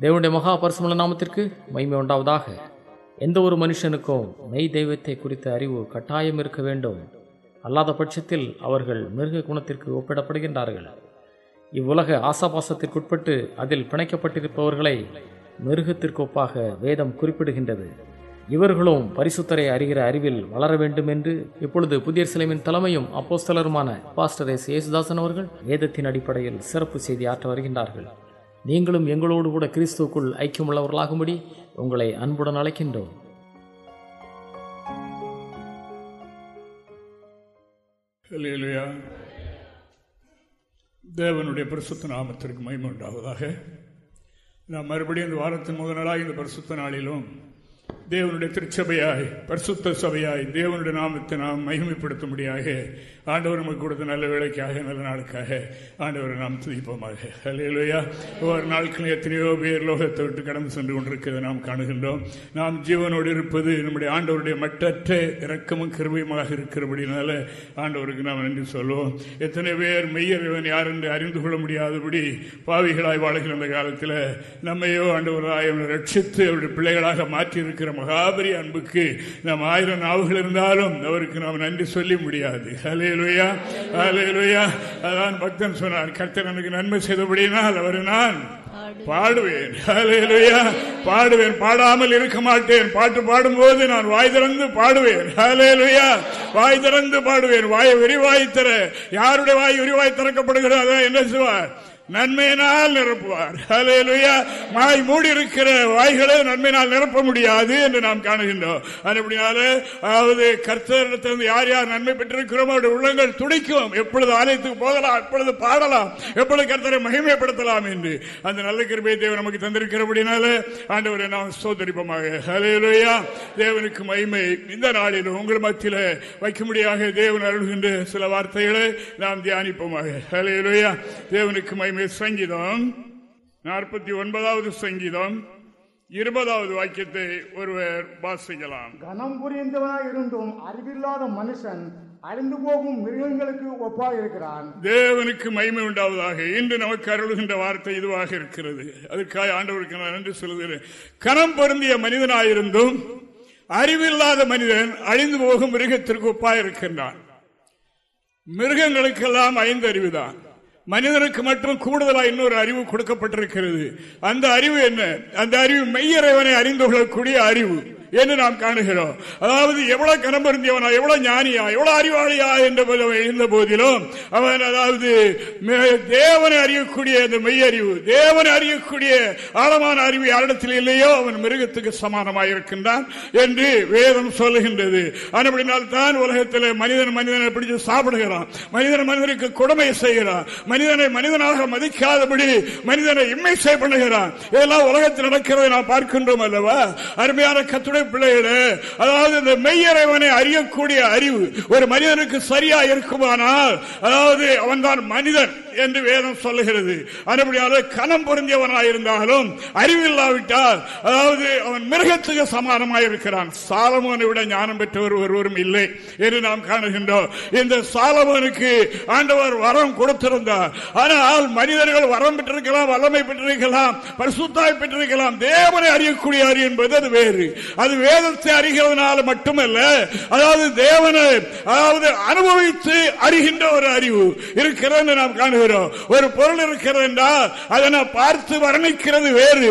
தேவனுடைய மகா பரிசுமல நாமத்திற்கு மகிமை உண்டாவதாக. எந்த ஒரு மனுஷனுக்கும் மெய் தெய்வத்தை குறித்த அறிவு கட்டாயம் இருக்க வேண்டும். அல்லாத பட்சத்தில் அவர்கள் மிருக குணத்திற்கு ஒப்பிடப்படுகின்றார்கள். இவ்வுலக ஆசாபாசத்திற்குட்பட்டு அதில் பிணைக்கப்பட்டிருப்பவர்களை மிருகத்திற்கு ஒப்பாக வேதம் குறிப்பிடுகின்றது. இவர்களும் பரிசுத்தரை அறிகிற அறிவில் வளர வேண்டும் என்று இப்பொழுது புதிய சிலைமின் தலைமையும் அப்போஸ்தலருமான பாஸ்டர் எஸ் யேசுதாசன் அவர்கள் வேதத்தின் அடிப்படையில் சிறப்பு செய்தி ஆற்ற வருகின்றார்கள். நீங்களும் எங்களோடு கூட கிறிஸ்துவுக்குள் ஐக்கியமுள்ளவர்களாகும்படி உங்களை அன்புடன் அழைக்கின்றோம். இல்லையா தேவனுடைய பரிசுத்த நாமத்திற்கு மகிமை உண்டாவதாக. நாம் மறுபடியும் இந்த வாரத்தின் முதல் நாளாக இந்த பரிசுத்த நாளிலும் தேவனுடைய திருச்சபையாய் பரிசுத்த சபையாய் தேவனுடைய நாமத்தை நாம் மகிமைப்படுத்தும்படியாக ஆண்டவர் நமக்கு கொடுத்த நல்ல வேலைக்காக நல்ல நாளுக்காக ஆண்டவரை நாம் துதிப்போமாக. அல்லையா ஒவ்வொரு நாட்களும் எத்தனையோ பேர் லோகத்தை விட்டு கடந்து சென்று கொண்டிருக்கிறத நாம் காணுகின்றோம். நாம் ஜீவனோடு இருப்பது நம்முடைய ஆண்டவருடைய மட்டற்ற இரக்கமும் கருவியுமாக இருக்கிறபடினால ஆண்டவருக்கு நாம் நன்றி சொல்லுவோம். எத்தனை பேர் மெய்யறிவன் யார் என்று அறிந்து கொள்ள முடியாதபடி பாவிகளாய் வாழ்கிற அந்த காலத்தில் நம்மையோ ஆண்டவராய் ரட்சித்து அவருடைய பிள்ளைகளாக மாற்றி இருக்கிற மகாபரி அன்புக்கு நாம் ஆயிரம் நாவுகள் இருந்தாலும் அவருக்கு நாம் நன்றி சொல்லி முடியாது. அலே அலையலுயா அலையலுயா அதான் பக்தன் சொன்னார் கர்த்தர் எனக்கு நன்மை செய்தபடினால் அவர் நான் பாடுவேன். அலையலுயா பாடுவேன். பாடாமல் இருக்க மாட்டேன். பாட்டு பாடும்போது நான் வாய் திறந்து பாடுவேன். அலையலுயா வாய் திறந்து பாடுவேன். வாயை விரிவாய் தர யாருடைய வாய் விரிவாய் திறக்கப்படுகிறதோ என்ன செய்வார்? நன்மையினால் நிரப்புவார். வாய் மூடி இருக்கிற வாய்களை நன்மையினால் நிரப்ப முடியாது என்று நாம் காணுகின்றோம். அப்படினால அதாவது கர்த்தரிடத்திலிருந்து யார் யார் நன்மை பெற்றிருக்கிறோமோ அவருடைய உள்ளங்கள் துடிக்கும். எப்பொழுது ஆலயத்துக்கு போகலாம் எப்பொழுது பாடலாம் எப்பொழுது கர்த்தரை மகிமைப்படுத்தலாம் என்று. அந்த நல்ல கிருபையை தேவன் நமக்கு தந்திருக்கிறபடினால ஆண்டவரை நாம் சோதரிப்போமாக ஹலேலுயா தேவனுக்கு மகிமை இந்த நாளில் உங்கள் மத்தியில் வைக்கும்படியாக தேவன் அருள்கின்ற சில வார்த்தைகளை நாம் தியானிப்போமாக. ஹலேலுயா தேவனுக்கு மகிமை. சங்கீதம் நாற்பத்தி ஒன்பதாவது சங்கீதம் இருபதாவது வாக்கியத்தை ஒருவர் வாசிக்கலாம். கனம் புரிந்தவனாய் இருந்தும் அறிவில்லாத மனுஷன் அழிந்து போகும் மிருகங்களுக்கு ஒப்பாக இருக்கிறான் தேவனுக்கு மகிமை உண்டாவதாக இன்று நமக்கு அருளுகின்ற வார்த்தை இதுவாக இருக்கிறது. அதுக்காக ஆண்டவருக்கு நான் நன்றி சொல்கிறேன் கனம் பொருந்திய மனிதனாயிருந்தும் அறிவில்லாத மனிதன் அழிந்து போகும் மிருகத்திற்கு ஒப்பாக இருக்கின்றான் மிருகங்களுக்கெல்லாம் ஐந்து அறிவுதான். மனிதனுக்கு மட்டும் கூடுதலாக இன்னொரு அறிவு கொடுக்கப்பட்டிருக்கிறது. அந்த அறிவு என்ன? அந்த அறிவு மெய்யறைவனை அறிந்து கொள்ளக்கூடிய அறிவு. என்று நாம் காணுகிறோம். அதாவது எவ்வளவு கனமருந்தியவனா எவ்வளவு ஞானியா எவ்வளவு அறிவாளியா என்ற இருந்த போதிலும் அவன் அதாவது தேவனை அறியக்கூடிய அந்த மெய்யறிவு தேவனை அறியக்கூடிய ஆழமான அறிவு யாரிடத்தில் இல்லையோ அவன் மிருகத்துக்கு சமானமாக இருக்கின்றான் என்று வேதம் சொல்லுகின்றது. அப்படினால் தான் உலகத்தில் மனிதன் மனிதனை பிடிச்சு சாப்பிடுகிறான். மனிதன் மனிதனுக்கு கொடுமை செய்கிறான். மனிதனை மனிதனாக மதிக்காதபடி மனிதனை இம்மை செய்ய பண்ணுகிறான் இதெல்லாம் உலகத்தில் நடக்கிறதை நாம் பார்க்கின்றோம் அல்லவா? அருமையான கத்துடைய பிள்ளைகளே அதாவது இந்த மெய்யறைவனை அறியக்கூடிய அறிவு ஒரு மனிதனுக்கு சரியா இருக்குமானால் அதாவது அவன்தான் மனிதன் என்று வேதம் சொல்லுகிறது. அதுபடியால கனம் பொருந்தியவனாயிருந்தாலும் அறிவில்லாவிட்டால் அதாவது அவன் மிருகத்துக்கு சமானமாக இருக்கிறான். சாலமோனை விட ஞானம் பெற்றவர் ஒருவரும் இல்லை என்று நாம் காணுகின்றோம். இந்த சாலமோனுக்கு ஆண்டவர் வரம் கொடுத்திருந்தார். ஆனால் மனிதர்கள் வரம் பெற்றிருக்கலாம் வல்லமை பெற்றிருக்கலாம் பரிசுத்தாய் பெற்றிருக்கலாம் தேவனை அறியக்கூடிய அறிவு என்பது அது வேறு. அது அது வேதத்தை அறிகிறதுனால மட்டுமல்ல அதாவது தேவனை அதாவது அனுபவித்து அறிகின்ற ஒரு அறிவு இருக்கிறது நாம் காணுகிறோம். ஒரு பொருள் இருக்கிறது என்றால் அதை பார்த்து வர்ணிக்கிறது வேறு.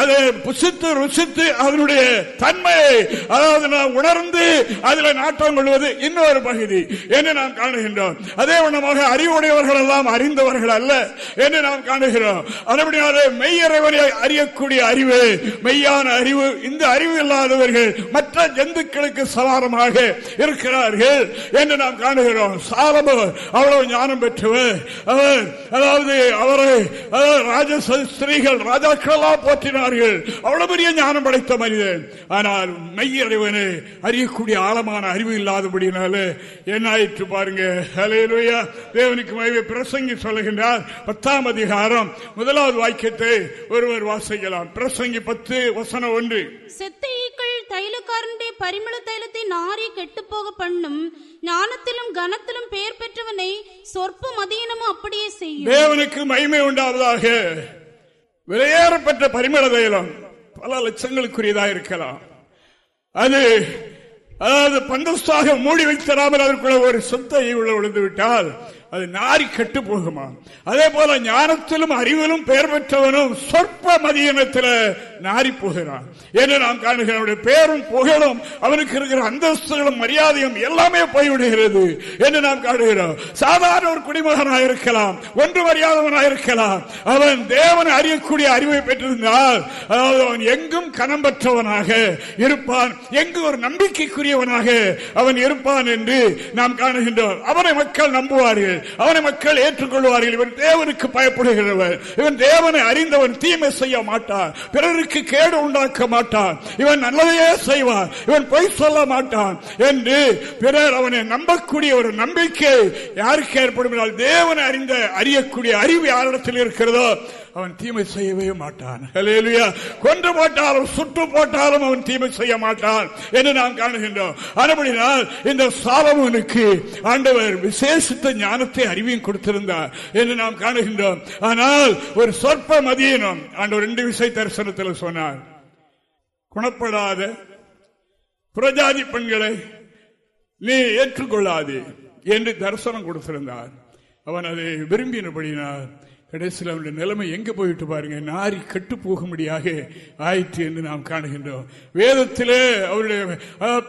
அதை புசித்து ருசித்து அதனுடைய தன்மையை அதாவது நாம் உணர்ந்து அதில் நாட்டம் கொள்வது இன்னொரு பகுதி என்று நாம் காணுகின்றோம். அதே வண்ணமாக அறிவுடையவர்கள் எல்லாம் அறிந்தவர்கள் அல்ல என்று நாம் காணுகிறோம். அதுபடியாலே மெய்யறைவனை அறியக்கூடிய அறிவு மெய்யான அறிவு இந்த அறிவு இல்லாத இல்லாதவர்கள் மற்ற ஜந்துக்களுக்கு சலாரமாக இருக்கிறார்கள் என்று நாம் காணுகிறோம். சாலமோ அவ்வளவு ஞானம் பெற்றவர். அவர் அதாவது அவரை ராஜ ஸ்திரீகள் ராஜாக்களெல்லாம் போற்றினார்கள். அவ்வளவு பெரிய ஞானம் படைத்த மனிதன் ஆனால் மெய்யறிவனு அறியக்கூடிய ஆழமான அறிவு இல்லாதபடினால என்ன ஆயிற்று பாருங்க. ஹலேலுயா தேவனுக்கு மயவை பிரசங்கி சொல்லுகின்றார். பத்தாம் அதிகாரம் முதலாவது வாக்கியத்தை ஒருவர் வாசிக்கலாம். பிரசங்கி பத்து வசனம் ஒன்று. செத்த தைலக்காரனுடைய பரிமள தைலத்தை நாரி கெட்டு போக பண்ணும் ஞானத்திலும் கனத்திலும் பெயர் பெற்றவனை சொற்ப மதியனமும் அப்படியே செய்யும் தேவனுக்கு மகிமை உண்டாவதாக விலையேறப்பட்ட பரிமள தைலம் பல லட்சங்களுக்குரியதா இருக்கலாம் அது அதாவது பந்தஸ்தாக மூடி வைத்தராமல் அதற்குள்ள ஒரு சொத்தை உள்ள விழுந்து விட்டால் அது நாரி கட்டு போகுமா? அதே போல ஞானத்திலும் அறிவிலும் பெயர் பெற்றவனும் சொற்ப மதியனத்தில் நாரி போகிறான். என்று நாம் காணுகிறோம். பேரும் புகழும் அவனுக்கு இருக்கிற அந்தஸ்துகளும் மரியாதையும் எல்லாமே போய்விடுகிறது என்று நாம் காணுகிறோம். சாதாரண ஒரு குடிமகனாக இருக்கலாம் ஒன்று மரியாதவனாக இருக்கலாம். அவன் தேவன் அறியக்கூடிய அறிவை பெற்றிருந்தால் அதாவது அவன் எங்கும் கனம் பெற்றவனாக இருப்பான் எங்கு ஒரு நம்பிக்கைக்குரியவனாக அவன் இருப்பான் என்று நாம் காணுகின்றோம். அவனை மக்கள் நம்புவார்கள். அவனை மக்கள் ஏற்றுக்கொள்வார்கள் இவன் தேவனுக்கு பயப்படுகிறவர். இவன் தேவனை அறிந்தவன் தீமை செய்ய மாட்டான். பிறருக்கு கேடு உண்டாக்க மாட்டான். இவன் நல்லதையே செய்வான். இவன் பொய் சொல்ல மாட்டான். என்று பிறர் அவனை நம்பக்கூடிய ஒரு நம்பிக்கை யாருக்கு ஏற்படும் தேவனை அறிந்த அறியக்கூடிய அறிவு யாரிடத்தில் இருக்கிறதோ அவன் தீமை செய்யவே மாட்டான். கொன்று போட்டாலும் சுட்டு போட்டாலும் அவன் தீமை செய்ய மாட்டான் என்று நாம் காணுகின்றோம். அதுபடினால் இந்த சாலமோனுக்கு ஆண்டவர் விசேஷித்த ஞானத்தை அறிவியும் கொடுத்திருந்தார் என்று நாம் காணுகின்றோம். ஆனால் ஒரு சொற்ப மதியினம் ஆண்டவர் ரெண்டு விசை தரிசனத்தில் சொன்னார். குணப்படாத புரஜாதி பெண்களை நீ ஏற்றுக்கொள்ளாது என்று தரிசனம் கொடுத்திருந்தார். அவன் அதை விரும்பினபடினார் கடைசியில் அவருடைய நிலைமை எங்க போயிட்டு பாருங்க? நாரி கட்டு போகும்படியாக ஆயிற்று என்று நாம் காணுகின்றோம். வேதத்திலே அவருடைய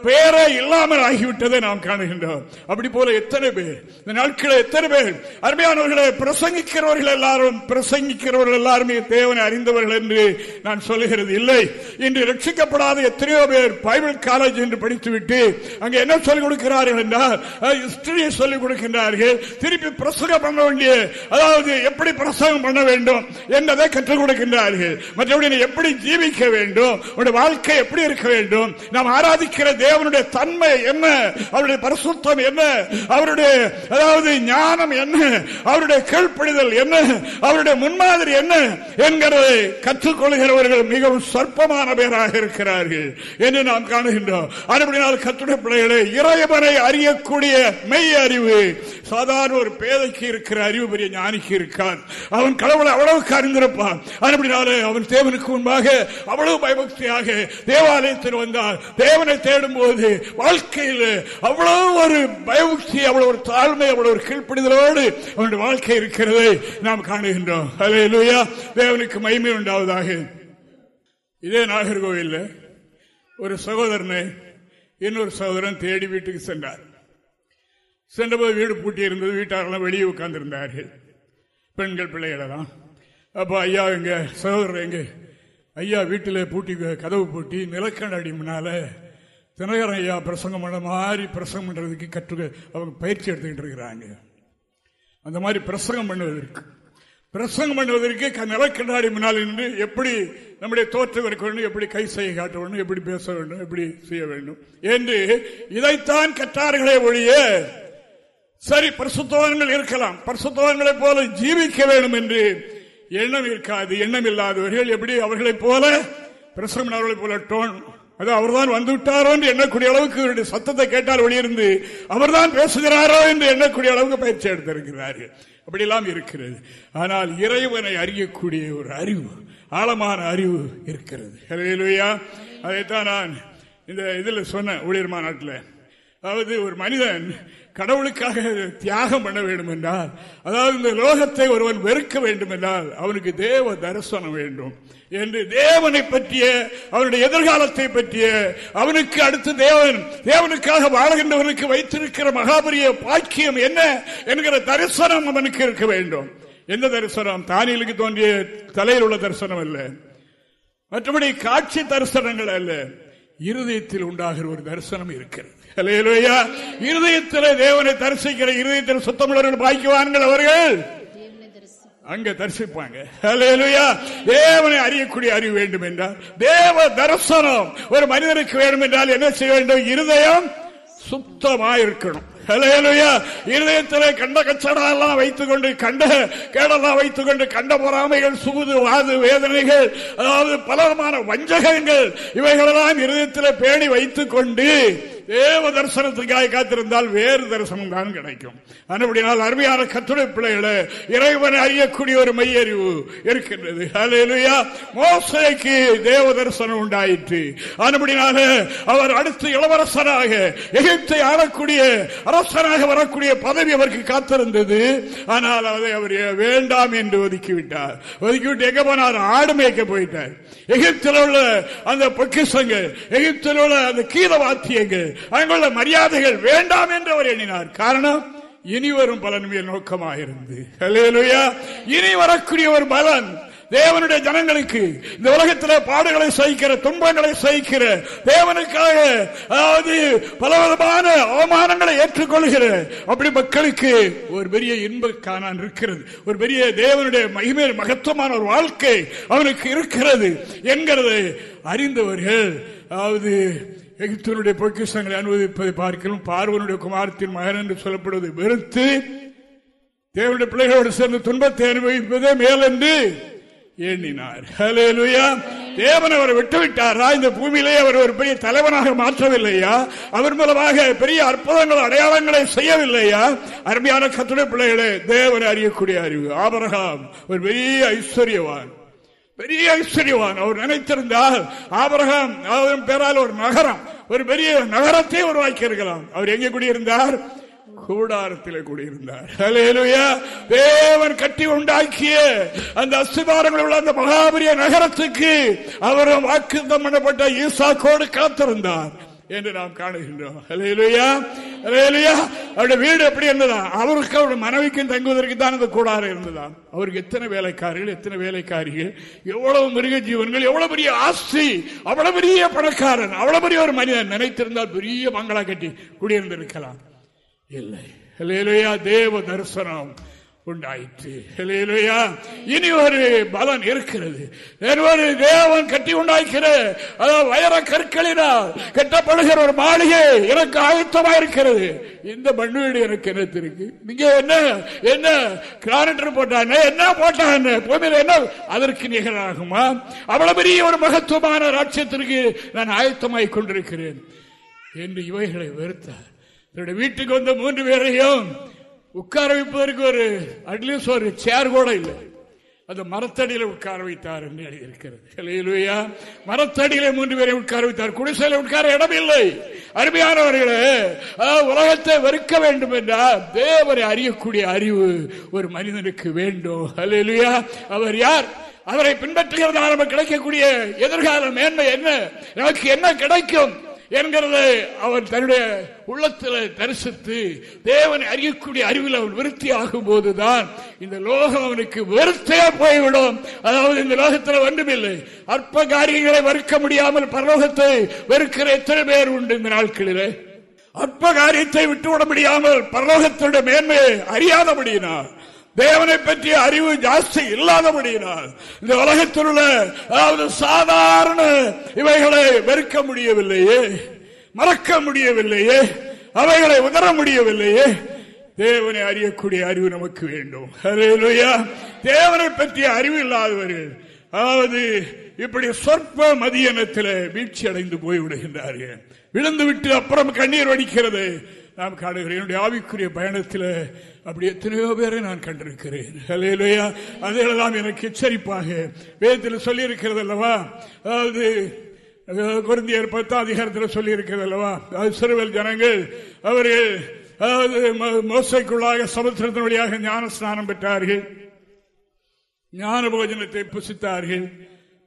பேரை இல்லாமல் ஆகிவிட்டதை நாம் காணுகின்றோம். அப்படி போல எத்தனை பேர்? இந்த நாட்களில் எத்தனை பேர்? அருமையானவர்களை பிரசங்கிக்கிறவர்கள் எல்லாரும் பிரசங்கிக்கிறவர்கள் எல்லாருமே தேவனை அறிந்தவர்கள் என்று நான் சொல்லுகிறது இல்லை. இன்று ரட்சிக்கப்படாத எத்தனையோ பேர் பைபிள் காலேஜ் என்று படித்துவிட்டு அங்கே என்ன சொல்லிக் கொடுக்கிறார்கள் என்றால் ஹிஸ்டரியை சொல்லிக் கொடுக்கின்றார்கள். திருப்பி பிரசங்க பண்ண வேண்டிய அதாவது எப்படி பிரசங்கம் பண்ண வேண்டும் என்பதை கற்றுக் கொடுக்கின்றார்கள். மற்றபடி எப்படி ஜீவிக்க வேண்டும்? உடைய வாழ்க்கை எப்படி இருக்க வேண்டும்? நாம் ஆராதிக்கிற தேவனுடைய தன்மை என்ன? அவருடைய பரிசுத்தம் என்ன? அவருடைய அதாவது ஞானம் என்ன? அவருடைய கீழ்ப்படிதல் என்ன? அவருடைய முன்மாதிரி என்ன? என்கிறதை கற்றுக்கொள்கிறவர்கள் மிகவும் சொற்பமான பேராக இருக்கிறார்கள் என்று நாம் காணுகின்றோம். அதுபடினால் கத்துடைய பிள்ளைகளை இறைவனை அறியக்கூடிய மெய் அறிவு சாதாரண ஒரு பேதைக்கு இருக்கிற அறிவு பெரிய ஞானிக்கு இருக்கான் அவன் கடவுளை அவ்வளவு காருங்கிறப்பான் அப்படினாலே அவன் தேவனுக்கு முன்பாக அவ்வளவு பயபக்தியாக தேவாலயத்தில் வந்தால் தேவனை தேடும் போது வாழ்க்கையில் அவ்வளவு ஒரு பயபக்தி அவ்வளவு ஒரு தாழ்மை அவ்வளவு ஒரு கீழ்ப்பிடுதலோடு அவனுடைய வாழ்க்கை இருக்கிறதை நாம் காணுகின்றோம். அலையிலுயா தேவனுக்கு மகிமை உண்டாவதாக. இதே நாகர்கோவில் ஒரு சகோதரனை இன்னொரு சகோதரன் தேடி வீட்டுக்கு சென்றார். சென்றபோது வீடு பூட்டி இருந்தது வீட்டாரெல்லாம் வெளியே உட்கார்ந்திருந்தார்கள். பெண்கள் பிள்ளைகளை தான் அப்போ ஐயா எங்க சகோதரர் எங்க ஐயா வீட்டில் பூட்டி கதவு பூட்டி நிலக்கண்ணாடி முன்னால் தினகரன் ஐயா பிரசங்கம் பண்ண மாதிரி பிரசங்கம் பண்ணுறதுக்கு கற்று அவங்க பயிற்சி எடுத்துக்கிட்டு இருக்கிறாங்க. அந்த மாதிரி பிரசங்கம் பண்ணுவதற்கு. பிரசங்கம் பண்ணுவதற்கு நிலக்கண்ணாடி முன்னால் நின்று எப்படி நம்முடைய தோற்றம் இருக்க வேண்டும் எப்படி கை செய்ய காட்ட வேண்டும் எப்படி பேச வேண்டும் எப்படி செய்ய வேண்டும் என்று இதைத்தான் கற்றார்களே ஒழிய சரி பரிசுத்தவான்கள் இருக்கலாம். பரிசுத்தவான்களை போல ஜீவிக்க வேண்டும் என்று எண்ணம் இருக்காது எண்ணம் இல்லாதவர்கள் எப்படி? அவர்களைப் போல பிரசவன் அவர்களை போல டோன். அது அவர்தான் வந்து விட்டாரோ என்று எண்ணக்கூடிய அளவுக்கு இவருடைய சத்தத்தை கேட்டால் வெளியிருந்து அவர்தான் பேசுகிறாரோ என்று எண்ணக்கூடிய அளவுக்கு பயிற்சி எடுத்திருக்கிறார்கள். அப்படியெல்லாம் இருக்கிறது. ஆனால் இறைவனை அறியக்கூடிய ஒரு அறிவு ஆழமான அறிவு இருக்கிறது. அதைத்தான் நான் இந்த இதில் சொன்ன ஊழியர் மாநாட்டில். அதாவது ஒரு மனிதன் கடவுளுக்காக தியாகம் பண்ண வேண்டும் என்றால் அதாவது இந்த லோகத்தை ஒருவன் வெறுக்க வேண்டும் என்றால் அவனுக்கு தேவ தரிசனம் வேண்டும். என்று தேவனை பற்றிய அவனுடைய எதிர்காலத்தை பற்றிய அவனுக்கு அடுத்து தேவன் தேவனுக்காக வாழ்கின்றவனுக்கு வைத்திருக்கிற மகாபரிய பாக்கியம் என்ன என்கிற தரிசனம் அவனுக்கு இருக்க வேண்டும். எந்த தரிசனம்? தானியலுக்கு தோன்றிய தலையில் உள்ள தரிசனம் அல்ல. மற்றபடி காட்சி தரிசனங்கள் அல்ல. இருதயத்தில் உண்டாகிற ஒரு தரிசனம் இருக்கிறது. இருதயத்தில் தேவனை தரிசிக்கிற இருதயத்தில் சுத்தமுள்ளவர்கள் பாய்க்குவார்கள் அவர்கள். அங்க தரிசிப்பாங்க. தேவனை அறியக்கூடிய அறிவு வேண்டும் என்றால் தேவ தரிசனம் ஒரு மனிதனுக்கு வேண்டும் என்றால் என்ன செய்ய வேண்டும்? இருதயம் சுத்தமாயிருக்கணும். இருதயத்திலே கண்ட கச்சடெல்லாம் வைத்துக் கொண்டு கண்ட கேடெல்லாம் வைத்துக் கொண்டு கண்ட பொறாமைகள் சுகுது வாது வேதனைகள் அதாவது பலமான வஞ்சகங்கள் இவைகளெல்லாம் இருதயத்தில் பேணி வைத்துக் கொண்டு தேவ தரிசனத்துக்காக காத்திருந்தால் வேறு தரிசனம் தான் கிடைக்கும். அதுபடினால் அருமையான கத்துடை பிள்ளைகளை இறைவன் அறியக்கூடிய ஒரு மையறிவு இருக்கின்றது. அலையிலுயா மோசைக்கு தேவ தரிசனம் உண்டாயிற்று. அதுபடினால அவர் அடுத்து இளவரசராக எகிப்தை ஆளக்கூடிய அரசனாக வரக்கூடிய பதவி அவருக்கு காத்திருந்தது. ஆனால் அதை அவர் வேண்டாம் என்று ஒதுக்கிவிட்டார். ஒதுக்கிவிட்டு எங்க போனார் ஆடு மேய்க்க போயிட்டார். எகிப்தில் உள்ள அந்த பொக்கிசங்கள் எகிப்தில் உள்ள அந்த கீத வாத்தியங்கள் அங்குள்ள மரியாதைகள் வேண்டாம் என்று அவர் எண்ணினார். காரணம் இனி வரும் பலன் மேல் நோக்கமாக இருந்து. இனி வரக்கூடிய ஒரு பலன் தேவனுடைய ஜனங்களுக்கு இந்த உலகத்தில் பாடுகளை சகிக்கிற துன்பங்களை சகிக்கிற தேவனுக்காக அதாவது பலவிதமான அவமானங்களை ஏற்றுக்கொள்கிற அப்படி மக்களுக்கு ஒரு பெரிய இன்ப காணான் இருக்கிறது. ஒரு பெரிய தேவனுடைய மகிமே மகத்துவமான ஒரு வாழ்க்கை அவனுக்கு இருக்கிறது என்கிறது அறிந்தவர்கள் அதாவது எகிப்தனுடைய பொக்கிஷங்களை அனுமதிப்பதை பார்க்கலாம் பார்வனுடைய குமாரத்தின் மகன் என்று சொல்லப்படுவது வெறுத்து தேவனுடைய பிள்ளைகளோடு சேர்ந்து துன்பத்தை அனுபவிப்பதே மேல் என்று எண்ணினார் தேவன் அவரை விட்டுவிட்டாரா. இந்த பூமியிலே அவர் ஒரு பெரிய தலைவனாக மாற்றவில்லையா? அவர் மூலமாக பெரிய அற்புதங்கள் அடையாளங்களை செய்யவில்லையா? அருமையான கத்துடைய பிள்ளைகளே தேவனை அறியக்கூடிய அறிவு. ஆபரகாம் ஒரு பெரிய ஐஸ்வர்யவான். பெரிய ஐஸ்வர்யவான். அவர் நினைத்திருந்தால் ஆபரகம் அவரும் பேரால் ஒரு நகரம் ஒரு பெரிய நகரத்தை உருவாக்கி இருக்கலாம். அவர் எங்கே குடியிருந்தார்? கூடாரத்தில் கூடியிருந்தார். தேவன் கட்டி உண்டாக்கிய அந்த அஸ்திபாரங்கள் உள்ள அந்த மகாபரிய நகரத்துக்கு அவர் வாக்கு பண்ணப்பட்ட ஈசாக்கோடு காத்திருந்தார். என்று நாம் காணுகின்றோம். அவருடைய வீடு எப்படி இருந்ததா அவருக்கு அவருடைய மனைவிக்கும் தங்குவதற்கு தான் அந்த கூடாரம் இருந்ததா அவருக்கு எத்தனை வேலைக்காரிகள் எத்தனை வேலைக்காரிகள் எவ்வளவு மிருக ஜீவன்கள் எவ்வளவு பெரிய ஆஸ்தி அவ்வளவு பெரிய பணக்காரன் அவ்வளவு பெரிய ஒரு மனிதன் நினைத்திருந்தால் பெரிய மங்களா கட்டி குடியிருந்திருக்கலாம். இல்லை. தேவ தரிசனம். உண்டாயிற்று. இனி ஒரு பலன் இருக்கிறது. ஒரு தேவன் கட்டி உண்டாய்க்கிற வயர கற்களினால் கட்டப்படுகிற ஒரு மாளிகை எனக்கு ஆயுத்தமா இருக்கிறது. இந்த மண் வீடு எனக்கு என்னத்திருக்கு நீங்க என்ன? என்ன? கிரானட்டர் போட்டாங்க என்ன போட்டாங்க பூமியில என்ன? அதற்கு நிகராகுமா? அவ்வளவு பெரிய ஒரு மகத்துவமான ராட்சியத்திற்கு நான் ஆயத்தமாய் கொண்டிருக்கிறேன். என்று இவைகளை வெறுத்தார். என்னுடைய வீட்டுக்கு வந்த மூன்று பேரையும் உட்கார வைப்பதற்கு ஒரு அட்லீஸ்ட் ஒரு சேர் கூட இல்லை. அந்த மரத்தடியில உட்கார வைத்தார் என்று எழுதியிருக்கிறது. மரத்தடியில மூன்று பேரை உட்கார வைத்தார். குடிசையில உட்கார இடமில்லை. அருமையானவர்களே உலகத்தை வெறுக்க வேண்டும் என்றால் தேவரை அறியக்கூடிய அறிவு ஒரு மனிதனுக்கு வேண்டும். அலையிலுயா அவர் யார்? அவரை பின்பற்றுகிறதால் நமக்கு கிடைக்கக்கூடிய எதிர்கால மேன்மை என்ன? நமக்கு என்ன கிடைக்கும்? என்கிறத அவன் தன்னுடைய உள்ளத்தில் தரிசித்து தேவனை அறியக்கூடிய அறிவில் அவன் விருத்தி ஆகும் போதுதான் இந்த லோகம் அவனுக்கு வெறுத்தே போய்விடும். அதாவது இந்த லோகத்தில் ஒன்றுமில்லை. அற்ப காரியங்களை வெறுக்க முடியாமல் பரலோகத்தை வெறுக்கிற எத்தனை பேர் உண்டு இந்த நாட்களிலே? அற்ப காரியத்தை விட்டுவிட முடியாமல் பரலோகத்தினுடைய மேன்மையை அறியாதபடியினால். தேவனை பற்றிய அறிவு ஜாஸ்தி இல்லாதபடியினால் இந்த உலகத்தில் உள்ள அதாவது சாதாரண இவைகளை வெறுக்க முடியவில்லையே மறக்க முடியவில்லையே அவைகளை உதர முடியவில்லையே தேவனை அறியக்கூடிய அறிவு நமக்கு வேண்டும். தேவனை பற்றிய அறிவு இல்லாதவர்கள் அதாவது இப்படி சொற்ப மதியனத்தில் வீழ்ச்சி அடைந்து போய்விடுகின்றார்கள். விழுந்து விட்டு அப்புறம் கண்ணீர் வடிக்கிறது. நாம் காடுகிறேன் என்னுடைய ஆவிக்குரிய பயணத்தில் அப்படி எத்தனையோ பேரை நான் கண்டிருக்கிறேன். அதையெல்லாம் எனக்கு எச்சரிப்பாக வேதத்தில் சொல்லியிருக்கிறது அல்லவா? அதாவது குருந்தியர் பத்தாம் அதிகாரத்தில் சொல்லியிருக்கிறது அல்லவா? அது சிறுவல் ஜனங்கள் அவர்கள் அதாவது மோசைக்குள்ளாக சமுத்திரத்தின் வழியாக ஞான ஸ்நானம் பெற்றார்கள். ஞான போஜனத்தை புசித்தார்கள்.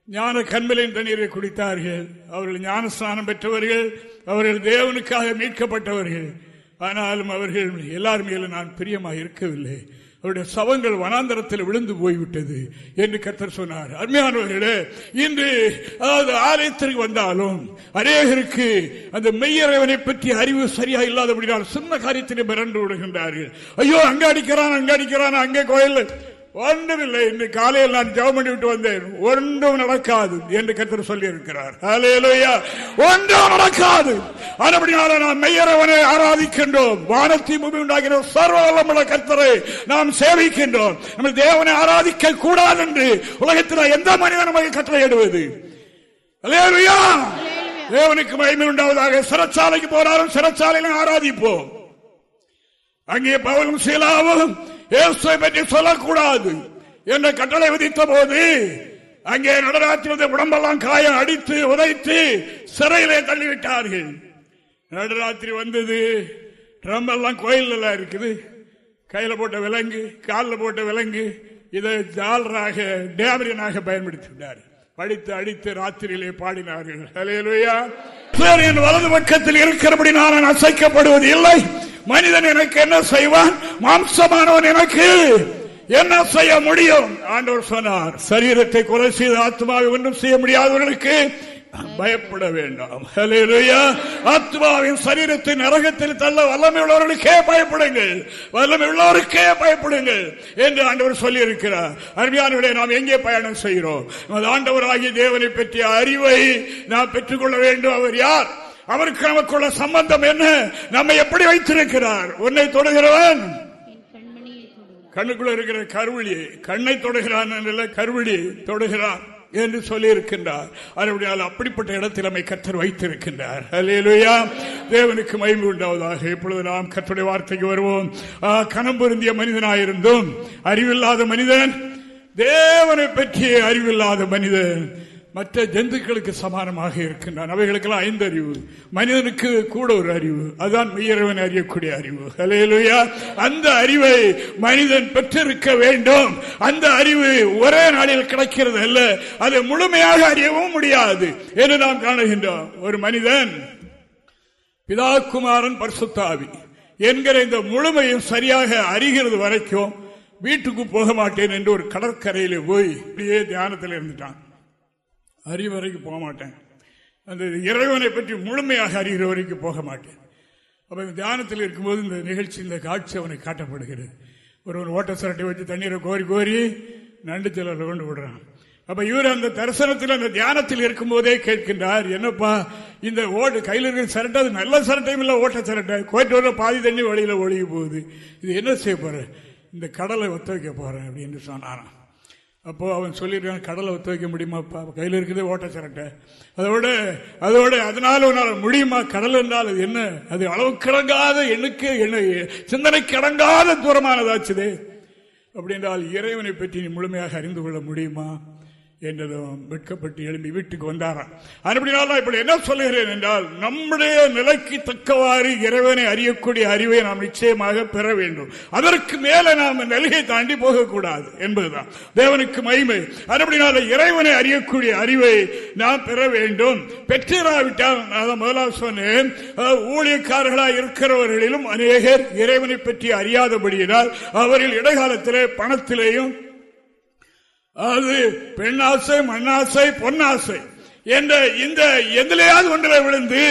ஞான கண்மலின் தண்ணீரை குடித்தார்கள். அவர்கள் ஞான ஸ்நானம் பெற்றவர்கள் அவர்கள் தேவனுக்காக மீட்கப்பட்டவர்கள். ஆனாலும் அவர்கள் எல்லாருமே நான் பிரியமாக இருக்கவில்லை. அவருடைய சவங்கள் வனாந்தரத்தில் விழுந்து போய்விட்டது என்று கத்தர் சொன்னார். அருமையானவர்களே இன்று அதாவது ஆலயத்திற்கு வந்தாலும் அநேகருக்கு அந்த மெய்யரவனை பற்றி அறிவு சரியா இல்லாதபடினால் சின்ன காரியத்தினை மிரண்டு விடுகின்றார்கள். ஐயோ அங்க அடிக்கிறான் அங்க அடிக்கிறான் அங்கே கோயில் ஒன்றுமில்லை இன்று காலையில் நான் ஜெபம் பண்ணி விட்டு வந்தேன். ஒன்றும் நடக்காது என்று கத்தர் சொல்லி இருக்கிறார் ஒன்றும் நடக்காது. அதுபடினால நாம் மெய்யரவனை ஆராதிக்கின்றோம். வானத்தை பூமி உண்டாகிற சர்வ கத்தரை நாம் சேவிக்கின்றோம். நம்ம தேவனை ஆராதிக்க கூடாது என்று உலகத்தில் எந்த மனிதன் நமக்கு கட்டளை இடுவது? தேவனுக்கு மகிமை உண்டாவதாக சிறைச்சாலைக்கு போனாலும் சிறைச்சாலையிலும் ஆராதிப்போம். அங்கே பவலும் சீலாவும் இயேசுவை பற்றி சொல்லக்கூடாது என்ற கட்டளை விதித்த போது அங்கே நடராத்திரி உடம்பெல்லாம் காயம் அடித்து உதைத்து சிறையிலே தள்ளிவிட்டார்கள். நடுராத்திரி வந்தது ரொம்பெல்லாம் கோயிலெல்லாம் கோயில் இருக்குது. கையில போட்ட விலங்கு காலில் போட்ட விலங்கு இதை ஜாலராக டேமரியனாக பயன்படுத்தி விட்டார் படித்து அடித்து ராத்திரியிலே பாடினார்கள். என் வலது பக்கத்தில் இருக்கிறபடி நான் அசைக்கப்படுவது இல்லை. மனிதன் எனக்கு என்ன செய்வான்? மாம்சமானவன் எனக்கு என்ன செய்ய முடியும்? ஆண்டவர் சொன்னார் சரீரத்தை கொலை செய்த ஆத்மாவை ஒன்றும் செய்ய முடியாதவர்களுக்கு பயப்பட வேண்டாம். ஆத்மாவின் சரீரத்தை நரகத்தில் தள்ள வல்லமை உள்ளவர்களுக்கே பயப்படுங்கள். வல்லமை உள்ளவருக்கே பயப்படுங்கள் என்று ஆண்டவர் சொல்லி இருக்கிறார் அருமையானவர்களை நாம் எங்கே பயணம் செய்கிறோம்? ஆண்டவராகிய தேவனை பற்றிய அறிவை நாம் பெற்றுக்கொள்ள வேண்டும். அவர் யார்? அவருக்கு நமக்குள்ள சம்பந்தம் என்ன? நம்மை எப்படி வைத்திருக்கிறார்? உன்னை தொடுகிறவன்? கண்ணுக்குள்ள இருக்கிற கருவிழி. கண்ணை தொடுகிறான் கருவழி தொடுகிறான். என்று சொல்லியிருக்கின்றார். அதனுடைய அப்படிப்பட்ட இடத்தில் நம்மை கத்தர் வைத்திருக்கின்றார். அலையலுயா தேவனுக்கு மயிமை உண்டாவதாக. இப்பொழுது நாம் கத்தருடைய வார்த்தைக்கு வருவோம். கணம் பொருந்திய மனிதனாயிருந்தும் அறிவில்லாத மனிதன் தேவனை பற்றிய அறிவில்லாத மனிதன் மற்ற ஜந்துக்களுக்கு சமானமாக இருக்கின்றான். அவைகளுக்கெல்லாம் ஐந்து அறிவு மனிதனுக்கு கூட ஒரு அறிவு. அதுதான் உயர்வன் அறியக்கூடிய அறிவு. ஹலேலுயா அந்த அறிவை மனிதன் பெற்றிருக்க வேண்டும். அந்த அறிவு ஒரே நாளில் கிடைக்கிறது அல்ல. அதை முழுமையாக அறியவும் முடியாது என்று நாம் காணுகின்றோம். ஒரு மனிதன் பிதா குமாரன் பர்சுத்தாவி என்கிற இந்த முழுமையும் சரியாக அறிகிறது வரைக்கும் வீட்டுக்கு போக மாட்டேன் என்று ஒரு கடற்கரையில் போய் இப்படியே தியானத்தில் இருந்துட்டான். அறிவரைக்கு போக மாட்டேன். அந்த இறைவனை பற்றி முழுமையாக அறிகிற வரைக்கும் போக மாட்டேன். அப்ப தியானத்தில் இருக்கும்போது இந்த நிகழ்ச்சி இந்த காட்சி அவனை காட்டப்படுகிறது. ஒருவன் ஓட்ட சரட்டை வச்சு தண்ணீரை கோரி கோரி நண்டு சிலர் கொண்டு விடுறான். அப்ப இவர் அந்த தரிசனத்தில் அந்த தியானத்தில் இருக்கும் போதே கேட்கின்றார் என்னப்பா இந்த ஓட்டு கையில் இருக்கிற சரட்டை அது நல்ல சரட்டையும் இல்லை ஓட்ட சரட்டை கோயிட்டு பாதி தண்ணி வழியில ஒழுகி போகுது. இது என்ன செய்ய போற? இந்த கடலை ஒத்த வைக்க போறேன் அப்படின்னு சொன்னாரான் அப்போ அவன் சொல்லியிருக்கான் கடலை ஒத்து வைக்க முடியுமாப்பா கையில் இருக்குது ஓட்ட சிரட்டை. அதோட அதோட அதனால உன்னால் முடியுமா? கடல் என்றால் அது என்ன? அது அளவு கிடங்காத எண்ணுக்கு என்ன சிந்தனை கிடங்காத தூரமானதாச்சுதே. அப்படின்றால் இறைவனை பற்றி நீ முழுமையாக அறிந்து கொள்ள முடியுமா? என்றதும் வெட்கப்பட்டு எழும்பி வீட்டுக்கு வந்தாராம் அப்படினாலும் இப்படி என்ன சொல்லுகிறேன் என்றால் நம்முடைய நிலைக்கு தக்கவாறு இறைவனை அறியக்கூடிய அறிவை நாம் நிச்சயமாக பெற வேண்டும். அதற்கு மேல நாம் நிலையை தாண்டி போகக்கூடாது என்பதுதான். தேவனுக்கு மகிமை. அப்படினால இறைவனை அறியக்கூடிய அறிவை நாம் பெற வேண்டும். பெற்றிராவிட்டால் நான் முதலாக சொன்னேன் ஊழியக்காரர்களாக இருக்கிறவர்களிலும் அநேகர் இறைவனை பற்றி அறியாதபடியினால் அவர்கள் இடைக்காலத்திலே பணத்திலேயும் அது பெண்ணாசை மண்ணாசை பொன்னாசை. என்ற இந்த எதிலையாவது ஒன்றில் விழுந்து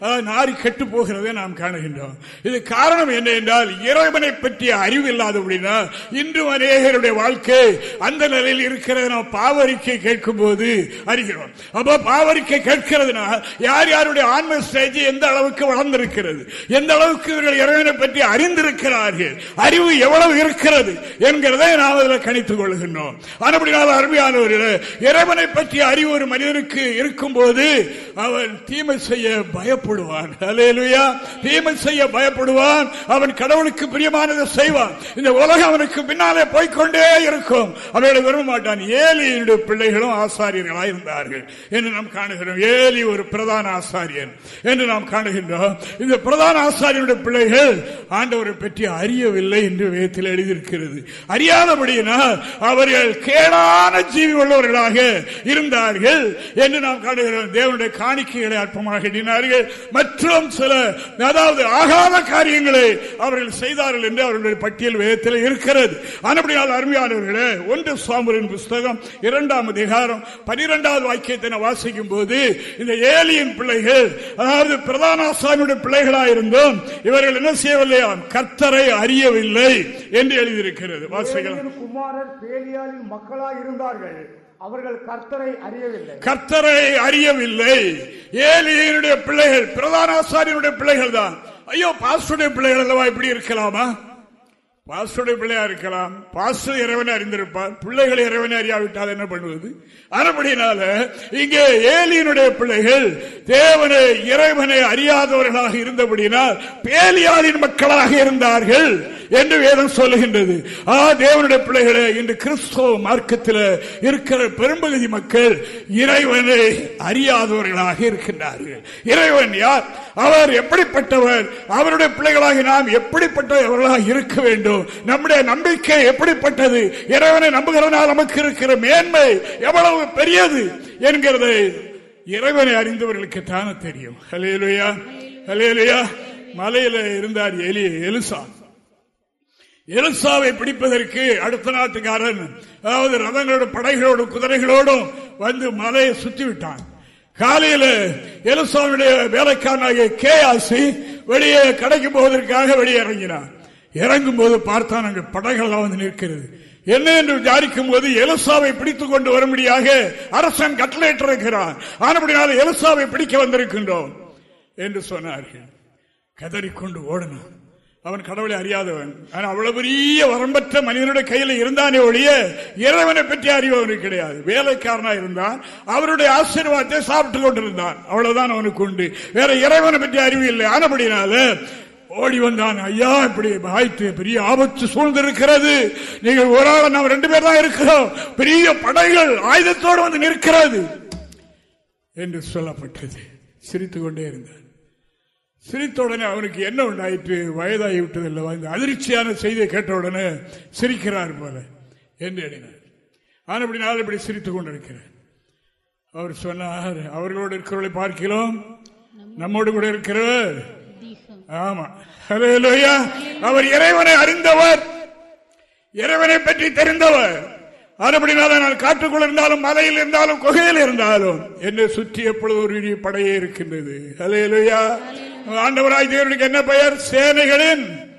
நாரி கெட்டு போகிறதை நாம் காணுகின்றோம். இது காரணம் என்ன என்றால் இறைவனை பற்றிய அறிவு இல்லாத அப்படின்னா இன்று அநேகருடைய வாழ்க்கை அந்த நிலையில் இருக்கிறத நாம் பாவரிக்கை கேட்கும் போது அறிகிறோம். அப்போ பாவரிக்கை கேட்கிறதுனா யார் யாருடைய ஆன்ம ஸ்டேஜ் எந்த அளவுக்கு வளர்ந்திருக்கிறது எந்த அளவுக்கு இவர்கள் இறைவனை பற்றி அறிந்திருக்கிறார்கள் அறிவு எவ்வளவு இருக்கிறது என்கிறதை நாம் அதில் கணித்துக் கொள்கின்றோம். அப்படினால் அருமையானவர்கள் இறைவனை பற்றிய அறிவு ஒரு மனிதனுக்கு இருக்கும் போது அவன் தீமை செய்ய பயப்ப பயப்படுவான். தீமை செய்ய பயப்படுவான். அவன் கடவுளுக்கு பிரியமானதை செய்வான். இந்த உலகம் அவனுக்கு பின்னாலே போய்கொண்டே இருக்கும். அவர்களை விரும்ப மாட்டான் ஏலியினுடைய பிள்ளைகளும் ஆசாரியர்களாக இருந்தார்கள். என்று நாம் காணுகிறோம். ஏலி ஒரு பிரதான ஆசாரியன். என்று நாம் காணுகின்றோம். இந்த பிரதான ஆசாரியனுடைய பிள்ளைகள் ஆண்டவரை பற்றி அறியவில்லை என்று வேதத்தில் எழுதியிருக்கிறது. அறியாதபடியினால் அவர்கள் கேடான ஜீவி உள்ளவர்களாக இருந்தார்கள். என்று நாம் காணுகிறோம். தேவனுடைய காணிக்கைகளை அற்பமாக எண்ணினார்கள். மற்றும் சில அதாவது ஆகாத காரியங்களை அவர்கள் செய்தார்கள் என்று அவர்களுடைய பட்டியல் வேதத்தில் இருக்கிறது. அப்படியால் அருமையானவர்களே ஒன்று சுவாமியின் புஸ்தகம் இரண்டாம் அதிகாரம் பனிரெண்டாவது வாக்கியத்தை வாசிக்கும் போது இந்த ஏலியின் பிள்ளைகள் அதாவது பிரதானாசாமியுடைய பிள்ளைகளாக பிள்ளைகளாயிருந்தும் இவர்கள் என்ன செய்யவில்லையா? கர்த்தரை அறியவில்லை என்று எழுதியிருக்கிறது. வாசிக்கலாம். குமாரர் மக்களாக இருந்தார்கள் அவர்கள் கர்த்தரை அறியவில்லை. கர்த்தரை அறியவில்லை. ஏலியனுடைய பிள்ளைகள் பிரதான ஆசாரியனுடைய பிள்ளைகள் தான் ஐயோ பாஸ்டருடைய பிள்ளைகள் அல்லவா இப்படி இருக்கலாமா? பாஸ்டருடைய பிள்ளையா இருக்கலாம் பாஸ்டர் இறைவனை அறிந்திருப்பார் பிள்ளைகள் இறைவனை அறியாவிட்டால் என்ன பண்ணுவது? அதுபடினால இங்கே ஏலியனுடைய பிள்ளைகள் தேவனை இறைவனை அறியாதவர்களாக இருந்தபடினால் பேலியாளின் மக்களாக இருந்தார்கள் என்று வேதம் சொல்லுகின்றது. ஆ தேவனுடைய பிள்ளைகளே இன்று கிறிஸ்தவ மார்க்கத்தில் இருக்கிற பெரும்பகுதி மக்கள் இறைவனை அறியாதவர்களாக இருக்கின்றார்கள். இறைவன் யார்? அவர் எப்படிப்பட்டவர்? அவருடைய பிள்ளைகளாக நாம் எப்படிப்பட்டவர்களாக இருக்க வேண்டும்? நம்முடைய நம்பிக்கை எப்படிப்பட்டது? இறைவனை நம்புகிறவனால் நமக்கு இருக்கிற மேன்மை எவ்வளவு பெரியது என்கிறதை இறைவனை அறிந்தவர்களுக்கு தானே தெரியும். ஹலேலுயா ஹலேலுயா மலையில இருந்தார் எலிய எலுசா. எலுசாவை பிடிப்பதற்கு அடுத்த நாட்டுக்காரன் அதாவது ரதங்களோட படைகளோடும் குதிரைகளோடும் வந்து மலையை சுத்தி விட்டான். காலையில எலுசாவுடைய வேலைக்காரனாகிய கே ஆசி வெளியே கடைக்கு போவதற்காக வெளியே இறங்கினான். இறங்கும் போது பார்த்தான் அங்கு படைகள்லாம் வந்து நிற்கிறது. என்ன என்று விசாரிக்கும் போது எலுசாவை பிடித்துக் கொண்டு வரும்படியாக அரசன் கட்டளையிட்டிருக்கிறான். ஆனப்படினால எலுசாவை பிடிக்க வந்திருக்கின்றோம் என்று சொன்னார்கள். கதறிக்கொண்டு ஓடினான். அவன் கடவுளை அறியாதவன். அவ்வளவு பெரிய வரம்பற்ற மனிதனுடைய கையில் இருந்தானே ஒழிய இறைவனை பற்றி அறிவவனுக்கு கிடையாது. வேலைக்காரனா இருந்தான். அவருடைய ஆசீர்வாதத்தை சாப்பிட்டு கொண்டிருந்தான். அவ்வளவுதான் அவனுக்கு உண்டு. வேற இறைவனை பற்றி அறிவு இல்லை. ஆனபடினால ஓடி வந்தான். ஐயா இப்படி பாய்த்து பெரிய ஆபத்து சூழ்ந்திருக்கிறது. நீங்கள் ஒரு ஆள் நாம் ரெண்டு பேர் தான் இருக்கிறோம். பெரிய படைகள் ஆயுதத்தோடு வந்து நிற்கிறது என்று சொல்லப்பட்டது. சிரித்து கொண்டே இருந்தார் சிரித்தவுடனே அவனுக்கு என்ன உண்டாயிற்று? வயதாகி விட்டது அல்லவா? இந்த அதிர்ச்சியான செய்தியை கேட்டவுடனே சிரிக்கிறார் போல என்று எண்ணினார் ஆனால் இப்படி நான் இப்படி சிரித்து கொண்டிருக்கிறேன். அவர் சொன்னார் அவர்களோடு இருக்கிறவர்களை பார்க்கிறோம். நம்மோடு கூட இருக்கிறவர். ஆமா. அவர் இறைவனை அறிந்தவர். இறைவனை பற்றி தெரிந்தவர். அதுபடினால நான் காட்டுக்குள் இருந்தாலும் மலையில் இருந்தாலும் குகையில் இருந்தாலும் என்னை சுற்றி எப்பொழுது ஒரு படையே இருக்கின்றது. ஹலேலுயா ஆண்டவராய் தேவனுக்கு என்ன பெயர்? சேனைகளின்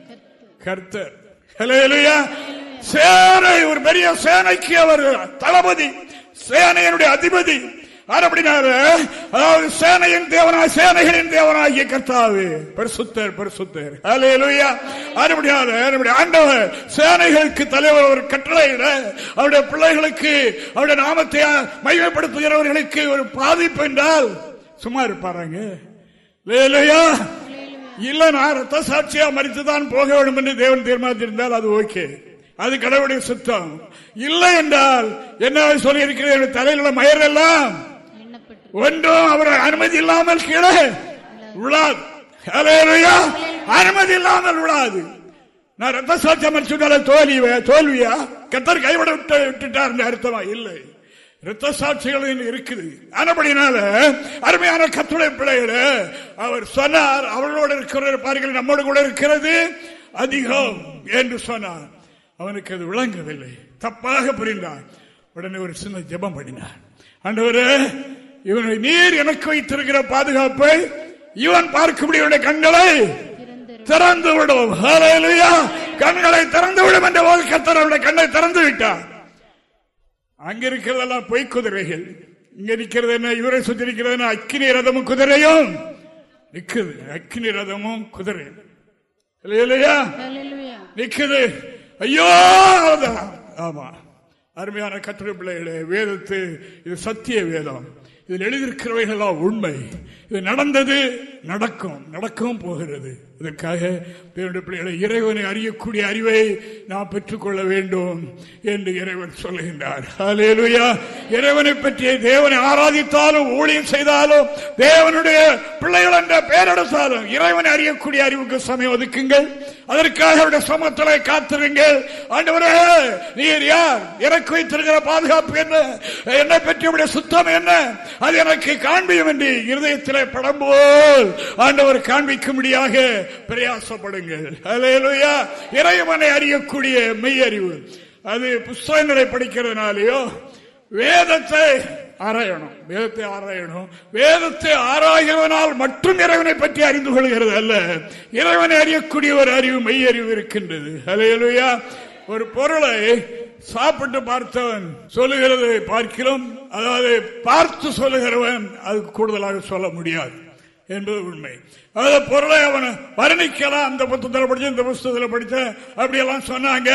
கர்த்தர். ஹலேலுயா சேனை ஒரு பெரிய சேனைக்கு அவர் தளபதி. சேனையனுடைய அதிபதி. அதாவது சேனையின் தேவனாய் சேனைகளின் தேவனாகிய கர்த்தாவு. பரிசுத்தர் பரிசுத்தர். ஆண்டவர் சேனைகளுக்கு தலைவர் ஒரு கட்டளையிட அவருடைய பிள்ளைகளுக்கு அவருடைய நாமத்தை மையப்படுத்துகிறவர்களுக்கு ஒரு பாதிப்பு என்றால் சும்மா இருப்பாருங்க? இல்ல நான் ரத்த சாட்சியா மறித்துதான் போக வேண்டும் என்று தேவன் தீர்மானித்திருந்தால் அது ஓகே. அது கடவுளுடைய சுத்தம். இல்லை என்றால் என்ன சொல்லி இருக்கிறேன் தலையில் உள்ள மயர் எல்லாம் ஒன்றும் அவர் அனுமதி இல்லாமல் கீழே விழாது. அனுமதி இல்லாமல் விழாது. நான் ரத்த சாட்சியம் சொன்னால தோல்விய தோல்வியா. கத்தர் கைவிட விட்டு விட்டுட்டார் அர்த்தமா? இல்லை. ரத்த சாட்சிகள் இருக்குது. ஆனபடினால அருமையான கத்துடைய பிள்ளைகள அவர் சொன்னார் அவர்களோடு இருக்கிற பாருங்கள் நம்மோடு கூட இருக்கிறது அதிகம் என்று சொன்னார். அவனுக்கு அது விளங்கவில்லை. தப்பாக புரிந்தான் உடனே ஒரு சின்ன ஜபம் பண்ணினார். அண்டவரு இவனை நீர் எனக்கு வைத்திருக்கிற பாதுகாப்பை இவன் பார்க்கக்கூடிய கண்களை திறந்து விடும். கண்களை திறந்து விடும் என்ற கத்தர் கண்ணை திறந்து விட்டார். அங்க இருக்கிறதெல்லாம் பொய் குதிரைகள். இங்க நிக்கிறது என்ன? இவரை சுத்தி என்ன? அக்கினி ரதமும் குதிரையும். நிக்குது. அக்கினி ரதமும் குதிரை இல்லையா நிக்குது. ஐயோ! ஆமா. அருமையான கட்டுரை பிள்ளைகளே வேதத்து இது சத்திய வேதம். இதில் எழுதியிருக்கிறவைகள்லாம் உண்மை. இது நடந்தது நடக்கும் நடக்கவும் போகிறது. இதற்காக தேவனுடைய பிள்ளைகளை இறைவனை அறியக்கூடிய அறிவை நாம் பெற்றுக்கொள்ள வேண்டும் என்று இறைவன் சொல்லுகின்றார். இறைவனை பற்றிய தேவனை ஆராதித்தாலும் ஊழியம் செய்தாலும் தேவனுடைய பிள்ளைகள் என்ற பெயரெடுத்தாலும் இறைவனை அறியக்கூடிய அறிவுக்கு சமயம் ஒதுக்குங்கள். அதற்காக அவருடைய சமத்தலை காத்திருங்கள். ஆண்டவரே நீர் யார்? இறக்கு வைத்திருக்கிற பாதுகாப்பு என்ன? என்னை பற்றிய சுத்தம் என்ன? அது எனக்கு காண்பியும் என்று இருதயத்திலே படம் போல் ஆண்டவர் காண்பிக்கும்படியாக பிரயாசப்படுங்கள். இறைவனை அறியக்கூடிய மெய்யறிவு. அது புஸ்தகங்களை படிக்கிறதுனாலயோ வேதத்தை ஆராயணும் வேதத்தை ஆராயணும் வேதத்தை ஆராய்கிறவனால் மட்டும் இறைவனை பற்றி அறிந்து கொள்கிறது அல்ல. இறைவனை அறியக்கூடிய ஒரு அறிவு மெய் அறிவு இருக்கின்றது. அலையலுயா ஒரு பொருளை சாப்பிட்டு பார்த்தவன் சொல்லுகிறதை பார்க்கிறோம். அதாவது பார்த்து சொல்லுகிறவன் அது கூடுதலாக சொல்ல முடியாது. என்பது உண்மை. அத பொருளை அவன் வர்ணிக்கலாம். அந்த புத்தகத்தில் படிச்ச இந்த புத்தகத்தில் அப்படியெல்லாம் சொன்னாங்க.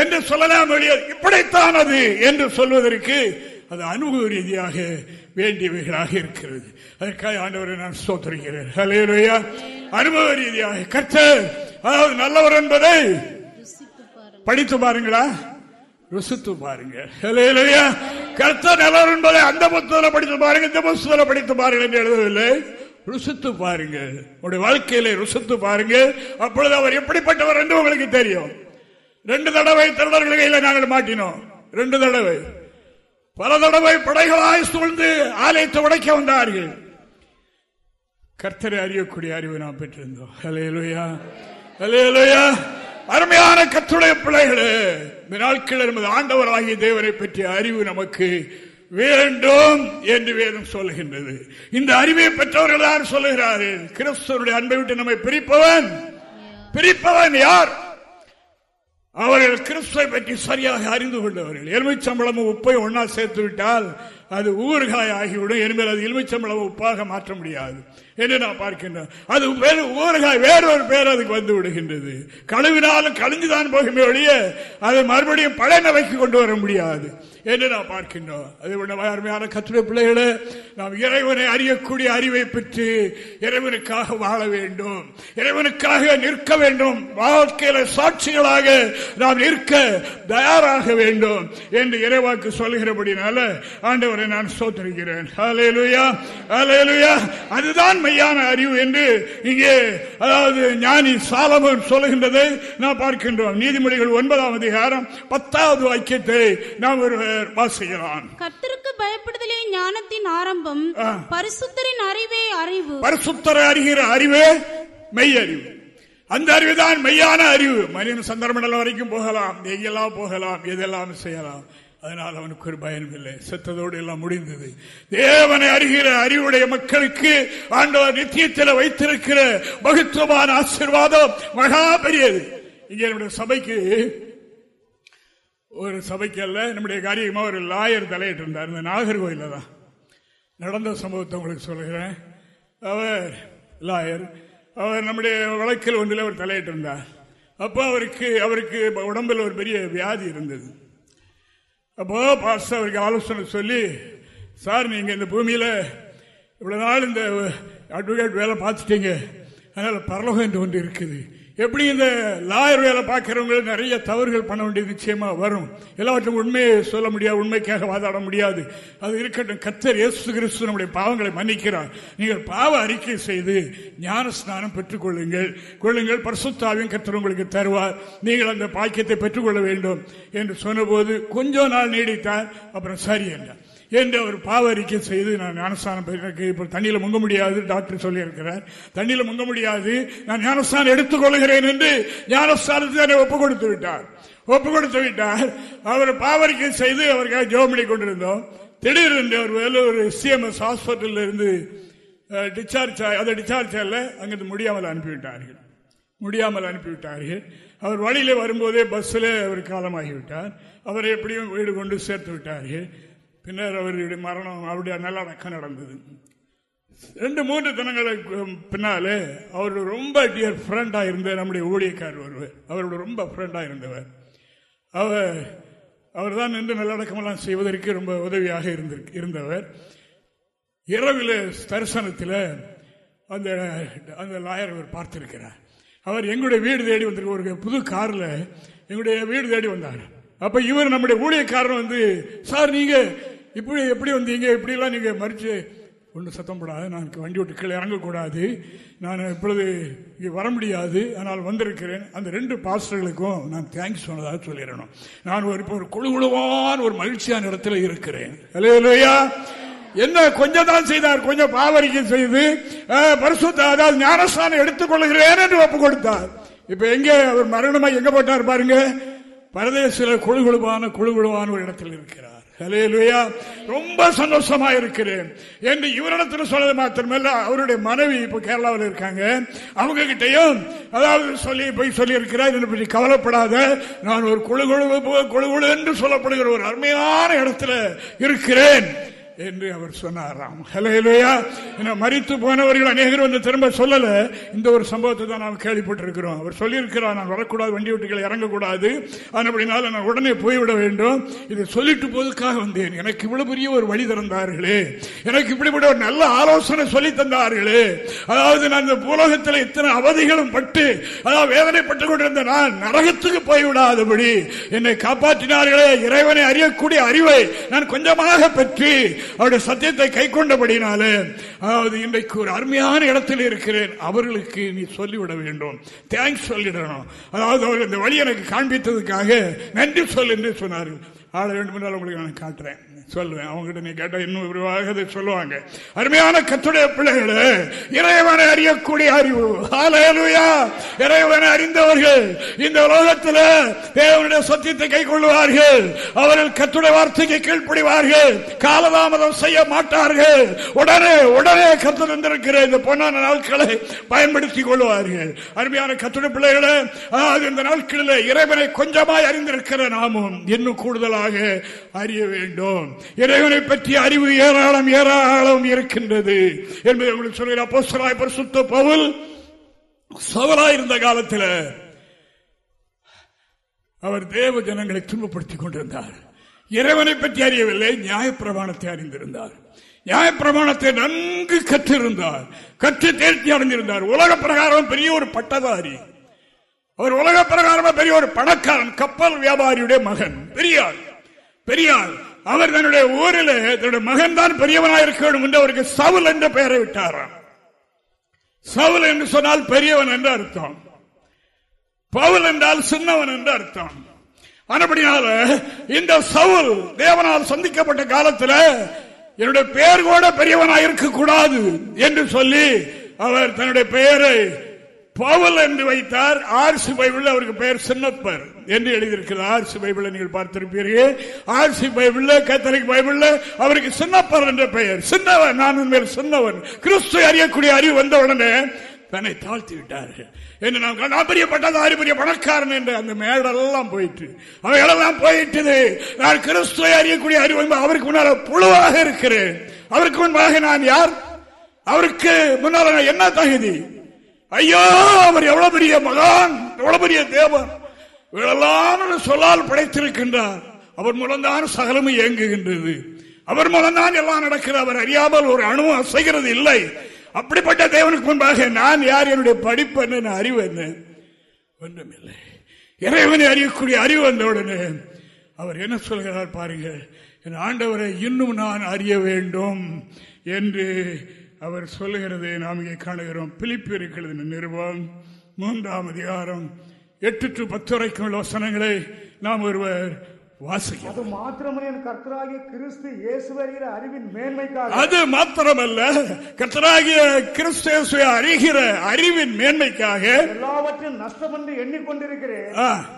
என்று சொல்லலாம் இப்படித்தான் அது என்று சொல்வதற்கு அது அனுபவ ரீதியாக வேண்டியவைகளாக இருக்கிறது. அதற்காக ஆண்டவரை நான் சோத்தரிக்கிறேன் அனுபவ ரீதியாக. கர்த்தர் அதாவது நல்லவர் என்பதை படித்து பாருங்களா. ருசித்து பாருங்க. கர்த்த நல்லவர் என்பதை அந்த புத்தகத்தில் படித்து பாருங்க. இந்த புத்தகத்தில் படித்து பாருங்கள் என்று எழுதவில்லை. ருசித்து பாருங்க. உங்களுடைய வாழ்க்கையில ருசித்து பாருங்க. அப்பொழுது அவர் எப்படிப்பட்டவர் என்று உங்களுக்கு தெரியும். ரெண்டு தடவை திருடர்கள் கையில நாங்கள் மாட்டினோம். ரெண்டு தடவை. பல தடவை படைகளாய் சூழ்ந்து ஆலயத்தை உடைக்க வந்தார்கள். கர்த்தரை அறியக்கூடிய அறிவு நாம் பெற்றிருந்தோம். அலையலுயா அலையலுயா அருமையான கத்துடைய பிள்ளைகளே இந்த நாட்கள் என்பது ஆண்டவராகிய தேவரை பற்றிய அறிவு நமக்கு வேண்டும் என்று வேதம் சொல்லுகின்றது. இந்த அறிவை பெற்றவர்கள் யார் சொல்லுகிறார்கள்? கிறிஸ்தவருடைய அன்பை விட்டு நம்மை பிரிப்பவன். பிரிப்பவன் யார்? அவர்கள் கிறிஸ்துவை பற்றி சரியாக அறிந்து கொண்டவர்கள். எலுமிச்சம்பளமும் உப்பை ஒன்னா சேர்த்து விட்டால் அது ஊறுகாய் ஆகிவிடும். என்பது அது எலுமிச்சம்பளம் உப்பாக மாற்ற முடியாது என்று நான் பார்க்கின்றோம். அது வேறு ஊறுகாய் வேறொரு பேர் அதுக்கு வந்து விடுகின்றது. கழுவினாலும் கழிஞ்சுதான் போகுமே ஒழிய அதை மறுபடியும் பழைய நிலைக்கு கொண்டு வர முடியாது. என்று நாம் பார்க்கின்றோம். அது அருமையான கத்துரை பிள்ளைகளே நாம் இறைவனை அறியக்கூடிய அறிவை பெற்று இறைவனுக்காக வாழ வேண்டும். இறைவனுக்காக நிற்க வேண்டும். வாழ்க்கையில சாட்சிகளாக நாம் நிற்க தயாராக வேண்டும் என்று இறைவாக்கு சொல்கிறபடினால ஆண்டவரை நான் சோத்தரிக்கிறேன். அதுதான் மெய்யான அறிவு என்று இங்கே அதாவது ஞானி சாலமன் சொல்லுகின்றதை நாம் பார்க்கின்றோம். நீதிமொழிகள் ஒன்பதாம் அதிகாரம் பத்தாவது வாக்கியத்தை நாம் ஒரு வாசிக்கிறான் கர்த்தருக்கு பயப்படுதலே ஞானத்தின் ஆரம்பம். பரிசுத்தரின் அறிவே அறிவு. பரிசுத்தரை அறிகிற அறிவே மெய் அறிவு. அந்த அறிவுதான் மெய்யான அறிவு. மனிதன் சந்திரமண்டலம் வரைக்கும் போகலாம். எங்கெல்லாம் போகலாம்? எதெல்லாம் செய்யலாம்? அதனால் அவனுக்கு ஒரு பயனும் இல்லை. செத்ததோடு எல்லாம் முடிந்தது. தேவனை அறிகிற அறிவுடைய மக்களுக்கு ஆண்டவர் நித்தியத்தில் வைத்திருக்கிற மகத்துவமான ஆசிர்வாதம் மகா பெரியது. இங்கே நம்முடைய சபைக்கு ஒரு சபைக்கு அல்ல நம்முடைய காரியமா ஒரு லாயர் தலையிட்டு இருந்தார் இந்த நாகர்கோயில தான் நடந்த சம்பவத்தை உங்களுக்கு சொல்லுகிறேன் அவர் லாயர். அவர் நம்முடைய வழக்கில் ஒன்றில் அவர் தலையிட்டு இருந்தார் அப்போ அவருக்கு அவருக்கு உடம்பில் ஒரு பெரிய வியாதி இருந்தது. அப்போ பாஸ்டர் அவருக்கு ஆலோசனை சொல்லி சார் நீங்கள் இந்த பூமியில் இவ்வளோ நாள் இந்த அட்வொகேட் வேலை பார்த்துட்டீங்க. அதனால் பரலோகம் என்று ஒன்று இருக்குது. எப்படி இந்த லாயர் வேலை பார்க்கிறவங்க நிறைய தவறுகள் பண்ண வேண்டியது நிச்சயமா வரும். எல்லாவற்றும் உண்மையை சொல்ல முடியாது உண்மைக்காக வாதாட முடியாது. அது இருக்கட்டும் கத்தர் இயேசு கிறிஸ்து நம்முடைய பாவங்களை மன்னிக்கிறார். நீங்கள் பாவ அறிக்கை செய்து ஞான ஸ்நானம் பெற்றுக் கொள்ளுங்கள். கொள்ளுங்கள் பரிசுத்தாவையும் கத்தர் உங்களுக்கு தருவார். நீங்கள் அந்த பாக்கியத்தை பெற்றுக்கொள்ள வேண்டும் என்று சொன்னபோது கொஞ்சம் நாள் நீடித்தார் அப்புறம் சரி என்றார். என்று அவர் பாவரிக்கை செய்து நான் ஞானஸ்தானம் இப்போ தண்ணியில் முங்க முடியாது டாக்டர் சொல்லியிருக்கிறார். தண்ணியில் முங்க முடியாது நான் ஞானஸ்தானம் எடுத்துக் கொள்கிறேன் என்று ஞானஸ்தானத்தை என்னை ஒப்பு கொடுத்து விட்டார். ஒப்பு கொடுத்து விட்டார். அவர் பாவரிக்கை செய்து அவருக்காக ஜோமணி கொண்டிருந்தோம். திடீரென்று அவர் வேலூர் சிஎம்எஸ் ஹாஸ்பிட்டலில் இருந்து டிஸ்சார்ஜ் அதை டிஸ்சார்ஜ் ஆகல. அங்கிருந்து முடியாமல் அனுப்பிவிட்டார்கள். முடியாமல் அனுப்பிவிட்டார்கள். அவர் வழியில் வரும்போதே பஸ்ஸில் அவர் காலமாகிவிட்டார். அவரை எப்படியும் வீடு கொண்டு சேர்த்து விட்டார்கள். பின்னர் அவருடைய மரணம் அவருடைய நல்லடக்கம் நடந்தது. ரெண்டு மூன்று தினங்களுக்கு பின்னாலே அவர் ரொம்ப டியர் ஃப்ரெண்டாக இருந்த நம்முடைய ஊழியக்கார் ஒருவர். அவரோட ரொம்ப ஃப்ரெண்டாக இருந்தவர். அவர் அவர் தான் நின்று நல்லடக்கமெல்லாம் செய்வதற்கு ரொம்ப உதவியாக இருந்தவர். இரவில் தரிசனத்தில் அந்த அந்த லாயர் அவர் பார்த்திருக்கிறார். அவர் எங்களுடைய வீடு தேடி வந்திருக்க ஒரு புது காரில் எங்களுடைய வீடு தேடி வந்தார். அப்போ இவர் நம்முடைய ஊழியக்காரன் வந்து சார் நீங்கள் இப்படி எப்படி வந்தீங்க? இப்படிலாம் நீங்கள் மறித்து ஒன்றும் சத்தம் போடாது நான் வண்டி விட்டு கீழே இறங்கக்கூடாது. நான் இப்பொழுது இங்கே வர முடியாது ஆனால் வந்திருக்கிறேன். அந்த ரெண்டு பாஸ்டர்களுக்கும் நான் தேங்க்ஸ் சொன்னதாக சொல்லிடணும். நான் ஒரு இப்போ ஒரு குழு குழுவான் ஒரு மகிழ்ச்சியான இடத்துல இருக்கிறேன். இல்லையா என்ன கொஞ்சம் தான் செய்தார் கொஞ்சம் பாவரிக்கை செய்து பரிசுத்த அதாவது ஞானஸ்தானம் எடுத்துக்கொள்கிறேன் என்று ஒப்பு கொடுத்தார். இப்ப எங்க அவர் மரணமா எங்க போட்டார் பாருங்க? பரதேசில குழு குழுவான குழு குழுவான ஒரு இடத்தில் இருக்கிறார். ரொம்ப சந்தோஷமா இருக்கிறேன். என்று இவரிடத்தில் சொன்னது மாத்திரமல்ல அவருடைய மனைவி இப்ப கேரளாவில் இருக்காங்க. அவங்க கிட்டையும் அதாவது சொல்லி போய் சொல்லி இருக்கிறார் என்னை பற்றி கவலைப்படாத. நான் ஒரு குழு குழு குழு குழு என்று சொல்லப்படுகிற ஒரு அருமையான இடத்துல இருக்கிறேன். என்று அவர் சொன்னாராம். ஹலையிலையா மறித்து போனவர்கள் அநேகர் வந்து திரும்ப சொல்லல. இந்த ஒரு சம்பவத்தை தான் நாம் கேள்விப்பட்டிருக்கிறோம். அவர் சொல்லியிருக்கிறார் நான் வரக்கூடாது வண்டி விட்டுகளை இறங்கக்கூடாது. அப்படினால நான் உடனே போய்விட வேண்டும். இதை சொல்லிட்டு போதுக்காக வந்தேன். எனக்கு இவ்வளவு பெரிய ஒரு வழி திறந்தார்களே எனக்கு இப்படிப்பட்ட ஒரு நல்ல ஆலோசனை சொல்லி தந்தார்களே. அதாவது நான் இந்த பூலோகத்தில் இத்தனை அவதிகளும் பட்டு அதாவது வேதனைப்பட்டுக் கொண்டிருந்த நான் நரகத்துக்கு போய்விடாதபடி என்னை காப்பாற்றினார்களே. இறைவனை அறியக்கூடிய அறிவை நான் கொஞ்சமாக பெற்று அவருடைய சத்தியத்தை கை கொண்டபடினாலே அதாவது இன்றைக்கு ஒரு அருமையான இடத்தில் இருக்கிறேன். அவர்களுக்கு நீ சொல்லிவிட வேண்டும். தேங்க்ஸ் சொல்லிடணும். அதாவது அவர் இந்த வழி எனக்கு காண்பித்ததுக்காக நன்றி சொல் என்று சொன்னார்கள். ஆட வேண்டும் என்றால் உங்களுக்கு நான் காட்டுறேன். சொல்லுவேன். அவங்ககிட்ட நீ கேட்ட இன்னும் விரிவாக சொல்லுவாங்க. அருமையான கத்துடைய பிள்ளைகளே இறைவனை அறியக்கூடிய அறிவு. இறைவனை அறிந்தவர்கள் இந்த உலகத்தில் தேவனுடைய சத்தியத்தை கை கொள்வார்கள் அவர்கள் கத்துடைய வார்த்தைக்கு கீழ்ப்படிவார்கள். காலதாமதம் செய்ய மாட்டார்கள். உடனே உடனே கத்து தந்திருக்கிற இந்த பொன்னான நாட்களை பயன்படுத்திக் கொள்வார்கள் அருமையான கத்துடைய பிள்ளைகளே இந்த நாட்களில் இறைவனை கொஞ்சமாய் அறிந்திருக்கிற நாமும் இன்னும் கூடுதலாக அறிய வேண்டும். இறைவனை பற்றிய அறிவு ஏராளம் ஏராளம் இருக்கின்றது என்பதை உங்களுக்கு சொல்கிற அப்போஸ்தலாய் பரிசுத்த பவுல் சவலாய் இருந்த காலத்தில் அவர் தேவ ஜனங்களை துன்பப்படுத்திக் கொண்டிருந்தார். இறைவனை பற்றி அறியவில்லை நியாயப்பிரமாணத்தை அறிந்திருந்தார். நியாயப்பிரமாணத்தை நன்கு கற்றிருந்தார். கற்று தேர்ச்சி அடைந்திருந்தார். உலக பிரகாரம் பெரிய ஒரு பட்டதாரி. அவர் உலக பிரகாரமா பெரிய ஒரு பணக்காரன் கப்பல் வியாபாரியுடைய மகன் பெரியார் பெரியார் அவர் தன்னுடைய ஊரில் தன்னுடைய மகன் தான் பெரியவனாக இருக்க வேண்டும் என்று அவருக்கு சவுல் என்ற பெயரை விட்டாராம். சவுல் என்று சொன்னால் பெரியவன் என்று அர்த்தம். பவுல் என்றால் சின்னவன் என்று அர்த்தம். ஆனப்படினால இந்த சவுல் தேவனால் சந்திக்கப்பட்ட காலத்தில் என்னுடைய பெயர் கூட பெரியவனாக இருக்கக்கூடாது என்று சொல்லி அவர் தன்னுடைய பெயரை பவுல் என்று வைத்தார். ஆர்சி பைபிள் அவருக்கு பெயர் சின்னப்பர். என்று எழுதியிருக்கிறார் ஆர்சி பைபிள் நீங்கள் பார்த்திருப்பீர்கள். ஆர்சி பைபிள் கத்தலிக் பைபிள் அவருக்கு சின்னப்பர் என்ற பெயர். சின்னவன் நான் உண்மையில் சின்னவன். கிறிஸ்து அறியக்கூடிய அறிவு வந்த உடனே தன்னை தாழ்த்தி விட்டார்கள். என்று நாம் நான் பெரிய பட்டதாரி பெரிய பணக்காரன் என்று அந்த மேடெல்லாம் போயிட்டு அவைகளெல்லாம் போயிட்டது. நான் கிறிஸ்துவை அறியக்கூடிய அறிவு அவருக்கு முன்னால் புழுவாக இருக்கிறேன். அவருக்கு முன்பாக நான் யார்? அவருக்கு முன்னால் என்ன தகுதி? ஐயோ அவர் எவ்வளவு பெரிய மகான் எவ்வளவு பெரிய தேவன். இவளெல்லாம் சொல்லால் படைத்திருக்கின்றார். அவர் மூலம்தான் சகலமும் இயங்குகின்றது. அவர் மூலம்தான் எல்லாம் நடக்கிறது. அவர் அறியாமல் ஒரு அணுவும் அசைகிறது இல்லை. அப்படிப்பட்ட தேவனுக்கு முன்பாக நான் யார்? என்னுடைய படிப்பு என்ன? அறிவு என்ன? ஒன்றுமில்லை. இறைவனை அறியக்கூடிய அறிவு வந்தவுடனே அவர் என்ன சொல்கிறார் பாருங்கள். என் ஆண்டவரை இன்னும் நான் அறிய வேண்டும் என்று அவர் சொல்லுகிறதை நாம் இங்கே காணுகிறோம். பிலிப்பு இருக்கிறது நிறுவம் மூன்றாம் அதிகாரம் எட்டு டு பத்து வரைக்கும் வசனங்களை நாம் ஒருவர் அது மாத்திரமல்ல கர்த்தராகிய கிறிஸ்து இயேசு வருகிற அறிவின் மேன்மைக்காக. அது மாத்திரமல்ல கர்த்தராகிய கிறிஸ்து அறிகிற அறிவின் மேன்மைக்காக நஷ்டம் என்று எண்ணிக்கொண்டிருக்கிறேன்.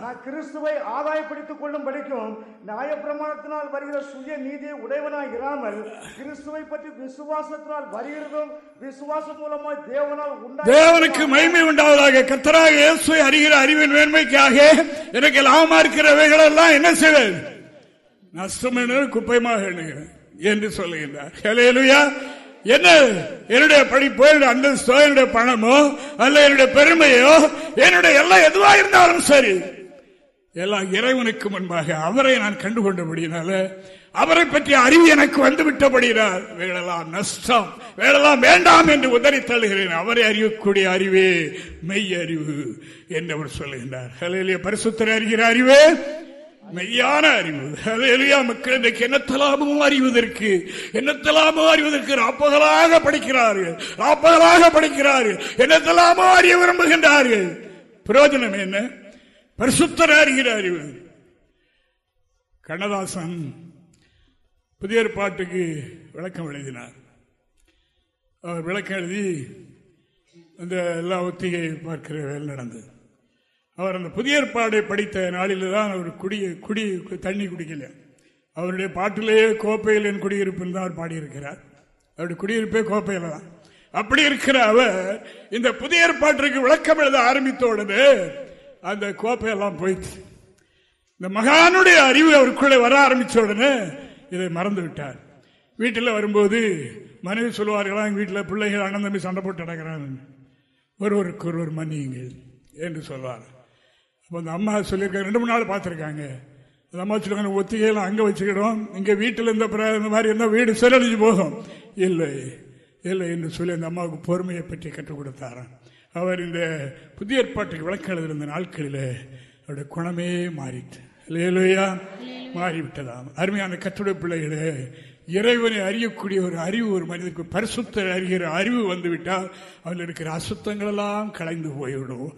நான் கிறிஸ்துவை ஆதாயப்படுத்திக் கொள்ளும் படிக்கும் நியாய பிரமாணத்தினால் வருகிற சுய நீதியை உடையவனாய் இராமல் கிறிஸ்துவை பற்றி விசுவாசத்தினால் வருகிறதும் விசுவாசம் மூலமாய் தேவனால் உண்டா தேவனுக்கு மகிமை உண்டாவதாக கர்த்தராக இயேசுவை அறிகிற அறிவின் மேன்மைக்காக எனக்கு லாபமா இருக்கிறவைகள் எல்லாம் என்ன செய்வது நஷ்டம் குப்பைமாக எண்ணுகிறேன் என்று சொல்லுகின்றார். என்ன? என்னுடைய படிப்போ என்னுடைய அந்தஸ்தோ என்னுடைய பணமோ அல்ல என்னுடைய பெருமையோ என்னுடைய எல்லாம் எதுவா இருந்தாலும் சரி. எல்லாம் இறைவனுக்கு முன்பாக அவரை நான் கண்டுகொண்டபடியினால அவரை பற்றிய அறிவு எனக்கு வந்து விட்டபடினார் வேடலாம் நஷ்டம் வேடலாம் வேண்டாம் என்று உதறி தள்ளுகிறேன். அவரை அறியக்கூடிய அறிவே மெய் அறிவு என்று அவர் சொல்லுகின்றார். பரிசுத்தரை அறிகிற அறிவே மெய்யான அறிவு. அதையா மக்கள் இன்றைக்கு என்னத்தலாமோ அறிவதற்கு என்னத்தலாமோ அறிவதற்கு ராப்பகலாக படிக்கிறார்கள் ராப்பகலாக படிக்கிறார்கள் என்னத்தலாமோ அறிய விரும்புகின்றார்கள். பிரயோஜனம் என்ன? பரிசுத்தர் அறிகிற அறிவு. கண்ணதாசன் புதிய பாட்டுக்கு விளக்கம் எழுதினார். அவர் விளக்கம் எழுதி அந்த எல்லா ஒத்திகை பார்க்கிற வேலை நடந்தது. அவர் அந்த புதிய ஏற்பாடை படித்த நாளில் தான் அவர் குடிய குடி தண்ணி குடிக்கல. அவருடைய பாட்டிலேயே கோப்பையில் என் குடியிருப்பில் தான் அவர் பாடியிருக்கிறார். அவருடைய குடியிருப்பே கோப்பையில் தான். அப்படி இருக்கிற அவர் இந்த புதிய ஏற்பாட்டிற்கு விளக்கம் எழுத ஆரம்பித்த உடனே அந்த கோப்பையெல்லாம் போயிடுச்சு. இந்த மகானுடைய அறிவு அவருக்குள்ளே வர ஆரம்பித்த உடனே இதை மறந்து விட்டார். வீட்டில் வரும்போது மனைவி சொல்லுவார்களா எங்கள் வீட்டில் பிள்ளைகள் அண்ணன் தம்பி சண்டை போட்டு நடக்கிறாங்க ஒருவருக்கு ஒருவர் மன்னியுங்கள் என்று சொல்வார். அந்த அம்மா சொல்லியிருக்காங்க ரெண்டு மூணு நாள் பார்த்துருக்காங்க. அந்த அம்மா சொல்லுவாங்க ஒத்திகையெல்லாம் அங்கே வச்சுக்கிடும் இங்கே வீட்டில் இருந்த இந்த மாதிரி இருந்தால் வீடு சிறழிஞ்சு போகும். இல்லை இல்லை என்று சொல்லி அந்த அம்மாவுக்கு பொறுமையை பற்றி கற்றுக் கொடுத்தாராம். அவர் இந்த புதிய ஏற்பாட்டுக்கு விளக்கம் எழுதியிருந்த நாட்களில் அவருடைய குணமே மாறிட்டு இல்லையா மாறிவிட்டதாம். அருமையான கற்றுடைய பிள்ளைகளே இறைவனை அறியக்கூடிய ஒரு அறிவு ஒரு மனிதனுக்கு பரிசுத்த அறிகிற அறிவு வந்துவிட்டால் அதில் இருக்கிற அசுத்தங்கள் எல்லாம் கலைந்து போய்விடும்.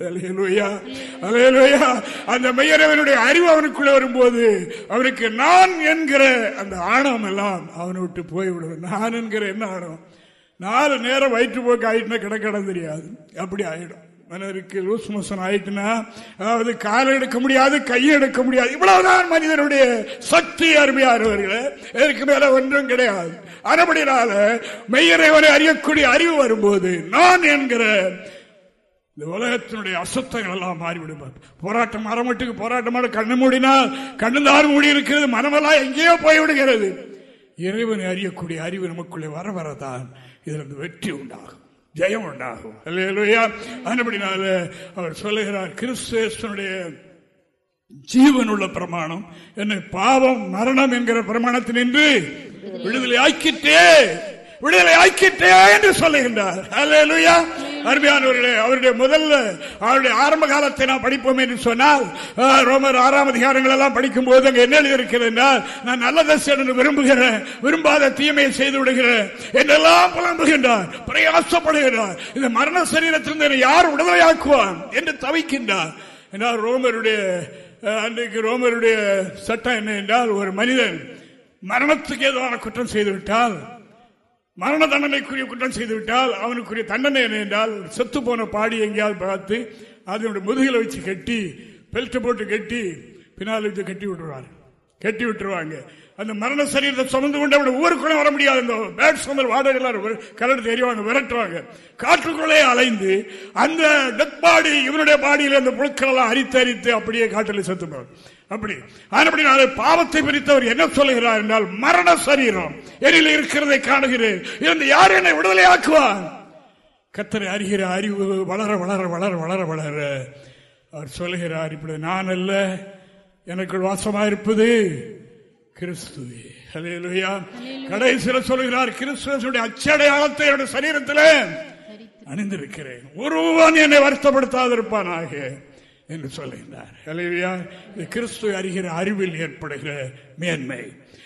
அந்த மையரவனுடைய அறிவு அவனுக்குள்ள வரும்போது அவனுக்கு நான் என்கிற அந்த ஆணவம் எல்லாம் அவனை விட்டு போய்விடும். நான் என்கிற என்ன ஆணவம் நாலு நேரம் வயிற்று போக்கு ஆயிட்டுனா கிடக்கடம் தெரியாது. அப்படி ஆயிடும். மனிதருக்கு லூஸ் மோசன் ஆயிட்டுனா அதாவது காலை எடுக்க முடியாது கையை எடுக்க முடியாது. இவ்வளவுதான் மனிதனுடைய சக்தி அருமையானவர்களே. இதற்கு மேல ஒன்றும் கிடையாது. அறுபடினால மெய்யறைவரை அறியக்கூடிய அறிவு வரும்போது நான் என்கிற இந்த உலகத்தினுடைய அசுத்தங்கள் எல்லாம் மாறிவிடும் போராட்டம் மரமட்டுக்கு போராட்டமான கண்ணு மூடினால் கண்ணுதான் மூடி இருக்கிறது மனமெல்லாம் எங்கேயோ போய்விடுகிறது. இறைவனை அறியக்கூடிய அறிவு நமக்குள்ளே வர வரதான் இதில் வெற்றி உண்டாகும். ஜெயம் உண்டாகும். அதுபடினால அவர் சொல்லுகிறார் கிறிஸ்துடைய ஜீவன் உள்ள பிரமாணம் என்னை பாவம் மரணம் என்கிற பிரமாணத்தினின்று விடுதலை ஆக்கிட்டே விடுதலை ஆக்கிட்டேன் என்று சொல்லுகின்றார். அருமையானவர்களே அவருடைய முதல்ல அவருடைய ஆரம்ப காலத்தை நான் படிப்போம் என்று சொன்னால் ரோமர் ஆறாம் அதிகாரங்கள் எல்லாம் படிக்கும் போது அங்கே என்ன எழுதியிருக்கிறது என்றால் நான் நல்லதை என்று விரும்புகிறேன் விரும்பாத தீமையை செய்து விடுகிறேன் என்றெல்லாம் புலம்புகின்றார் பிரயாசப்படுகிறார் இந்த மரண சரீரத்திலிருந்து என்னை யார் விடுதலையாக்குவான் என்று தவிக்கின்றார். என்றால் ரோமருடைய அன்றைக்கு ரோமருடைய சட்டம் என்ன என்றால் ஒரு மனிதன் மரணத்துக்கு ஏதுவான குற்றம் செய்துவிட்டால் மரண தண்டனைக்குரிய குற்றம் செய்துவிட்டால் அவனுக்குரிய தண்டனை என்ன என்றால் செத்து போன பாடி எங்கேயாவது பார்த்து அதனுடைய முதுகில வச்சு கட்டி பெல்ட் போட்டு கட்டி பின்னால் வச்சு கட்டி விட்டுருவாங்க கட்டி விட்டுருவாங்க. அந்த மரண சரீரத்தை சுமந்து கொண்டு அவனை ஊருக்குள்ள வர முடியாது. அந்த பேட் சுமர் வாடகை கரடு தெரிவாங்க விரட்டுவாங்க. காற்றுக்குள்ளே அலைந்து அந்த டெத் பாடி இவனுடைய பாடியில் அந்த புழுக்கள் எல்லாம் அரித்து அரித்து அப்படியே காட்டில் செத்துப்பாங்க அப்படி. நான் பாவத்தை பிரித்தவர் என்ன சொல்லுகிறார் என்றால் மரண சரீரம். எனில் இருக்கிறதை காணுகிறேன். இருந்து யார் என்னை விடுதலை ஆக்குவார் கத்தரை அறிகிற அறிவு வளர வளர வளர வளர வளர. அவர் சொல்லுகிறார் இப்படி நான் அல்ல. எனக்குள் வாசமா இருப்பது கிறிஸ்துவே. கடைசியில் சொல்லுகிறார் கிறிஸ்துவனுடைய அச்சடையாளத்தை என்னுடைய சரீரத்தில் அணிந்திருக்கிறேன். ஒருவன் என்னை வருத்தப்படுத்தாதிருப்பானாக. என்று சொல்லுகிறார் கிறிஸ்துவ அறிகிற அறிவில் ஏற்படுகிற மேன்மை.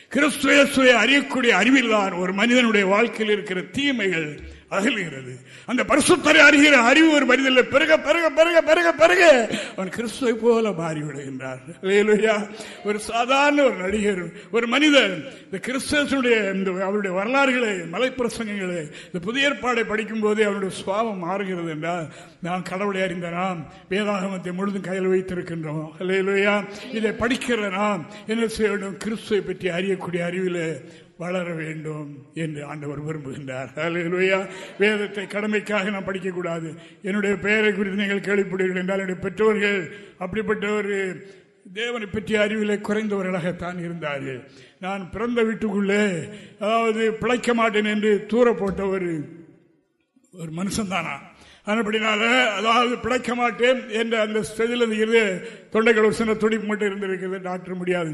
கிறிஸ்துவ அறியக்கூடிய அறிவில்தான் ஒரு மனிதனுடைய வாழ்க்கையில் இருக்கிற தீமைகள் அகலுகிறது அந்த பரிசுத்தரை அறிகிற அறிவு ஒரு மனிதனில் பிறக பிறக பிறக பிறக பிறக அவன் கிறிஸ்துவை போல மாறிவிடுகின்றார் ஒரு சாதாரண ஒரு நடிகர் ஒரு மனிதன் இந்த கிறிஸ்துவனுடைய இந்த அவருடைய வரலாறுகளை மலைப்பிரசங்களை இந்த புதிய ஏற்பாடை படிக்கும் போதே அவருடைய சுவாபம் மாறுகிறது என்றால் நாம் கடவுளை அறிந்த நாம் வேதாகமத்தை முழுதும் கையில் வைத்திருக்கின்றோம். இல்லையிலா இதை படிக்கிற நாம் என்ன செய்ய வேண்டும்? கிறிஸ்துவை பற்றி அறியக்கூடிய அறிவில் வளர வேண்டும் என்று ஆண்டவர் விரும்புகின்றார். வேதத்தை கடமைக்காக நாம் படிக்கக்கூடாது. என்னுடைய பெயரை குறித்து நீங்கள் கேள்விப்படுவீர்கள் என்றால் என்னுடைய பெற்றோர்கள் அப்படிப்பட்ட ஒரு தேவனை பற்றிய அறிவிலே குறைந்தவர்களாகத்தான் இருந்தார்கள். நான் பிறந்த வீட்டுக்குள்ளே அதாவது பிழைக்க மாட்டேன் என்று தூர போட்ட ஒரு ஒரு மனுஷன்தானா? அப்படினால அதாவது பிழைக்க மாட்டேன் என்ற அந்த ஸ்டேஜில் இருந்து தொண்டைகள் ஒரு சின்ன துடிப்பு மட்டும் இருந்திருக்கிறது டாக்டர் முடியாது.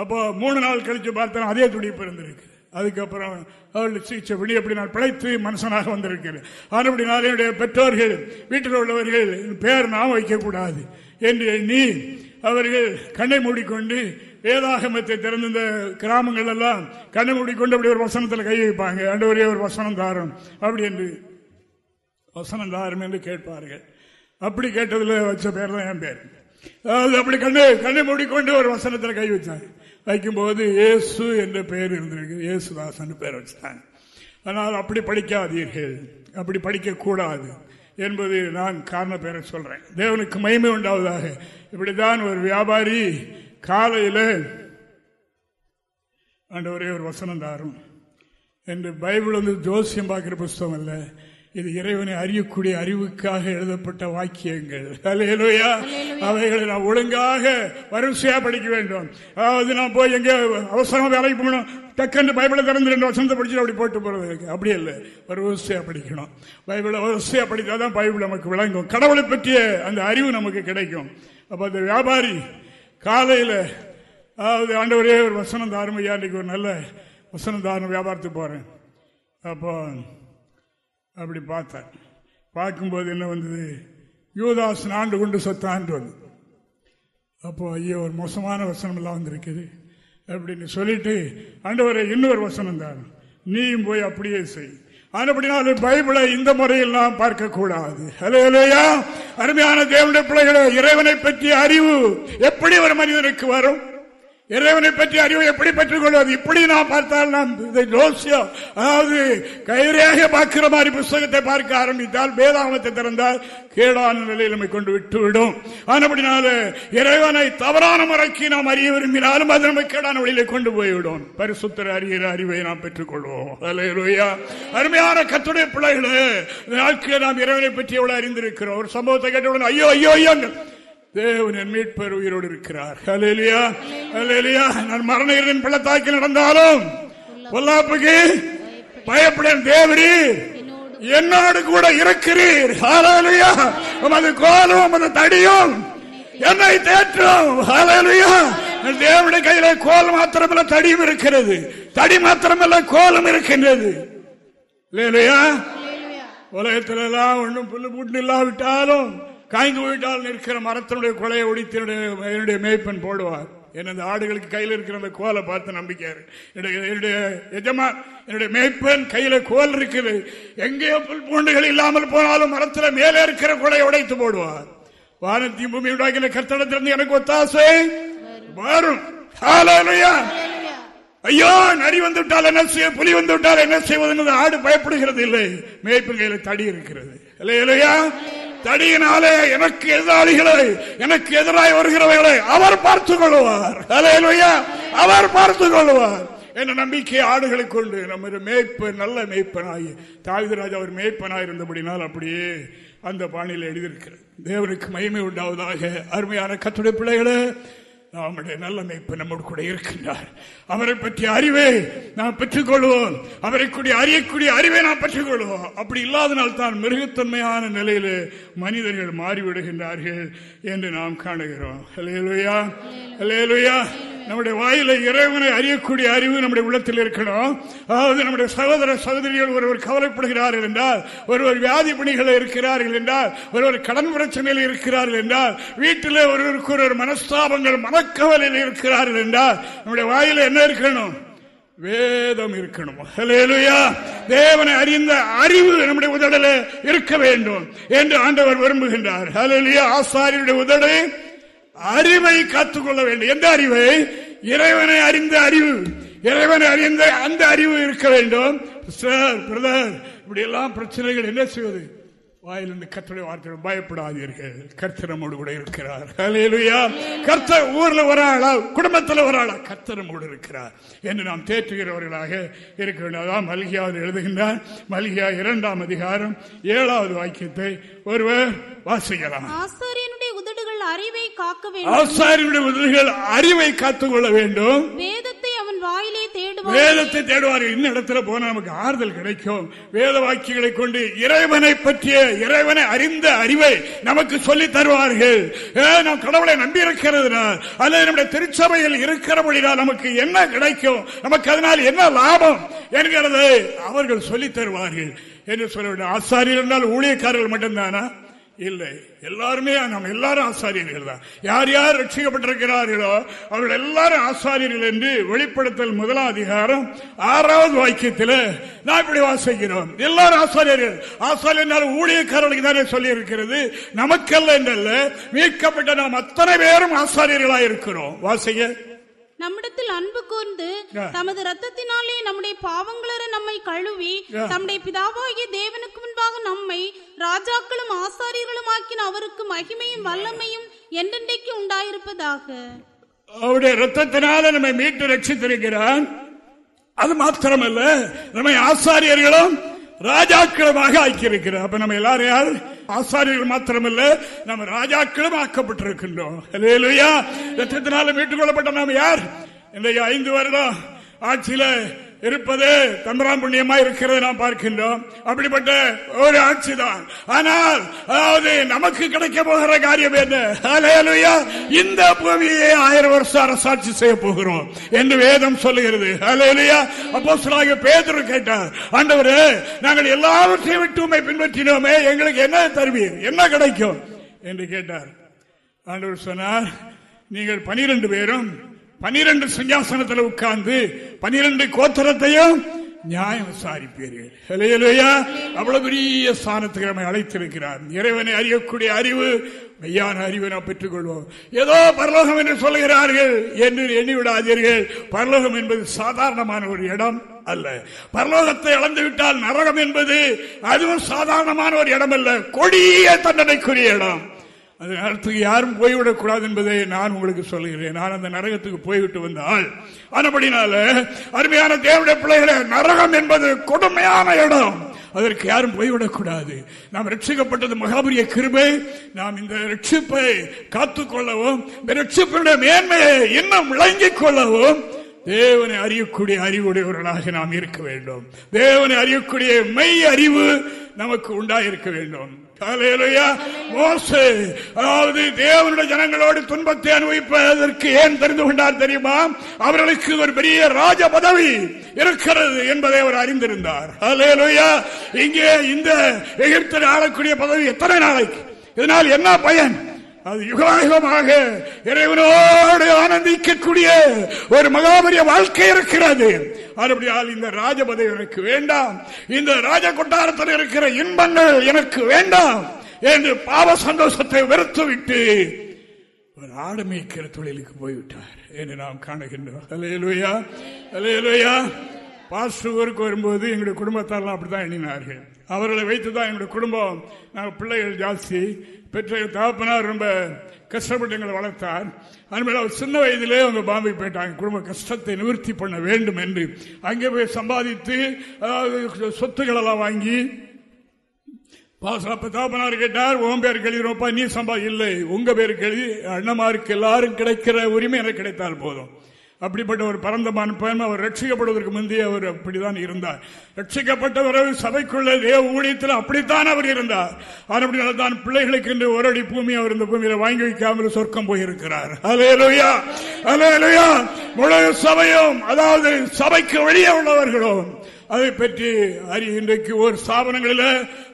அப்போ மூணு நாள் கழிச்சு பார்த்தா அதே துடிப்பு இருந்திருக்கு. அதுக்கப்புறம் அவள் சிகிச்சை பண்ணி அப்படி நான் பிழைத்து மனுஷனாக வந்திருக்கிறேன் அப்படினால என்னுடைய பெற்றோர்கள் வீட்டில் உள்ளவர்கள் பெயர் நாம் வைக்கக்கூடாது என்று எண்ணி அவர்கள் கண்ணை மூடிக்கொண்டு வேதாகமத்தை திறந்த இந்த கிராமங்கள் எல்லாம் கண்ணை மூடிக்கொண்டு அப்படி ஒரு வசனத்தில் கை வைப்பாங்க. அண்டு ஒரே ஒரு வசனம் தாரும் அப்படி என்று வசனம் தாரும் என்று கேட்பார்கள். அப்படி கேட்டதில் வச்ச பேர் தான் என் பேர். அதாவது அப்படி கண்ணு கண்ணை மூடிக்கொண்டு ஒரு வசனத்தில் கை வச்சாங்க வைக்கும்போது இயேசு என்ற பெயர் இருந்திருக்கு. இயேசுதாசன் பெயர் வச்சுட்டாங்க. ஆனால் அப்படி படிக்காதீர்கள். அப்படி படிக்கக்கூடாது என்பது நான் காரண பெயரை சொல்றேன். தேவனுக்கு மயிமை உண்டாவதாக. இப்படிதான் ஒரு வியாபாரி காலையில் ஒரே ஒரு வசனம் தாரும். என்று பைபிள் வந்து ஜோசியம் பார்க்கிற புஸ்தகம் இல்லை இது இறைவனை அறியக்கூடிய அறிவுக்காக எழுதப்பட்ட வாக்கியங்கள். அலையலுயா அவைகளை நாம் ஒழுங்காக வரிசையா படிக்க வேண்டும். அதாவது நான் போய் எங்க அவசரமா வேலைக்கு போகணும் டக்குன்னு பைபிளை திறந்து ரெண்டு வசனத்தை படிச்சு அப்படி போட்டு போறது அப்படி இல்லை. வரிசையா படிக்கணும். பைபிளை வரிசையா படித்தாதான் பைபிள் நமக்கு விளங்கும். கடவுளை பற்றிய அந்த அறிவு நமக்கு கிடைக்கும். அப்ப அந்த வியாபாரி காலையில் அதாவது ஆண்டவரே ஒரு வசனம் தாரும் ஐயா இன்றைக்கு ஒரு நல்ல வசனம் தாரும் வியாபாரத்துக்கு போகிறேன் அப்போ அப்படி பார்த்தேன் பார்க்கும்போது என்ன வந்தது? யூதாஸ் ஆண்டு கொண்டு சொத்தான்ட்டு வந்தது அப்போ ஐயோ ஒரு மோசமான வசனம் எல்லாம் வந்திருக்குது. அப்படின்னு சொல்லிட்டு ஆண்டவரை இன்னொரு வசனம் தான். நீயும் போய் அப்படியே செய். ஆனப்படினால் பைபிளை இந்த முறையில் நாம் பார்க்க கூடாது அருமையான தேவனுடைய பிள்ளைகளை இறைவனை பற்றிய அறிவு எப்படி ஒரு மனிதனுக்கு வரும்? இறைவனை பற்றி அறிவை எப்படி பெற்றுக் கொள்வது? இப்படி நான் பார்த்தால் நாம் இதை ஜோசியம் அதாவது கைரேக பார்க்கிற மாதிரி புஸ்தகத்தை பார்க்க ஆரம்பித்தால் வேதாமத்தை திறந்தால் கேடான நிலையில் நம்மை கொண்டு விட்டுவிடும். ஆனப்படினால இறைவனை தவறான முறைக்கு நாம் அறிய விரும்பினாலும் அது நம்மை கேடான வழியில கொண்டு போய்விடும். பரிசுத்தர் அறிகிற அறிவை நாம் பெற்றுக் கொள்வோம். அருமையான கத்துடைய பிள்ளைகளே நாட்களில் நாம் இறைவனை பற்றி எவ்வளவு அறிந்திருக்கிறோம்? ஒரு சம்பவத்தை கேட்டவுடன் ஐயோ ஐயோ ஐயோ தேவன் மீட்பர் உயிரோடு இருக்கிறார். ஹலேலியா ஹலேலியா நான் மரண இருந்த பள்ளத்தாக்கி நடந்தாலும் பொல்லாப்புக்கு பயப்பட தேவரி என்னோடு கூட இருக்கிறீர். உமது கோலும் உமது தடியும் என்னை தேற்றும். தேவனுடைய கையில கோல் மாத்திரமல்ல தடியும் இருக்கிறது. தடி மாத்திரமல்ல கோலம் இருக்கின்றது. இல்லையா உலகத்துல எல்லாம் ஒன்னும் புல்லு பூட்டு இல்லாவிட்டாலும் காய்ந்து போயிட்டால் நிற்கிற மரத்தினுடைய கொலையை ஒடித்து என்னுடைய மேய்ப்பன் போடுவார். எனது ஆடுகளுக்கு கையில் இருக்கிற அந்த கோலை பார்த்து நம்பிக்கையாரு. என்னுடைய எஜமா என்னுடைய மேய்ப்பன் கையில கோல் இருக்குது. எங்கேயோ புல் பூண்டுகள் இல்லாமல் போனாலும் மரத்துல மேலே இருக்கிற கொலையை உடைத்து போடுவார். வானத்தையும் பூமி உண்டாக்கின கர்த்தடத்திலிருந்து எனக்கு ஒத்தாசை வரும். ஐயோ நரி வந்து விட்டால் என்ன செய்ய புலி வந்து விட்டால் என்ன செய்வது? ஆடு பயப்படுகிறது இல்லை. மேய்ப்பு கையில தடி இருக்கிறது. இல்லையா தடியினாலே எனக்கு எதிராளிகளை எனக்கு எதிராய் வருகிறவர்களை அவர் பார்த்துக் கொள்வார் அவர் பார்த்துக் கொள்வார் என்ற நம்பிக்கை ஆடுகளை கொண்டு நம்ம மேய்ப்பு நல்ல மேய்ப்பனாய் தாவிதராஜ் அவர் மேய்ப்பனாய் இருந்தபடினால் அப்படியே அந்த பாணியில் எழுதியிருக்கிறது தேவனுக்கு மகிமை உண்டாவதாக அருமையான கத்துடைய பிள்ளைகளை நம்முடைய நல்ல மேய்ப்பு நம்மோடு கூட இருக்கின்றார். அவரை பற்றிய அறிவை நாம் பெற்றுக்கொள்வோம். அவரை கூடிய அறியக்கூடிய அறிவை நாம் பெற்றுக்கொள்வோம். அப்படி இல்லாதனால் தான் மிருகத்தன்மையான நிலையில மனிதர்கள் மாறிவிடுகின்றார்கள் என்று நாம் காணுகிறோம். நம்முடைய வாயில இறைவனை அறியக்கூடிய அறிவு நம்முடைய உள்ளத்தில் இருக்கணும். அதாவது நம்முடைய சகோதர சகோதரிகள் ஒருவர் கவலைப்படுகிறார்கள் என்றால் ஒருவர் வியாதி பணிகள் இருக்கிறார்கள் என்றால் ஒருவர் கடன் பிரச்சனையில் இருக்கிறார்கள் என்றால் வீட்டில் ஒருவருக்கு ஒரு மனஸ்தாபங்கள் மனக்கவலையில் இருக்கிறார்கள் என்றால் நம்முடைய வாயில என்ன இருக்கணும்? வேதம் இருக்கணும். தேவனை அறிந்த அறிவு நம்முடைய உதடல இருக்க வேண்டும் என்று ஆண்டவர் விரும்புகின்றார். ஆசாரியுடைய உதடு அறிவை காத்துக்கொள்ள வேண்டும். எந்த அறிவை? இறைவனை அறிந்த அறிவு. இறைவனை அறிந்த அந்த அறிவு இருக்க வேண்டும். சார் பிரதர் இப்படி எல்லாம் பிரச்சனைகள் என்ன செய்வது? வாயிலிருந்து கத்துடைய வார்த்தை பயப்படாதீர்கள். கர்த்தரமோடு கூட இருக்கிறார். கர்த்த ஊர்ல ஒரு ஆளா குடும்பத்தில் ஒரு ஆளா கர்த்தரமோடு இருக்கிறார். என்று நாம் தேற்றுகிறவர்களாக இருக்க வேண்டும். மல்கியாவது எழுதுகின்றார். மல்கியா இரண்டாம் அதிகாரம் ஏழாவது வாக்கியத்தை ஒருவர் வாசிக்கலாம். அறிவை காக்க வேண்டும். ஆசாரியனுடைய உதடுகள் அறிவை காத்துக் கொள்ள வேண்டும். வேதத்தை அவன் வாயிலே தேடுவார் வேதத்தை தேடுவார்கள். இந்த இடத்துல போன நமக்கு ஆறுதல் கிடைக்கும். வேத வாக்கியங்களை கொண்டு இறைவனை பற்றிய இறைவனை அறிந்த அறிவை நமக்கு சொல்லி தருவார்கள். நாம் கடவுளை நம்பி இருக்கிறதுனால் அல்லது நம்முடைய திருச்சபையில் இருக்கிறபடினால் நமக்கு என்ன கிடைக்கும்? நமக்கு அதனால் என்ன லாபம்? என்கிறதை அவர்கள் சொல்லி தருவார்கள். என்று சொல்ல வேண்டும். ஆசாரியர் என்றால் ஊழியக்காரர்கள் மட்டும்தானா? இல்லை. எல்லாருமே நம்ம எல்லாரும் ஆசாரியர்கள் தான் யார் யார் ரட்சிக்கப்பட்டிருக்கிறார்களோ அவர்கள் எல்லாரும் ஆசாரியர்கள் என்று வெளிப்படுத்தல் முதலாம் அதிகாரம் ஆறாவது வாக்கியத்தில் நான் இப்படி வாசிக்கிறோம். எல்லாரும் ஆசாரியர்கள். ஆசாரியர் ஊழியக்காரர்களுக்கு தானே சொல்லி இருக்கிறது நமக்கல்ல என்றல்ல மீட்கப்பட்ட நாம் அத்தனை பேரும் ஆசாரியர்களாக இருக்கிறோம் வாசிக்க நம்மிடத்தில் அன்பு கூர்ந்து தமது ரத்தத்தினாலே நம்முடைய பாவங்களர நம்மை கழுவி தம்முடைய பிதாவாகிய தேவனுக்கு முன்பாக நம்மை ராஜாக்களும் ஆசாரியர்களும் ஆக்கின அவருக்கு மகிமையும் வல்லமையும் என்றென்றைக்கு உண்டாயிருப்பதாக. அவருடைய ரத்தத்தினால நம்மை மீட்டு ரட்சித்திருக்கிறான் அது மாத்திரமல்ல நம்மை ஆசாரியர்களும் ராஜாக்களமாக ஆக்கியிருக்கிறார். அப்ப நம்ம எல்லாரும் யார் ஆசாரியர்கள் மாத்திரமல்ல நம்ம ராஜாக்களும் ஆக்கப்பட்டிருக்கின்றோம் ரத்தத்தினால மீட்டுக் கொள்ளப்பட்ட நாம் யார்? இன்றைக்கு ஐந்து வருடம் ஆட்சியில இருப்பது தம்பராம் புண்ணியமா இருக்கிறது நாம் பார்க்கின்றோம். அப்படிப்பட்ட ஒரு ஆட்சி தான் ஆனால் அதாவது நமக்கு கிடைக்க போகிற காரியம் என்ன? இந்த பூமியை ஆயிரம் வருஷம் அரசாட்சி செய்ய போகிறோம் என்று வேதம் சொல்லுகிறது. அலையலுயா அப்போ சொல்லாக பேதர் கேட்டார். ஆண்டவர் நாங்கள் எல்லாவற்றையும் விட்டு உண்மை பின்பற்றினோமே எங்களுக்கு என்ன தருவீர்? என்ன கிடைக்கும்? என்று கேட்டார். ஆண்டவர் சொன்னார் நீங்கள் பனிரெண்டு பேரும் பனிரெண்டு சிங்காசனத்தில் உட்கார்ந்து பனிரெண்டு கோத்திரத்தையும் நியாயம் விசாரிப்பீர்கள். அவ்வளவு பெரிய ஸ்தானத்துக்கு நம்மை அழைத்திருக்கிறார். இறைவனை அறியக்கூடிய அறிவு மெய்யான அறிவை நாம் பெற்றுக் கொள்வோம் ஏதோ பரலோகம் என்று சொல்லுகிறார்கள் என்று எண்ணிவிடாதீர்கள். பரலோகம் என்பது சாதாரணமான ஒரு இடம் அல்ல. பரலோகத்தை இழந்துவிட்டால் நரகம் என்பது அதுவும் சாதாரணமான ஒரு இடம் அல்ல கொடிய தண்டனைக்குரிய இடம். அந்த நேரத்துக்கு யாரும் போய்விடக்கூடாது என்பதை நான் உங்களுக்கு சொல்லுகிறேன். நான் அந்த நரகத்துக்கு போய்விட்டு வந்தால் அதுபடினால அருமையான தேவடைய பிள்ளைகளே நரகம் என்பது கொடுமையான இடம். அதற்கு யாரும் போய்விடக்கூடாது. நாம் ரட்சிக்கப்பட்டது மகாபுரிய கிருபை. நாம் இந்த ரட்சிப்பை காத்துக்கொள்ளவும் இந்த ரட்சிப்பினுடைய மேன்மையை இன்னும் விளங்கிக் கொள்ளவும் தேவனை அறியக்கூடிய அறிவுடையவர்களாக நாம் இருக்க வேண்டும். தேவனை அறியக்கூடிய மெய் அறிவு நமக்கு உண்டாயிருக்க வேண்டும். அதாவது தேவனுடைய ஜனங்களோடு துன்பத்தை அனுபவிப்பதற்கு ஏன் தெரிந்து கொண்டார் தெரியுமா? அவர்களுக்கு ஒரு பெரிய ராஜ பதவி இருக்கிறது என்பதை அவர் அறிந்திருந்தார். இங்கே இந்த எகிப்தில் ஆளக்கூடிய பதவி எத்தனை நாளைக்கு? இதனால் என்ன பயன்? அது யுகாயுகமாக இறைவனோடு ஆனந்திக்கக்கூடிய ஒரு மகாபரிய வாழ்க்கை இருக்கிறது. அப்படியால் இந்த ராஜபதவி எனக்கு வேண்டாம். இந்த ராஜ கொட்டாரத்தில் இருக்கிற இன்பங்கள் எனக்கு வேண்டாம் என்று பாவ சந்தோஷத்தை வெறுத்துவிட்டு ஒரு ஆடு மேய்க்கிற தொழிலுக்கு போய்விட்டார் என்று நாம் காணுகின்றோம். அலையலுயா அலையலுயா பாஸ்டருக்கு வரும்போது எங்களுடைய குடும்பத்தாரெல்லாம் அப்படித்தான் எண்ணினார்கள். அவர்களை வைத்து தான் எங்களுடைய குடும்பம். நாங்கள் பிள்ளைகள் ஜாஸ்தி. பெற்ற தகப்பனார் ரொம்ப கஷ்டப்பட்டு எங்களை வளர்த்தார். அதுமாதிரி அவர் சின்ன வயதிலே அவங்க பாம்பே போயிட்டாங்க. குடும்ப கஷ்டத்தை நிவர்த்தி பண்ண வேண்டும் என்று. அங்கே போய் சம்பாதித்து அதாவது சொத்துக்கள் எல்லாம் வாங்கி தாப்பனார் கேட்டார் உன் பேர் கழிவுப்பா நீ சம்பா இல்லை உங்க பேர் கழுவி அண்ணமாருக்கு எல்லாரும் கிடைக்கிற உரிமை எனக்கு கிடைத்தால் போதும். அப்படிப்பட்ட ஒரு பரந்த மனப்பயன் அவர் ரட்சிக்கப்படுவதற்கு முந்தைய அவர் அப்படிதான் இருந்தார். ரட்சிக்கப்பட்டவர் சபைக்குள்ள தேவ ஊழியத்தில் அப்படித்தான் அவர் இருந்தார். அப்படினால தான் பிள்ளைகளுக்கு என்று ஒரு அடி பூமி அவர் இந்த பூமியில வாங்கி வைக்காமல் சொர்க்கம் போயிருக்கிறார். அலையலுயா அலையலுயா முழு சபையும் அதாவது சபைக்கு வெளியே உள்ளவர்களும் அதை பற்றி அறி இன்றைக்கு ஒரு ஸ்தாபனங்களில்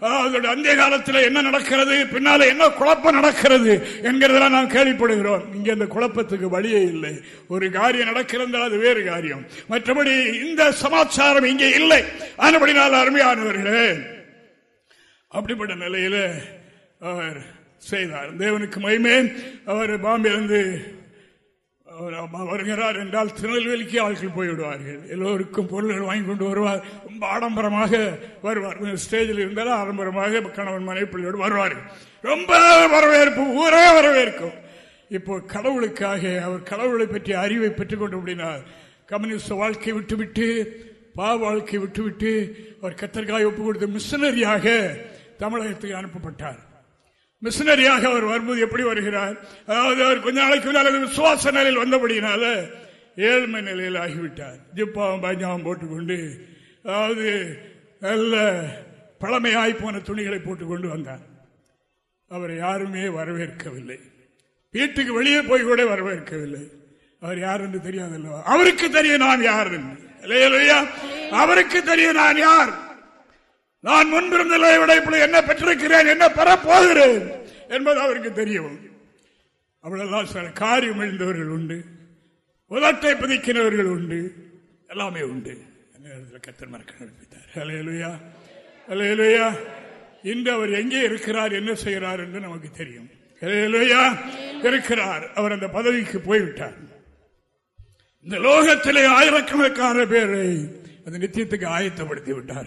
அதோட அந்த காலத்தில் என்ன நடக்கிறது பின்னால என்ன குழப்பம் நடக்கிறது என்கிறதெல்லாம் நாம் கேள்விப்படுகிறோம். இங்கே அந்த குழப்பத்துக்கு வழியே இல்லை. ஒரு காரியம் நடக்கிறது அது வேறு காரியம். மற்றபடி இந்த சமாச்சாரம் இங்கே இல்லை. ஆனபடினால் அருமையானவர்களே அப்படிப்பட்ட நிலையில அவர் செய்தார். தேவனுக்கு மயமே அவர் பாம்பிலிருந்து வருகிறார் என்றால் திருநெல்வேலிக்கு ஆட்கள் போய்விடுவார்கள். எல்லோருக்கும் பொருள்கள் வாங்கி கொண்டு வருவார். ரொம்ப ஆடம்பரமாக வருவார். ஸ்டேஜில் இருந்தாலும் ஆடம்பரமாக கணவன் மனைவி பிள்ளையோடு வருவார்கள். ரொம்ப வரவேற்பு ஊரே வரவேற்கும் இப்போ கடவுளுக்காக அவர் கடவுளை பற்றிய அறிவை பெற்றுக்கொண்டு அப்படின்னார் கம்யூனிஸ்ட் வாழ்க்கை விட்டுவிட்டு பா வாழ்க்கை விட்டுவிட்டு அவர் கத்தர்காய் ஒப்பு கொடுத்த மிஷனரியாக தமிழகத்துக்கு அனுப்பப்பட்டார். மிஷினரியாக அவர் வரும்போது எப்படி வருகிறார்? அதாவது அவர் கொஞ்ச நாளைக்கு முன்னால் விசுவாச நிலையில் வந்தபடியினால ஏழ்மை நிலையில் ஆகிவிட்டார். ஜிப்பாவும் பஞ்சாவும் போட்டுக்கொண்டு அதாவது நல்ல பழமையாய் போன துணிகளை போட்டுக்கொண்டு வந்தார். அவர் யாருமே வரவேற்கவில்லை. வீட்டுக்கு வெளியே போய் கூட வரவேற்கவில்லை. அவர் யார் என்று தெரியாதல்லவா? அவருக்கு தெரியும் நான் யார் என்று. அவருக்கு தெரியும் நான் யார்? நான் முன்பிருந்த விடைப்புல என்ன பெற்றிருக்கிறேன் என்ன பெறப்போகிறேன் என்பது அவருக்கு தெரியும். அவ்வளவுதான் சில காரியம் எழுந்தவர்கள் உண்டு உதட்டை பதிக்கிறவர்கள் உண்டு எல்லாமே உண்டு. கத்தன் மறக்க அலையலுயா இன்று அவர் எங்கே இருக்கிறார் என்ன செய்கிறார் என்று நமக்கு தெரியும். இருக்கிறார். அவர் அந்த பதவிக்கு போய்விட்டார். இந்த லோகத்திலே ஆயிரக்கணக்கான பேரை அந்த நிச்சயத்துக்கு ஆயத்தப்படுத்தி விட்டார்.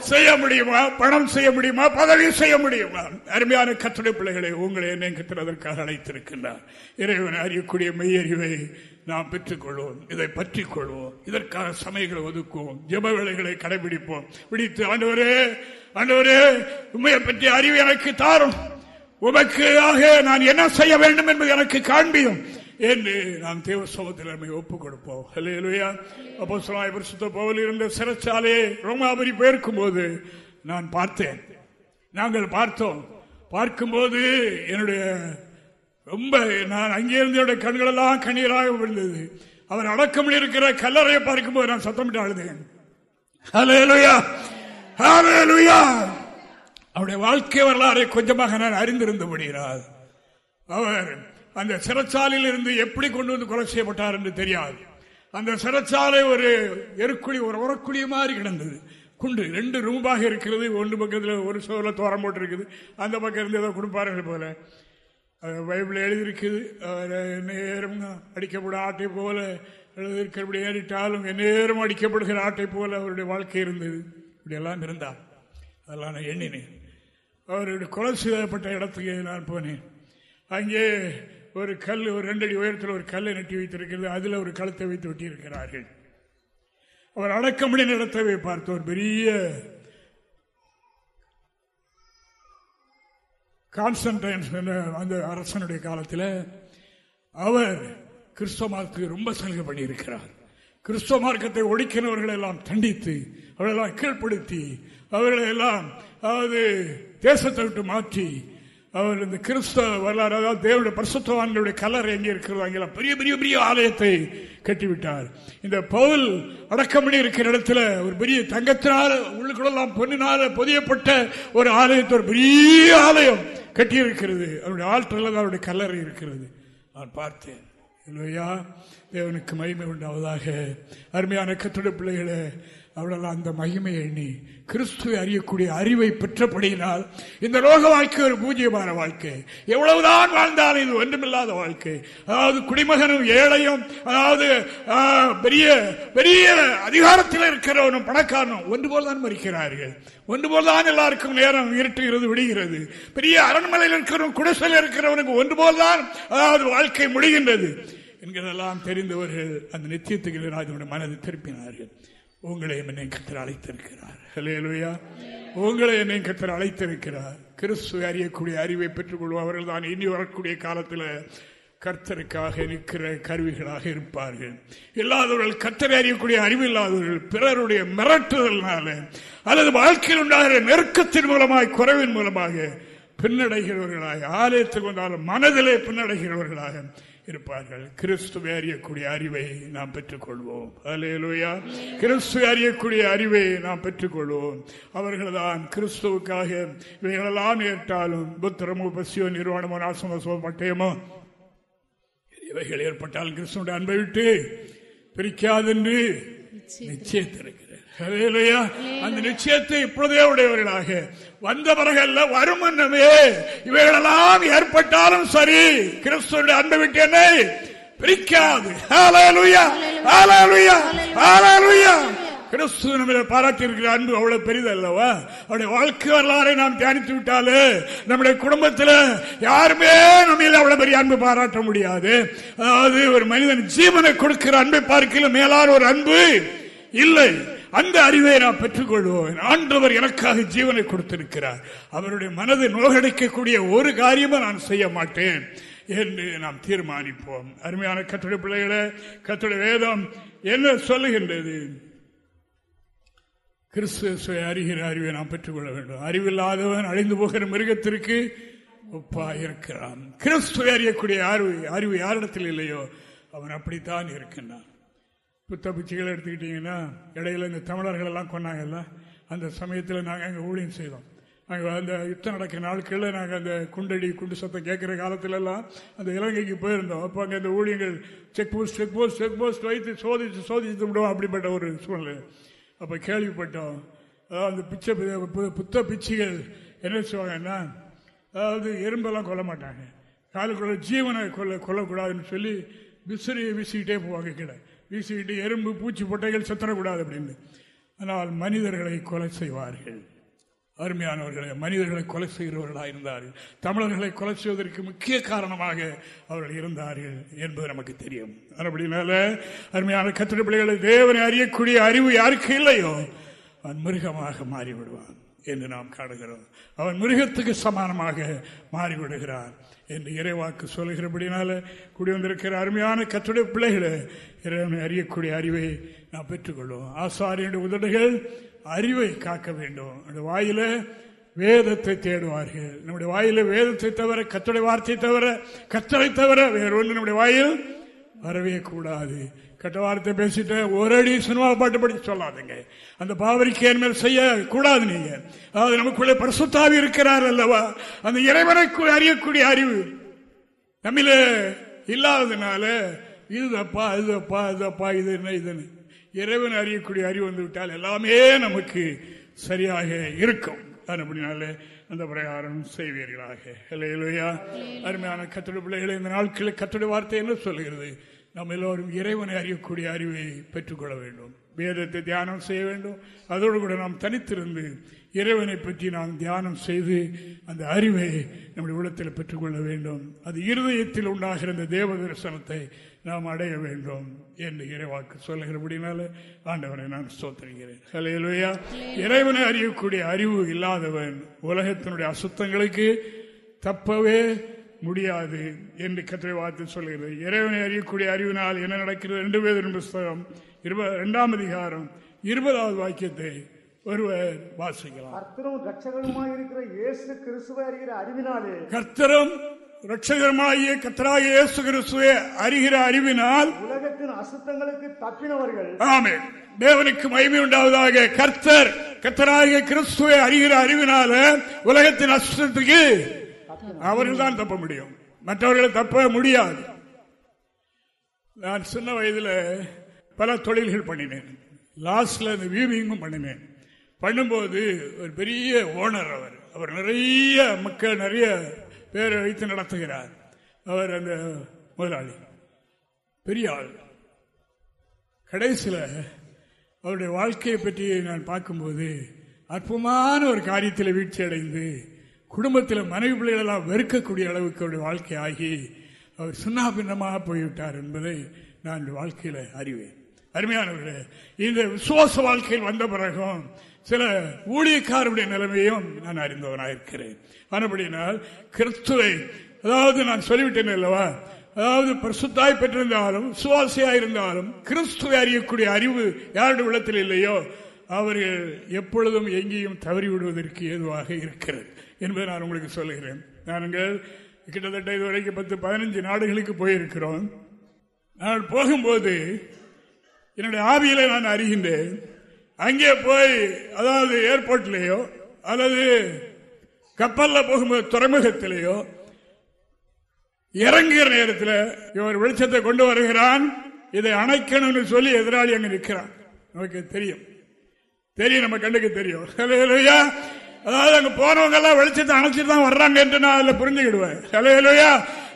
செய்ய முடியுமா? பணம் செய்ய முடியுமா? பதவி செய்ய முடியுமா? அருமையான கத்துடைய பிள்ளைகளை உங்களை என்ன கத்துறதற்காக அழைத்திருக்கின்றார். இறைவன் அறியக்கூடிய மெய்யறிவை நாம் பெற்றுக்கொள்வோம். இதை பற்றி கொள்வோம். இதற்காக சமயங்களை ஒதுக்குவோம். ஜெப வேலைகளை கடைபிடிப்போம். பிடித்து ஆண்டவரே ஆண்டவரே உண்மையை பற்றி அறிவு எனக்கு தாரும். உமக்காக நான் என்ன செய்ய வேண்டும் என்பது எனக்கு காண்பியும். என்று நாம் தேவ சமத்தில் நம்மை ஒப்புக் கொடுப்போம் ஹலேலுயா அப்போ சொல்லாய் பரிசுத்த போவல் இருந்த சிறைச்சாலையை ரோமாபுரி போயிருக்கும் போது நான் பார்த்தேன். நாங்கள் பார்த்தோம். பார்க்கும்போது என்னுடைய ரொம்ப நான் அங்கிருந்து என்னுடைய கண்களெல்லாம் கண்ணீராக விழுந்தது. அவர் அடக்கம் இருக்கிற கல்லறையை பார்க்கும்போது நான் சத்தமிட்டு அழுதேன். அவருடைய வாழ்க்கை வரலாறை கொஞ்சமாக நான் அறிந்திருந்தபடியால் அவர் அந்த சிறைச்சாலையில் இருந்து எப்படி கொண்டு வந்து கொலை செய்யப்பட்டார் என்று தெரியாது. அந்த சிறைச்சாலை ஒரு எருக்குழி ஒரு உரக்குழி மாதிரி கிடந்தது. குண்டு ரெண்டு ரூபாக இருக்கிறது. ஒன்று பக்கத்தில் ஒரு சோரில் தோரம் போட்டிருக்குது. அந்த பக்கம் இருந்து ஏதோ கொடுப்பார்கள் போல. பைபிள் எழுதியிருக்குது. நேரம் அடிக்கப்படும் ஆட்டை போல எழுதியிருக்கிறபடி ஏறிட்டாலும் நேரம் அடிக்கப்படுகிற ஆட்டை போல அவருடைய வாழ்க்கை இருந்தது. இப்படியெல்லாம் இருந்தார். அதெல்லாம் நான் எண்ணினேன். அவருடைய கொலை செய்யப்பட்ட இடத்துக்கு நான் போனேன். அங்கே ஒரு கல் ஒரு ரெண்டடி உயரத்தில் ஒரு கல்லை நட்டி வைத்திருக்கிறது. அதில் ஒரு கழுத்தை வைத்து ஒட்டியிருக்கிறார்கள். அவர் அடக்கமணி நடத்தவை பார்த்து ஒரு பெரிய கான்ஸ்டன்டைன்ஸ் அந்த அரசனுடைய காலத்தில் அவர் கிறிஸ்தவ மார்க்கத்துக்கு ரொம்ப சலுகை பண்ணியிருக்கிறார். கிறிஸ்தவ மார்க்கத்தை ஒழிக்கிறவர்கள் எல்லாம் தண்டித்து அவர்களெல்லாம் கீழ்ப்படுத்தி அவர்களை எல்லாம் அதாவது தேசத்தை விட்டு மாற்றி அவர் இந்த கிறிஸ்தவ வரலாறு அதாவது தேவனுடைய பரிசுத்தவான்களுடைய கலர் எங்கே இருக்கிறதோ பெரிய பெரிய பெரிய ஆலயத்தை கட்டிவிட்டார். இந்த பவுல் அடக்கமணி இருக்கிற இடத்துல ஒரு பெரிய தங்கத்தினால உள்ளுக்குள்ளெல்லாம் பொன்னினால் பொதியப்பட்ட ஒரு ஆலயத்தை ஒரு பெரிய ஆலயம் கட்டியிருக்கிறது. அவருடைய ஆற்றல் அவருடைய கல்லறை இருக்கிறது. நான் பார்த்தேன். இல்லையா? தேவனுக்கு மகிமை உண்டாவதாக. அருமையான கத்துட பிள்ளைகளை அவளெல்லாம் அந்த மகிமை எண்ணி கிறிஸ்துவை அறியக்கூடிய அறிவை பெற்றபடியினால் இந்த லோக வாழ்க்கை ஒரு பூஜ்யமான வாழ்க்கை. எவ்வளவுதான் வாழ்ந்தாலும் இது ஒன்றுமில்லாத வாழ்க்கை. அதாவது குடிமகனும் ஏழையும் அதாவது பெரிய பெரிய அதிகாரத்தில் இருக்கிறவனும் பணக்காரனும் ஒன்று போல் தான் மறிக்கிறார்கள். ஒன்று போல் தான் எல்லாருக்கும் நேரம் இருட்டுகிறது விடுகிறது. பெரிய அரண்மனையில் இருக்கிறவன் குடிசையில் இருக்கிறவனுக்கு ஒன்று போல் தான் அதாவது வாழ்க்கை முடிகின்றது. என்கிறதெல்லாம் தெரிந்தவர்கள் அந்த நித்தியத்துக்கு மனதை திருப்பினார்கள். உங்களை என்னை கத்தர் அழைத்திருக்கிறார். ஹலேலுயா உங்களை என்னை கத்தர் அழைத்திருக்கிறார். கிறிஸ்து அறியக்கூடிய அறிவை பெற்றுக் கொள்வார்கள் தான் இனி வரக்கூடிய காலத்தில் கர்த்தருக்காக நிற்கிற கருவிகளாக இருப்பார்கள். இல்லாதவர்கள் கர்த்தரை அறியக்கூடிய அறிவு இல்லாதவர்கள் பிறருடைய மிரட்டுதல்னால அல்லது வாழ்க்கையில் உண்டாகிற நெருக்கத்தின் மூலமாக குறைவின் மூலமாக பின்னடைகிறவர்களாக ஆலயத்துக்கு வந்தாலும் மனதிலே பின்னடைகிறவர்களாக இருப்பார்கள். கிறிஸ்துவை அறியக்கூடிய அறிவை நாம் பெற்றுக்கொள்வோம். அலையலுயா கிறிஸ்துவை அறியக்கூடிய அறிவை நாம் பெற்றுக்கொள்வோம். அவர்கள்தான் கிறிஸ்துவுக்காக இவைகளெல்லாம் ஏற்றாலும் புத்திரமோ பசியோ நிர்வாணமோ நாசமோ பட்டயமோ இவைகள் ஏற்பட்டாலும் கிறிஸ்துவோட அன்பை விட்டு பிரிக்காதென்று நிச்சயத்திருக்கிறார் அந்த நிச்சயத்தை இப்பொழுதே உடையவர்களாக வந்த பிறகல்ல வரும் இவைகளெல்லாம் ஏற்பட்டாலும் சரி கிறிஸ்துவனுடைய அன்பை விட்டு என்னை பிரிக்காது. கிறிஸ்து நம்ம பாராட்டியிருக்கிற அன்பு அவ்வளவு பெரிது அல்லவா அவருடைய வாழ்க்கை வரலாறை நாம் தியானித்து விட்டாலே நம்முடைய குடும்பத்தில் யாருமே நம்மள அவ்வளவு பெரிய அன்பு பாராட்ட முடியாது. அதாவது ஒரு மனிதன் ஜீவனை கொடுக்கிற அன்பை பார்க்கல மேலான ஒரு அன்பு இல்லை. அந்த அறிவை நாம் பெற்றுக்கொள்வோம். ஆண்டவர் எனக்காக ஜீவனை கொடுத்திருக்கிறார். அவருடைய மனதை நோகடிக்கக்கூடிய ஒரு காரியமும் நான் செய்ய மாட்டேன் என்று நாம் தீர்மானிப்போம். அருமையான கத்துடைய பிள்ளைகளை கத்துடைய வேதம் என்ன சொல்லுகின்றது? கிறிஸ்துவ அறிகிற அறிவை நாம் பெற்றுக்கொள்ள வேண்டும். அறிவில்லாதவன் அழிந்து போகிற மிருகத்திற்கு ஒப்பா இருக்கிறான். கிறிஸ்துவை அறியக்கூடிய அறிவு அறிவு யாரிடத்தில் இல்லையோ? அவன் அப்படித்தான் இருக்கின்றான். புத்த பிச்சைகளை எடுத்துக்கிட்டிங்கன்னா இடையில இந்த தமிழர்கள் எல்லாம் கொண்டாங்கல்ல அந்த சமயத்தில் நாங்கள் அங்கே ஊழியம் செய்தோம். நாங்கள் அந்த யுத்தம் நடக்கிற நாட்களில் நாங்கள் அந்த குண்டடி குண்டு சத்தம் கேட்குற காலத்திலெல்லாம் அந்த இலங்கைக்கு போயிருந்தோம். அப்போ அங்கே அந்த ஊழியர்கள் check post check post check post வைத்து சோதிச்சு சோதிச்சு விடுவோம் அப்படிப்பட்ட ஒரு சூழ்நிலை. அப்போ கேள்விப்பட்டோம். அதாவது அந்த பிச்சை புத்த பிச்சைகள் என்ன செய்வாங்கன்னா அதாவது எறும்பெல்லாம் கொல்ல மாட்டாங்க. காலுக்குள்ள ஜீவனை கொல்ல கொல்லக்கூடாதுன்னு சொல்லி விசிறியை வீசிக்கிட்டே போவாங்க கீழே. வீசிக்கிட்டு எறும்பு பூச்சி பொட்டைகள் செத்தரக்கூடாது அப்படின்னு. ஆனால் மனிதர்களை கொலை செய்வார்கள். அருமையானவர்களை மனிதர்களை கொலை செய்கிறவர்களாக இருந்தார்கள். தமிழர்களை கொலை செய்வதற்கு முக்கிய காரணமாக அவர்கள் இருந்தார்கள் என்பது நமக்கு தெரியும். அப்படினால அருமையான கத்திர பிள்ளைகளை தேவனை அறியக்கூடிய அறிவு யாருக்கு இல்லையோ? அவன் மிருகமாக மாறிவிடுவான். என்று நாம் காணுகிறோம். அவன் மிருகத்துக்கு சமானமாக மாறிவிடுகிறான் என்று இறைவாக்கு சொல்கிறபடினால கூடி வந்திருக்கிற அருமையான கற்றுடைய பிள்ளைகளை இறைவனை அறியக்கூடிய அறிவை நாம் பெற்றுக்கொள்வோம். ஆசாரியனுடைய உதடுகள் அறிவை காக்க வேண்டும். அந்த வாயில வேதத்தை தேடுவார்கள். நம்முடைய வாயில வேதத்தை தவிர கத்துடைய வார்த்தை தவிர கத்தரை தவிர வேறொன்று நம்முடைய வாயில் வரவே கூடாது. கட்ட வார்த்தை பேசிட்டு ஒரு அடி சினிமா பாட்டு படிச்சு சொல்லாதுங்க. அந்த பாவரிக்கை மேல் செய்ய கூடாது நீங்க. அதாவது நமக்குள்ளே பரிசுத்தாவி இருக்கிறார் அல்லவா? அந்த இறைவனை அறியக்கூடிய அறிவு நம்மள இல்லாததுனால இது தப்பா இது தப்பா இது தப்பா இது என்ன? இதுன்னு இறைவன் அறியக்கூடிய அறிவு வந்து விட்டால் எல்லாமே நமக்கு சரியாக இருக்கும். அப்படினால அந்த பிரகாரம் செய்வீர்களாக. இல்லையா அருமையான கத்தோட பிள்ளைகளை இந்த நாட்களில் கத்தோட வார்த்தை என்ன சொல்கிறது நம்ம எல்லோரும் இறைவனை அறியக்கூடிய அறிவை பெற்றுக்கொள்ள வேண்டும். வேதத்தை தியானம் செய்ய வேண்டும். அதோடு கூட நாம் தனித்திருந்து இறைவனை பற்றி நாம் தியானம் செய்து அந்த அறிவை நம்முடைய உள்ளத்தில் பெற்றுக்கொள்ள வேண்டும். அது இருதயத்தில் உண்டாகிற இந்த தேவ தரிசனத்தை நாம் அடைய வேண்டும் என்று இறைவாக்கு சொல்லுகிறபடினால ஆண்டவனை நான் சோத்தரிக்கிறேன் ஹலையிலுயா இறைவனை அறியக்கூடிய அறிவு இல்லாதவன் உலகத்தினுடைய அசுத்தங்களுக்கு தப்பவே முடியாது என்று கத்திரை வார்த்தை சொல்கிறது. இறைவனை அறியக்கூடிய அறிவினால் என்ன நடக்கிறது? ரெண்டு பேர் புஸ்தகம் இரண்டாம் அதிகாரம் இருபதாவது வாக்கியத்தை ஒருவர் வாசிக்கலாம். கர்த்தரும் ரட்சகருமாய் இருக்கிற இயேசு கிறிஸ்துவை அறிகிற அறிவினாலே. கர்த்தரும் ரட்சகரமாகிய கத்தராக இயேசு கிறிஸ்துவை அறிகிற அறிவினால் உலகத்தின் அசுத்தங்களுக்கு தப்பினவர்கள். ஆமே தேவனுக்கு மகிமை உண்டாவதாக கர்த்தர் கத்தராகிய கிறிஸ்துவை அறிகிற அறிவினால உலகத்தின் அசுத்தத்துக்கு அவர்கள் தான் தப்ப முடியும். மற்றவர்களை தப்ப முடியாது. நான் சின்ன வயதில் பல தொழில்கள் பண்ணினேன். லாஸ்ட்ல இந்த வீவிங்கும் பண்ணினேன். பண்ணும்போது ஒரு பெரிய ஓனர் அவர். அவர் நிறைய மக்கள் நிறைய பேரை வைத்து நடத்துகிறார். அவர் அந்த முதலாளி. பெரிய ஆள். கடைசியில் அவருடைய வாழ்க்கையை பற்றி நான் பார்க்கும்போது அற்புதமான ஒரு காரியத்தில் வீழ்ச்சி அடைந்து குடும்பத்தில் மனைவி பிள்ளைகளெல்லாம் வெறுக்கக்கூடிய அளவுக்கு அவருடைய வாழ்க்கை ஆகி அவர் சுண்ணா பின்னமாக போய்விட்டார் என்பதை நான் வாழ்க்கையில் அறிவேன். அருமையானவர்களே இந்த விசுவாச வாழ்க்கையில் வந்த பிறகும் சில ஊழியக்காரருடைய நிலைமையும் நான் அறிந்தவனாக இருக்கிறேன். மறுபடியினால் கிறிஸ்துவை அதாவது நான் சொல்லிவிட்டேன் அல்லவா அதாவது பரிசுத்தாய் பெற்றிருந்தாலும் சுவாசியா இருந்தாலும் கிறிஸ்துவை அறியக்கூடிய அறிவு யாருடைய உள்ளத்தில் இல்லையோ அவர்கள் எப்பொழுதும் எங்கேயும் தவறி விடுவதற்கு ஏதுவாக இருக்கிறது. என்பதை நான் உங்களுக்கு சொல்லுகிறேன். நாங்கள் கிட்டத்தட்ட இதுவரைக்கும் பத்து பதினஞ்சு நாடுகளுக்கு போயிருக்கிறோம். நான் போகும்போது என்னுடைய ஆவியில நான் அறிகின்றேன். அங்கே போய் அதாவது ஏர்போர்ட்லேயோ அல்லது கப்பலில் போகும்போது துறைமுகத்திலேயோ இறங்குகிற நேரத்தில் இவர் வெளிச்சத்தை கொண்டு வருகிறான். இதை அணைக்கணும்னு சொல்லி எதிராளி அங்க நிற்கிறான். நமக்கு தெரியும். தெரியும் நம்ம கண்ணுக்கு தெரியும். அதாவது அங்க போனவங்க எல்லாம் வெளிச்சத்தை அணைச்சிட்டு தான் வர்றாங்க என்று நான் அதுல புரிஞ்சுக்கிடுவேன்.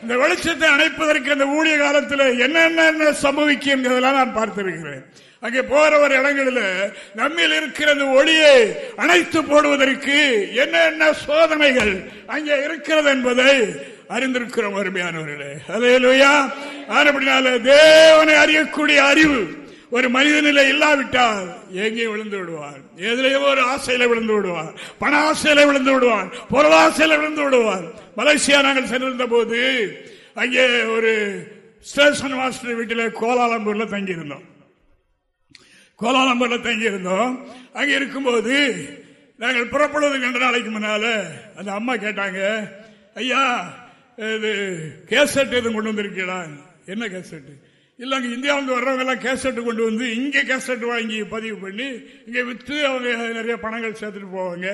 இந்த வெளிச்சத்தை அணைப்பதற்கு அந்த ஊழிய காலத்தில் என்னென்ன சம்பவிக்கும் நான் பார்த்திருக்கிறேன். அங்கே போற ஒரு இடங்களில் நம்மில் இருக்கிற அந்த ஒளியை அணைத்து போடுவதற்கு என்னென்ன சோதனைகள் அங்கே இருக்கிறது என்பதை அறிந்திருக்கிறோம் அருமையானவர்களே. அதையிலா அப்படினால தேவனை அறியக்கூடிய அறிவு ஒரு மனிதனில இல்லாவிட்டால் எங்கே விழுந்து விடுவார் எதிலேயோ ஒரு ஆசையில விழுந்து விடுவார் பண ஆசையில விழுந்து விடுவார் பொருளாசையில விழுந்து விடுவார் மலேசியா நாங்கள் சென்றிருந்த போது அங்கே ஒரு ஸ்டேஷன் மாஸ்டர் வீட்டில் கோலாலம்பூர்ல தங்கியிருந்தோம். கோலாலம்பூர்ல தங்கியிருந்தோம். அங்கே இருக்கும்போது நாங்கள் புறப்படுவதற்கு ரெண்டு நாளைக்கு முன்னால அந்த அம்மா கேட்டாங்க ஐயா இது கேசட் எதுவும் கொண்டு வந்திருக்கீங்களா? என்ன கேசட்டு? இல்ல அங்க இந்தியாவிலிருந்து வர்றவங்க எல்லாம் கேசட் கொண்டு வந்து இங்கே கேசட் வாங்கி பதிவு பண்ணி இங்க வித்து அவங்க நிறைய பணங்கள் சேர்த்துட்டு போவாங்க.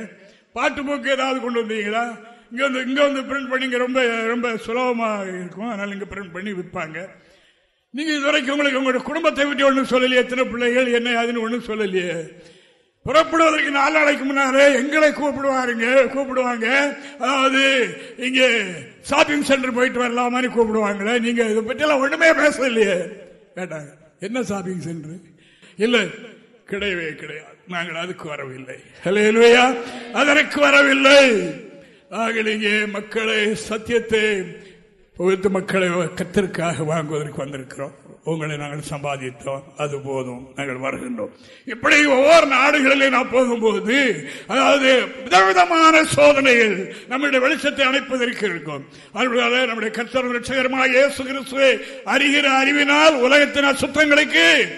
பாட்டு போக்கு ஏதாவது கொண்டு வந்தீங்களா? இங்க வந்து இங்க வந்து பிரிண்ட் பண்ணி இங்கே ரொம்ப ரொம்ப சுலபமாக இருக்கும். அதனால இங்க பிரிண்ட் பண்ணி விற்பாங்க. நீங்க இதுவரைக்கும் உங்களுக்கு உங்களோட குடும்பத்தை விட்டு ஒன்றும் சொல்லலையே எத்தனை பிள்ளைகள் என்ன அதுன்னு ஒன்றும் சொல்லலையே. புறப்படுவதற்கு நாலு நாளைக்கு முன்னாலே எங்களை கூப்பிடுவாருங்க கூப்பிடுவாங்க. அதாவது இங்கே ஷாப்பிங் சென்டர் போயிட்டு வரலாமான்னு கூப்பிடுவாங்களே நீங்க இதை பற்றியெல்லாம் ஒண்ணுமே பேச இல்லையே கேட்டாங்க. என்ன ஷாப்பிங் சென்டர் இல்லை கிடையவே கிடையாது. நாங்கள் அதுக்கு வரவில்லை. ஹலேலுயா அதற்கு வரவில்லை. நாங்கள் இங்கே மக்களை சத்தியத்தை மக்களை கத்திற்காக வாங்குவதற்கு வந்திருக்கிறோம். உங்களை நாங்கள் சம்பாதித்தோம். அது போதும். நாங்கள் வருகின்றோம். இப்படி ஒவ்வொரு நாடுகளிலே நான் போகும்போது அதாவது விதவிதமான சோதனைகள் நம்முடைய வெளிச்சத்தை அணைப்பதற்கு இருக்கும். அதனால நம்முடைய கர்த்தர் லட்சகரமாக இயேசு கிறிஸ்துவை அறிகிற அறிவினால் உலகத்தின் அசுத்தங்களுக்கு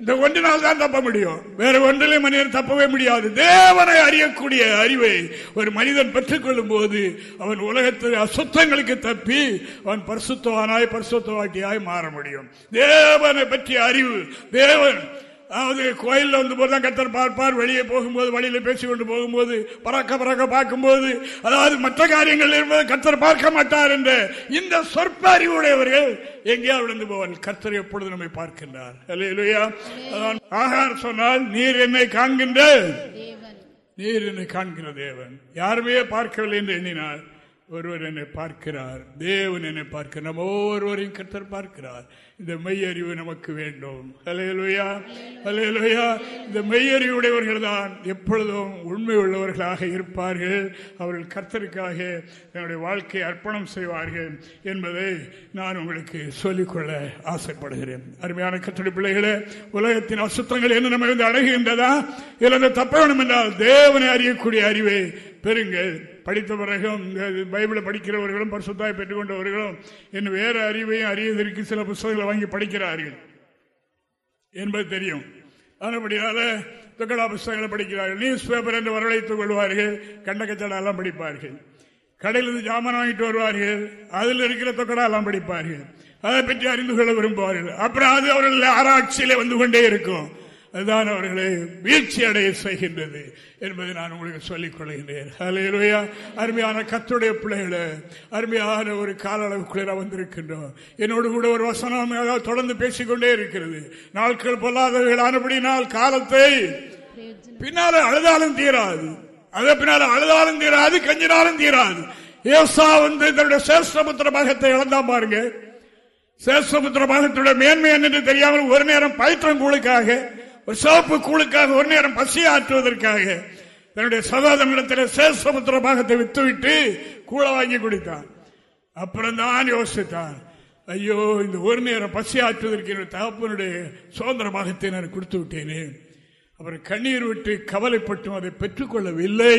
இந்த ஒன்றினால் தான் தப்ப முடியும். வேற ஒன்றிலே மனிதன் தப்பவே முடியாது. தேவனை அறியக்கூடிய அறிவை ஒரு மனிதன் பெற்றுக்கொள்ளும் போது அவன் உலகத்தில் அசுத்தங்களுக்கு தப்பி அவன் பரிசுத்தவானாய் பரிசுத்தவாட்டியாய் மாற முடியும். தேவனை பற்றிய அறிவு தேவன் அதாவது கோயிலில் வந்து போது கத்தர் பார்ப்பார். வெளியே போகும்போது வழியில பேசிக்கொண்டு போகும்போது பறக்க பறக்க பார்க்கும்போது அதாவது மற்ற காரியங்கள் இருப்பது கத்தர் பார்க்க மாட்டார் என்ற இந்த சொற்ப அறிவுடையவர்கள் எங்கேயா விழுந்து போவார். கத்தர் எப்பொழுது நம்மை பார்க்கின்றார். ஆகார் சொன்னால் நீர் என்னை காண்கின்ற நீர் என்னை காண்கிற தேவன். யாருமே பார்க்கவில்லை என்று எண்ணினார். ஒருவர் என்னை பார்க்கிறார். தேவன் என்னை பார்க்கிறார் நம்ம ஒவ்வொருவரையும் கர்த்தர் பார்க்கிறார். இந்த மெய்யறிவு நமக்கு வேண்டும். அலையலுயா அலையலுயா இந்த மெய்யறிவுடையவர்கள் தான் எப்பொழுதும் உண்மை உள்ளவர்களாக இருப்பார்கள். அவர்கள் கர்த்தருக்காக என்னுடைய வாழ்க்கையை அர்ப்பணம் செய்வார்கள் என்பதை நான் உங்களுக்கு சொல்லிக்கொள்ள ஆசைப்படுகிறேன். அருமையான கத்தடி பிள்ளைகளே உலகத்தின் அசுத்தங்கள் என்ன நம்ம வந்து அழகுகின்றதா இதில் தப்ப வேணும் என்றால் தேவனை அறியக்கூடிய அறிவை பெறுங்கள். படித்த பிறகும் பைபிளை படிக்கிறவர்களும் பரிசுத்தாய் பெற்றுக்கொண்டவர்களும் என் வேறு அறிவையும் அறியதற்கு சில புத்தகங்களை வாங்கி படிக்கிறார்கள். என்பது தெரியும். அதுபடியால துக்கடா புத்தகங்களை படிக்கிறார்கள். நியூஸ் பேப்பர் என்று வரவழைத்துக் கொள்வார்கள். கண்ட எல்லாம் படிப்பார்கள். கடையிலிருந்து ஜாமான் வாங்கிட்டு வருவார்கள். அதில் இருக்கிற தொக்கடா எல்லாம் படிப்பார்கள். அதை பற்றி அறிந்து கொள்ள விரும்புவார்கள். அப்புறம் அது அவர்கள் ஆராய்ச்சியில வந்து கொண்டே இருக்கும். அதுதான் அவர்களை வீழ்ச்சி அடைய செய்கின்றது என்பதை நான் உங்களுக்கு சொல்லிக் கொள்கின்றேன். அருமையான கத்துடைய பிள்ளைகளை அருமையான ஒரு கால அளவுக்குள்ள வந்திருக்கின்றோம். என்னோடு கூட ஒரு வசனம் தொடர்ந்து பேசிக்கொண்டே இருக்கிறது. நாட்கள் பொல்லாதவர்களானபடினால் காலத்தை பின்னால அழுதாலும் தீராது. அதை பின்னால அழுதாலும் தீராது கஞ்சினாலும் தீராது. ஏசா வந்து தன்னுடைய சேஷ்டபுத்திர பாகத்தை இழந்தான் பாருங்க. சேஷ்டபுத்திர பாகத்துடைய மேன்மை என்று தெரியாமல் ஒரு நேரம் பயிற்றங்கூழுக்காக ஒரு சிவப்பு கூழுக்காக ஒரு நேரம் பசி ஆற்றுவதற்காக தன்னுடைய சகோதரனிடத்தில் சேசமுத்திர பாகத்தை வித்துவிட்டு கூழ வாங்கி குடித்தான். அப்புறம் தான் யோசித்தான். ஐயோ இந்த ஒரு நேரம் பசி ஆற்றுவதற்கு தகப்பனுடைய சுதந்திர பாகத்தை நான் கொடுத்து விட்டேனே. அவர் கண்ணீர் விட்டு கவலைப்பட்டும் அதை பெற்றுக்கொள்ளவில்லை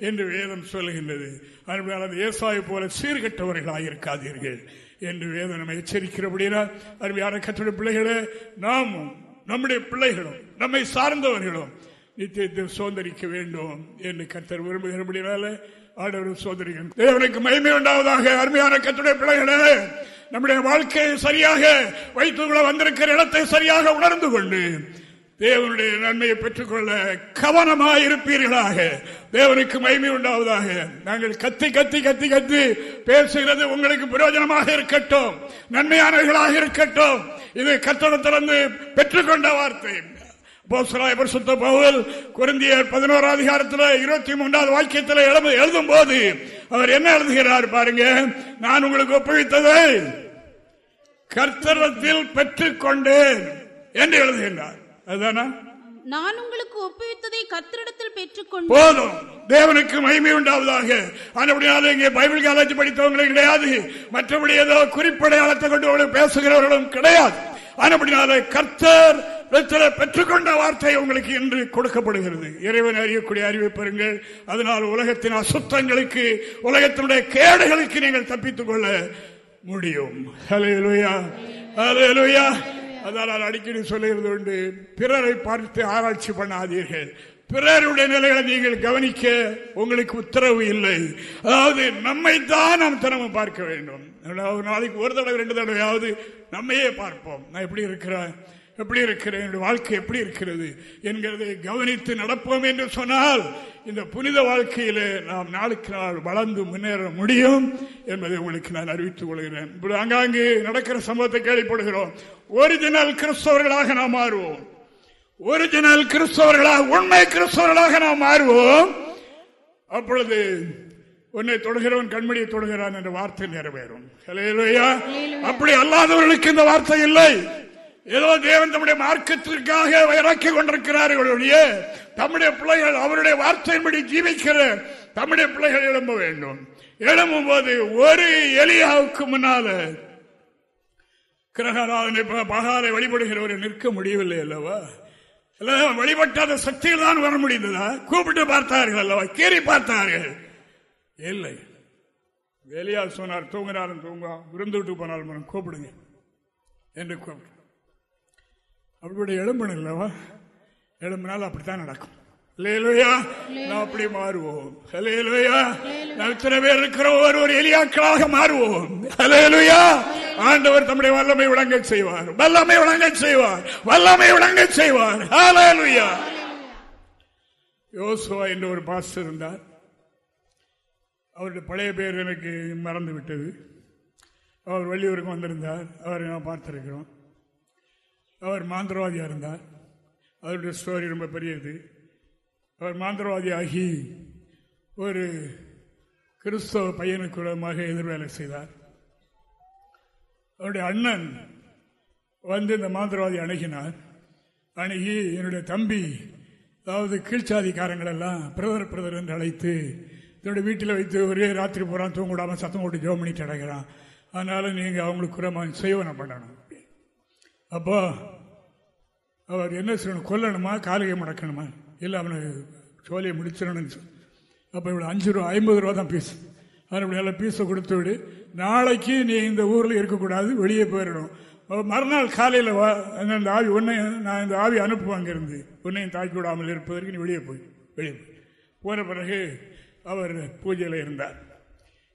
என்று வேதம் சொல்லுகின்றது அதனால் அது ஏசாயை போல சீர்கட்டவர்களாக இருக்காதீர்கள் என்று வேதம் நம்ம எச்சரிக்கிறபடினா அருமையான கற்றுடைய பிள்ளைகளை நாமும் நம்முடைய பிள்ளைகளும் நம்மை சார்ந்தவர்களும் நித்தியத்தை சோதரிக்க வேண்டும் என்று கத்தர் விரும்புகிறபடினால ஆடவர் சோதரிகள் தேவனுக்கு மகிமை உண்டாவதாக அருமையான கத்துடைய பிள்ளைகளே நம்முடைய வாழ்க்கையை சரியாக வைத்துக்குள்ள வந்திருக்கிற இடத்தை சரியாக உணர்ந்து கொண்டு தேவனுடைய நன்மையை பெற்றுக்கொள்ள கவனமாக இருப்பீர்களாக தேவனுக்கு மகிமை உண்டாவதாக. நாங்கள் கத்தி கத்தி கத்தி கத்தி பேசுகிறது உங்களுக்கு பிரயோஜனமாக இருக்கட்டும். நன்மையானவர்களாக இருக்கட்டும். இது கத்தடத்திலிருந்து பெற்றுக்கொண்ட வார்த்தை. பவுல் குருந்தியர் பதினோரா அதிகாரத்தில் இருபத்தி மூன்றாவது வாக்கியத்தில் எழுதும் போது அவர் என்ன எழுதுகிறார் பாருங்க. நான் உங்களுக்கு ஒப்புவித்ததை கர்த்தரத்தில் பெற்றுக்கொண்டேன் என்று எழுதுகின்றார். அதுதானா நான் உங்களுக்கு ஒப்புவித்ததை கத்திரிடத்தில் பெற்றுக்கொண்டு போதும். தேவனுக்கு மகிமை உண்டாவதாக. ஆனபடியால இங்கே பைபிள் காலேஜ் படித்தவங்களும் கிடையாது. மற்றபடி ஏதோ குறிப்படையாளத்தை கொண்டு பேசுகிறவர்களும் கிடையாது. ஆனபடினால கர்த்தர் பெற்றுக்கொண்ட வார்த்தை உங்களுக்கு இன்று கொடுக்கப்படுகிறது. இறைவன் அறியக்கூடிய அறிவை பெறுங்கள். அதனால் உலகத்தின் அசுத்தங்களுக்கு உலகத்தினுடைய கேடுகளுக்கு நீங்கள் தப்பித்துக் கொள்ள முடியும். அதனால் அடிக்கடி சொல்லுகிறது உண்டு பிறரை பார்த்து ஆராய்ச்சி பண்ணாதீர்கள். பிறருடைய நிலைகளை நீங்கள் கவனிக்க உங்களுக்கு உத்தரவு இல்லை. அதாவது நம்மை தான் நாம் தினமும் பார்க்க வேண்டும். நாளைக்கு ஒரு தடவை ரெண்டு தடவையாவது நம்மையே பார்ப்போம். நான் எப்படி இருக்கிறேன்? எப்படி இருக்கிறேன்? என்னுடைய வாழ்க்கை எப்படி இருக்கிறது? என்கிறதை கவனித்து நடப்போம் என்று சொன்னால் இந்த புனித வாழ்க்கையில நாம் நாளுக்கு நாள் வளர்ந்து முன்னேற முடியும் என்பதை உங்களுக்கு நான் அறிவித்துக் கொள்கிறேன். இப்படி அங்காங்கு நடக்கிற சம்பவத்தை கேள்விப்படுகிறோம். ஒரிஜினல் கிறிஸ்தவர்களாக நாம் மாறுவோம். ஒரிஜினல் கிறிஸ்தவர்களாக உண்மை கிறிஸ்தவர்களாக நாம் மாறுவோம். அப்பொழுது உன்னை தொடுகிறவன் கண்மணியை தொடுகிறான் என்ற வார்த்தை நிறைவேறும். அப்படி அல்லாதவர்களுக்கு இந்த வார்த்தை இல்லை. ஏதோ தேவன் தம்முடைய மார்க்கத்திற்காக இறக்கி கொண்டிருக்கிறார்கள் ஒழிய தம்முடைய பிள்ளைகள் அவருடைய வார்த்தையின்படி ஜீவிக்கிற தம்முடைய பிள்ளைகள் எழும்ப வேண்டும். எழும்பும் போது ஒரு எலியாவுக்கு முன்னால கிரகராதனை பகாலை வழிபடுகிறவரை நிற்க முடியவில்லை அல்லவா? வழிபட்டாத சக்திகள் தான் வர முடிந்ததா? கூப்பிட்டு பார்த்தார்கள் அல்லவா? கீறி பார்த்தார்கள். இல்லை. வெளியால் சொன்னார் தூங்கினாலும் தூங்க விருந்து விட்டு போனாலும் கூப்பிடுங்க என்று கூப்பிடு அப்படிப்பட்ட எழும்பணும் இல்லவா எழும்பினால் அப்படித்தான் நடக்கும். அப்படி மாறுவோம். இத்தனை பேர் இருக்கிற ஒரு எலியாக்களாக மாறுவோம். ஆண்டவர் தம்முடைய வல்லமை விளங்க செய்வார். வல்லமை விளங்க செய்வார். வல்லமை விளங்க செய்வார். யோசுவா என்று ஒரு பாஸ்டர் இருந்தார். அவருடைய பழைய பேர் எனக்கு மறந்து விட்டது அவர் வள்ளியூருக்கு வந்திருந்தார். அவரை நான் பார்த்திருக்கிறோம். அவர் மாந்திரவாதியாக இருந்தார். அவருடைய ஸ்டோரி ரொம்ப பெரியது. அவர் மாந்திரவாதி ஆகி ஒரு கிறிஸ்தவ பையனுக்குடமாக எதிர்வேலை செய்தார். அவருடைய அண்ணன் வந்து இந்த மாந்திரவாதி அணுகினார். அணுகி என்னுடைய தம்பி அதாவது கீழ்ச்சாதிக்காரங்கள் எல்லாம் பிரதர் பிரதர் என்று அழைத்து என்னுடைய வீட்டில் வைத்து ஒரே ராத்திரி போகிறான் தூங்கிடாமல் சத்தம் போட்டு ஜோம் பண்ணிட்டு அடைகிறான் அதனால் நீங்கள் அவங்களுக்கு குரமாக சேவனை பண்ணணும். அப்போ அவர் என்ன செய்யணும்? கொல்லணுமா? காலையை முடக்கணுமா? இல்லை அவனை சோலையை முடிச்சிடணும்னு அப்போ இவ்வளோ அஞ்சு ரூபா ஐம்பது ரூபா தான் பீஸ். அதனுடைய நல்ல பீஸை கொடுத்து விடு. நாளைக்கு நீ இந்த ஊரில் இருக்கக்கூடாது வெளியே போயிடணும். மறுநாள் காலையில் வா இந்த ஆவி உன்னையும் நான் இந்த ஆவி அனுப்புவேன் அங்கிருந்து. உன்னையும் தாக்கி விடாமல் இருப்பதற்கு நீ வெளியே போய் வெளியே போய். போன பிறகு அவர் பூஜையில் இருந்தார்.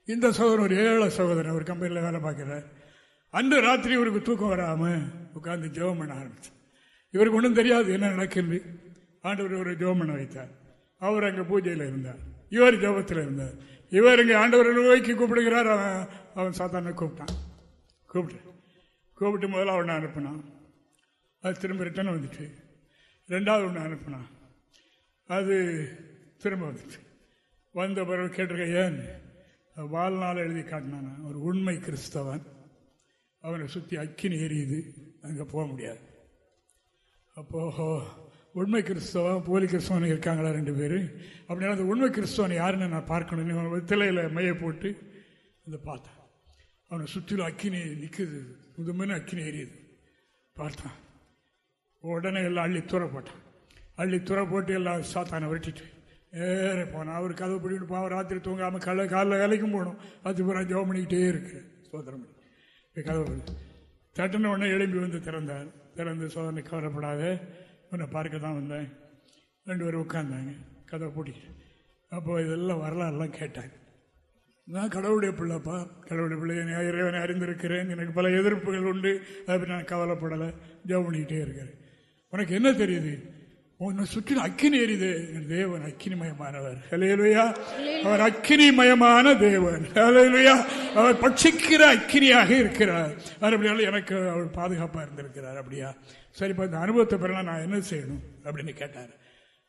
இந்த சகோதரர் ஒரு ஏழை சகோதரர் அவர் கம்பெனியில் வேலை பார்க்கிறார். அன்று ராத்திரி இவருக்கு தூக்கம் வராமல் உட்காந்து ஜெபம் பண்ண ஆரம்பிச்சு. இவருக்கு ஒன்றும் தெரியாது என்ன நடக்குது ஆண்டவர் ஒரு ஜெபம் பண்ண வைத்தார். அவர் அங்கே பூஜையில் இருந்தார். இவர் ஜெபத்தில் இருந்தார். இவர் இங்கே ஆண்டவர் நோய்க்கு கூப்பிடுகிறார். அவன் அவன் சாத்தான கூப்பிட்டான். கூப்பிட்டு கூப்பிட்டு முதல்ல அவனை அனுப்பினான். அது திரும்ப ரிட்டன் வந்துச்சு. ரெண்டாவது ஒன்று அனுப்பினான். அது திரும்ப வந்துச்சு. வந்த பிறகு கேட்டிருக்க ஏன்? வாழ்நாள் எழுதி காட்டினான்? ஒரு உண்மை கிறிஸ்தவன். அவனை சுற்றி அக்கினி எரியுது. அங்கே போக முடியாது. அப்போ உண்மை கிறிஸ்தவன் போலி கிறிஸ்தவன் இருக்காங்களா ரெண்டு பேர்? அப்படின்னா அந்த உண்மை கிறிஸ்தவன் யாருன்னு நான் பார்க்கணும்னு திலையில் மைய போட்டு அதை பார்த்தேன். அவனை சுற்றிலும் அக்கினி நிற்குது முதுமனு அக்கினி எரியுது. பார்த்தான். உடனே எல்லாம் அள்ளி தூர போட்டான். அள்ளி துற போட்டு எல்லாம் சாத்தானை விரட்டிட்டு ஏற போனான். அவர் கதவு பிடிக்கிட்டு போவான் ராத்திரி தூங்காமல் காலை காலைல வேலைக்கும் போகணும். அது பூரா ஜோம் பண்ணிக்கிட்டே இருக்கு. சோதரம் கதவு தட்டின உடனே எழும்பி வந்து திறந்தார். திறந்து சோதனை கவலைப்படாத. உன்னை பார்க்க தான் வந்தேன். ரெண்டு பேரும் உட்காந்தாங்க கதவை பூட்டி அப்போ இதெல்லாம் வரலாறுலாம் கேட்டாங்க நான் கடவுளுடைய பிள்ளைப்பா. கடவுளுடைய பிள்ளை இறைவனை அறிந்திருக்கிறேன். எனக்கு பல எதிர்ப்புகள் உண்டு. அதை நான் கவலைப்படலை. ஜவுனிக்கிட்டே பண்ணிக்கிட்டே இருக்கிறேன் உனக்கு என்ன தெரியுது? உன்னை சுற்றி அக்கினி எரிது தேவன் அக்கினிமயமானவர். ஹலேலுயா அவர் அக்கினிமயமான தேவன். ஹலேலுயா அவர் பட்சிக்கிற அக்கினியாக இருக்கிறார். அப்படினால எனக்கு அவர் பாதுகாப்பாக இருந்திருக்கிறார். அப்படியா? சரி இப்போ இந்த அனுபவத்தை பிறகு நான் என்ன செய்யணும்? அப்படின்னு கேட்டார்.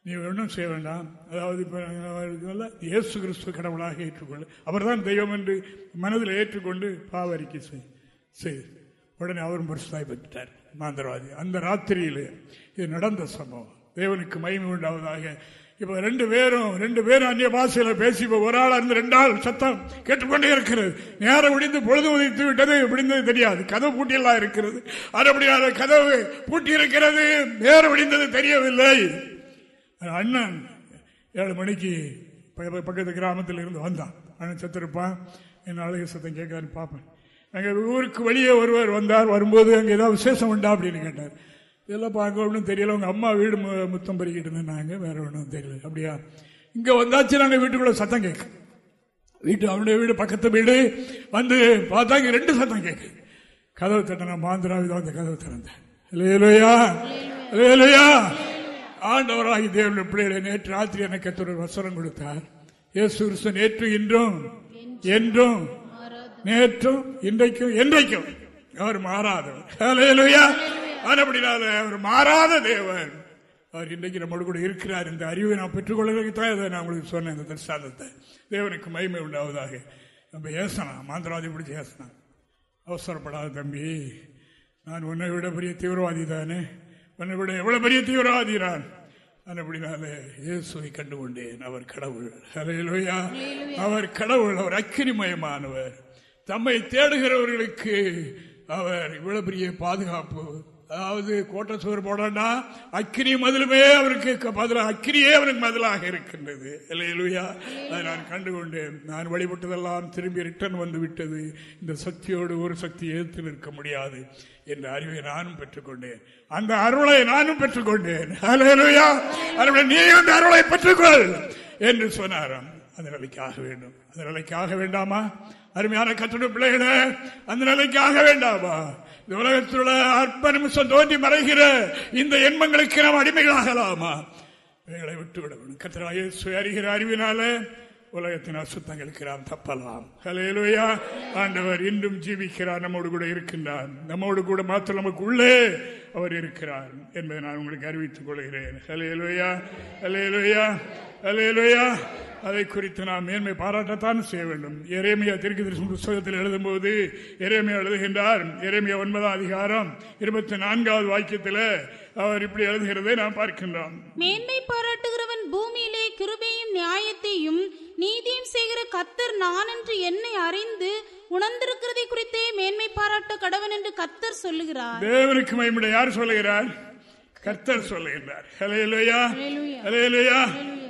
நீ ஒன்றும் செய்ய வேண்டாம். அதாவது இப்போ இயேசு கிறிஸ்துவ கடவுளாக ஏற்றுக்கொள்ள அவர் தான் தெய்வம் என்று மனதில் ஏற்றுக்கொண்டு பாவரிக்கை செய் உடனே அவரும் பரிசுதாய் பெற்றார் மாந்திரவாதி. அந்த ராத்திரியில் இது நடந்த சம்பவம். தேவனுக்கு மகிமை உண்டாவதாக. இப்ப ரெண்டு பேரும் ரெண்டு பேரும் அந்நிய பாசையில பேசி இப்ப ஒரு ஆள் இருந்து ரெண்டு ஆள் சத்தம் கேட்டுக்கொண்டே இருக்கிறது. நேரம் விடிந்து பொழுது உதித்து விட்டது விடிந்தது தெரியாது. கதவு பூட்டியெல்லாம் இருக்கிறது. அதுபடியாத கதவு பூட்டி இருக்கிறது நேரம் விடிந்தது தெரியவில்லை. அண்ணன் ஏழு மணிக்கு பக்கத்து கிராமத்தில் இருந்து வந்தான். அண்ணன் செத்துருப்பான். என் அழகு சத்தம் கேட்கான்னு பார்ப்பேன் எங்கள் ஊருக்கு வெளியே ஒருவர் வந்தார் வரும்போது அங்கே ஏதாவது விசேஷம் உண்டா அப்படின்னு கேட்டார். இதெல்லாம் பார்க்க ஒன்றும் தெரியல. உங்கள் அம்மா வீடு முத்தம் பறிக்கிட்டு இருந்தாங்க. வேற ஒன்றும் தெரியல. அப்படியா? இங்கே வந்தாச்சு நாங்கள் வீட்டுக்குள்ள சத்தம் கேட்க. வீட்டு அவனுடைய வீடு பக்கத்து வீடு. வந்து பார்த்தா இங்கே ரெண்டு சத்தம் கேட்கு. கதவு தட்டின மாந்திராவிதான் அந்த கதவு திறந்தேன். இல்லையா ஆண்டவராகி தேவனுடைய பிள்ளைகளை நேற்று ராத்திரி எனக்கு ஒரு வசனம் கொடுத்தார். இயேசு கிறிஸ்து நேற்று இன்றும் என்றும் நேற்றும் இன்றைக்கும் என்றைக்கும். அவர் மாறாதவர். அவர் மாறாத தேவன். அவர் இன்றைக்கு நம்மளோட கூட இருக்கிறார். இந்த அறிவை நான் பெற்றுக்கொள்வதற்கு தான் நான் உங்களுக்கு சொன்னேன் இந்த தரிசானத்தை தேவனுக்கு மகிமை உண்டாவதாக. நம்ம ஏசனா மாந்திராதி பிடிச்சி ஏசனா. அவசரப்படாத தம்பி நான் உன்னை விட பெரிய தீவிரவாதி தானே? உன்னை விட எவ்வளவு பெரிய தீவிரவாதி நான்? அப்படினாலே இயேசுவை கண்டுகொண்டேன் அவர் கடவுள். அலையிலோயா அவர் கடவுள் அவர் அக்கிரிமயமானவர் தம்மை தேடுகிறவர்களுக்கு அவர் இவ்வளவு பெரிய பாதுகாப்பு. அதாவது கோட்டை சுவர் போடா அக்கினி மதிலுமே அவருக்கு பதிலாக அக்கினியே அவருக்கு மதிலாக இருக்கின்றது. இல்லையா அதை நான் கண்டுகொண்டேன். நான் வழிபட்டதெல்லாம் திரும்பி ரிட்டர்ன் வந்து விட்டது இந்த சக்தியோடு ஒரு சக்தி ஏற்று நிற்க முடியாது என்ற அறிவை நானும் பெற்றுக்கொண்டேன். அந்த அருளை நானும் பெற்றுக்கொண்டேன். நீ அந்த அருளை பெற்றுக்கொள் என்று சொன்னாராம். அந்த நிலைக்கு ஆக வேண்டும். அந்த நிலைக்கு ஆக வேண்டாமா? அருமையான கத்துடைய பிள்ளைகளே அந்த நிலைக்கு ஆக வேண்டாமா? இந்த உலகத்தில் அற்ப நிமிஷம் தோன்றி மறைகிற இந்த எண்மங்களுக்கு நாம் அடிமைகளாகலாமா? எங்களை விட்டுவிட வேண்டும் கத்திராய அறிகிற அறிவினால உலகத்தின் அசுத்தங்களுக்கு நாம் தப்பலாம். ஹலேலுயா ஆண்டவர் இன்றும் ஜீவிக்கிறார் நம்மோடு கூட இருக்கின்றார். நம்மோடு கூட மாத்திரம் நமக்கு உள்ளே அவர் இருக்கிறார் என்பதை நான் உங்களுக்கு அறிவித்துக் கொள்கிறேன். ஹலேலுயா ஹலேலுயா ஹலேலுயா அதை குறித்து நாம் மேன்மை பாராட்டத்தான் செய்ய வேண்டும். எரேமியா திருக்கு புஸ்தகத்தில் எழுதும் போது எரேமியா எழுதுகின்றார் எரேமியா ஒன்பதாம் அதிகாரம் இருபத்தி நான்காவது வாக்கியத்தில் அவர் இப்படி எழுதுகிறதை நாம் பார்க்கின்றோம். மேன்மை பாராட்டுகிறவன் பூமியிலே கிருபையும் நியாயத்தையும் நீதியும் செய்கிற கத்தர் நான் என்று என்னை அறிந்து உணர்ந்திருக்கிறதை குறித்தே மேன்மை பாராட்ட கடவன் என்று கத்தர் சொல்லுகிறார். தேவனுக்கு மைமுடைய யார் சொல்லுகிறார்? கர்த்தர் சொல்லுகின்றார்.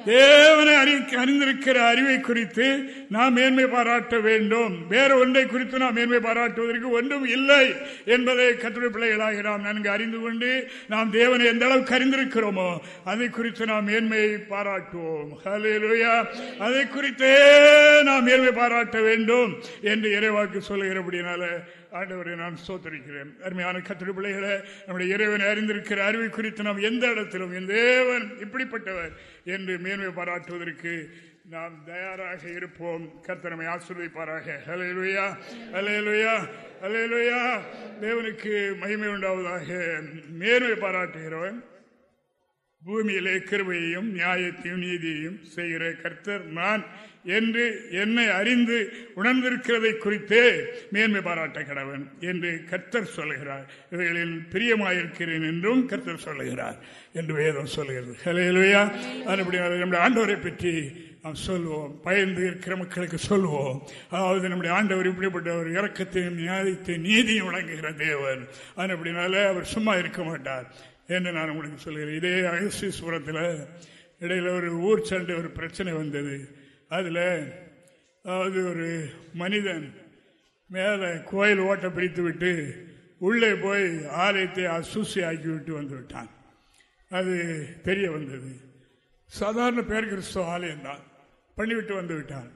தேவனை அறிந்திருக்கிற அறிவை குறித்து நாம் மேன்மை பாராட்ட வேண்டும். வேற ஒன்றை குறித்து நாம் மேன்மை பாராட்டுவதற்கு ஒன்றும் இல்லை என்பதை கத்துரை பிள்ளைகளாக நாம் நன்கு அறிந்து கொண்டு நாம் தேவனை எந்த அளவுக்கு அறிந்திருக்கிறோமோ அதை குறித்து நாம் மேன்மை பாராட்டுவோம். அதை குறித்தே நாம் மேன்மை பாராட்ட வேண்டும் என்று இறைவாக்கு சொல்லுகிறபடினால ஆண்டவரை நான் சோத்தரிக்கிறேன் அருமையான கத்திரி பிள்ளைகளை நம்முடைய இறைவனை அறிந்திருக்கிற அறிவை குறித்து நாம் எந்த இடத்திலும் என் தேவன் இப்படிப்பட்டவர் என்று மேன்மை பாராட்டுவதற்கு நாம் தயாராக இருப்போம். கத்தனமை ஆசிர்வதிப்பாராக. அலையலுயா அலையலுயா அலையலுயா தேவனுக்கு மகிமை உண்டாவதாக. மேன்மை பாராட்டுகிறவன் பூமியிலே கிருபையையும் நியாயத்தையும் நீதியையும் செய்கிற கர்த்தர் நான். என்று என்னை அறிந்து உணர்ந்திருக்கிறதை குறித்தே மேன்மை பாராட்ட கடவன் என்று கர்த்தர் சொல்லுகிறார். இவைகளில் பிரியமாயிருக்கிறேன் என்றும் கர்த்தர் சொல்லுகிறார் என்று வேதம் சொல்லுகிறது. ஹலையிலையா அதுபடி நம்முடைய ஆண்டவரை பற்றி நாம் சொல்லுவோம் பயந்து இருக்கிற மக்களுக்கு சொல்லுவோம் அதாவது நம்முடைய ஆண்டவர் இப்படிப்பட்ட ஒரு இறக்கத்தையும் நியாயத்தையும் நீதியும் வழங்குகிற தேவன். அப்படினால அவர் சும்மா இருக்க மாட்டார் என்று நான் உங்களுக்கு சொல்கிறேன் இதே அகசீஸ்வரத்தில் இடையில் ஒரு ஊர் சண்டை ஒரு பிரச்சனை வந்தது. அதில் அதாவது ஒரு மனிதன் மேலே கோயில் ஓட்டை பிரித்து விட்டு உள்ளே போய் ஆலயத்தை அசூசி ஆக்கி விட்டு வந்து விட்டான். அது தெரிய வந்தது. சாதாரண பேர் கிறிஸ்துவ ஆலயம்தான் பண்ணிவிட்டு வந்து விட்டான்.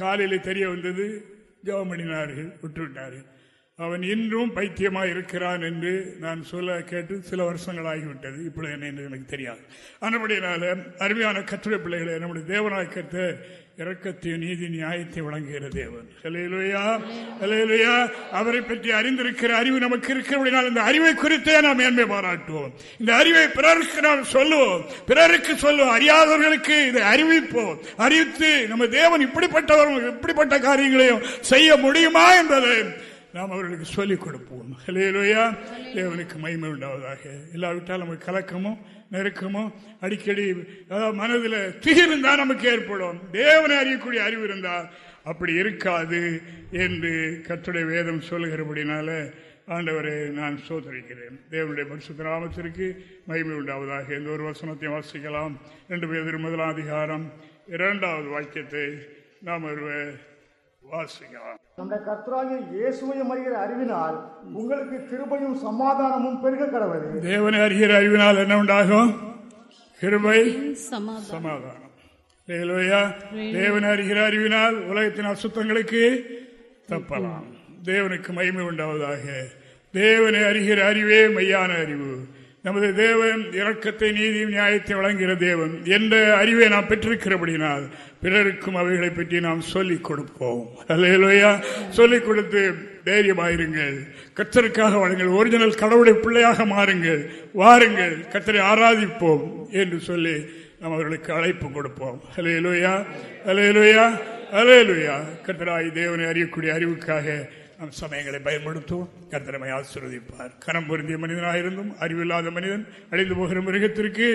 காலையில் தெரிய வந்தது ஜவமணினார்கள் விட்டுவிட்டார்கள் அவன் இன்றும் பைத்தியமாக இருக்கிறான் என்று நான் சொல்ல கேட்டு சில வருஷங்கள் ஆகிவிட்டது இப்பொழுது என்ன என்று எனக்கு தெரியாது. அனுபடினால அருமையான கற்றுரை பிள்ளைகளை நம்முடைய தேவநாயக்கத்தை இறக்கத்தையும் நீதி நியாயத்தை வழங்குகிற தேவன். அலையலுயா அவரை பற்றி அறிந்திருக்கிற அறிவு நமக்கு இருக்கிறபடினால் இந்த அறிவை குறித்தே நாம் மேன்மை பாராட்டுவோம். இந்த அறிவை பிறருக்கு நாம் சொல்லுவோம். பிறருக்கு சொல்லுவோம். அறியாதவர்களுக்கு இதை அறிவிப்போம். அறிவித்து நம்ம தேவன் இப்படிப்பட்டவர்கள் இப்படிப்பட்ட காரியங்களையும் செய்ய முடியுமா என்பதை நாம் அவர்களுக்கு சொல்லிக் கொடுப்போம். ஹலேலோயா தேவனுக்கு மயிமை உண்டாவதாக. இல்லாவிட்டால் நமக்கு கலக்கமோ நெருக்கமோ அடிக்கடி அதாவது மனதில் திகிருந்தால் நமக்கு ஏற்படும். தேவனை அறியக்கூடிய அறிவு இருந்தால் அப்படி இருக்காது என்று கத்துடைய வேதம் சொல்லுகிறபடினால ஆண்டவரை நான் சோதரிக்கிறேன். தேவனுடைய பரிசுத்த நாமத்திற்கு மகிமை உண்டாவதாக. எந்த ஒரு வசனத்தை வாசிக்கலாம். ரெண்டு பேர் முதலாம் அதிகாரம் இரண்டாவது வாக்கியத்தை நாம் ஒரு நம்முடைய கர்த்தராகிய இயேசுவையும் அறிகிற அறிவினால் உங்களுக்கு திருபையும் சமாதானமும் பெருக கடவுள். தேவனை அறிகிற அறிவினால் என்ன உண்டாகும்? கிருபை சமாதானம். தேவனை அறிகிற அறிவினால் உலகத்தின் அசுத்தங்களுக்கு தப்பலாம். தேவனுக்கு மகிமை உண்டாவதாக. தேவனை அறிகிற அறிவே மையான அறிவு. நமது தேவன் இரக்கத்தை நீதியும் நியாயத்தை வழங்குகிற தேவன். என்ற அறிவை நாம் பெற்றிருக்கிறபடினால் பிறருக்கும் அவைகளை பற்றி நாம் சொல்லிக் கொடுப்போம். அல்லையா சொல்லிக் கொடுத்து தைரியமாயிருங்கள். கத்தருக்காக வாழுங்கள். ஒரிஜினல் கடவுளை பிள்ளையாக மாறுங்கள். வாருங்கள். கத்தரை ஆராதிப்போம் என்று சொல்லி நாம் அவர்களுக்கு அழைப்பு கொடுப்போம். அலையலுயா அலையலுயா அலையலுயா கத்தராய் தேவனை அறியக்கூடிய அறிவுக்காக நம் சமயங்களை பயன்படுத்துவோம். கத்திரமை ஆசிர்வதிப்பார். கரம் பொருந்திய மனிதனாக இருந்தும் அறிவில்லாத மனிதன் அழிந்து போகிற மிருகத்திற்கு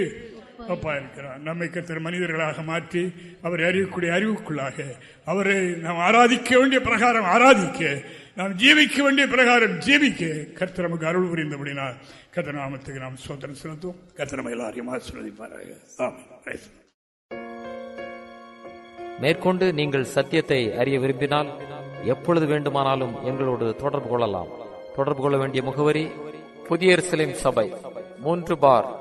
அப்பா இருக்கிறார். நம்மை கர்த்தர் மனிதர்களாக மாற்றி அவரை அறியக்கூடிய அறிவுக்குள்ளாக அவரை நாம் ஆராதிக்க வேண்டிய பிரகாரம் ஆராதிக்க நாம் ஜீவிக்க வேண்டிய பிரகாரம் ஜீவிக்க கர்த்தர் நமக்கு அருள் புரிந்தபடினால் கர்த்தர் நாமத்துக்கு நாம் சோதனை செலுத்துவோம். கர்த்தர் நம்ம எல்லாரையும் ஆசீர்வதிப்பாராக. Lord. மேற்கொண்டு நீங்கள் சத்தியத்தை அறிய விரும்பினால் எப்பொழுது வேண்டுமானாலும் எங்களோடு தொடர்பு கொள்ளலாம். தொடர்பு கொள்ள வேண்டிய முகவரி புதிய எருசலேம் சபை மூன்று பார்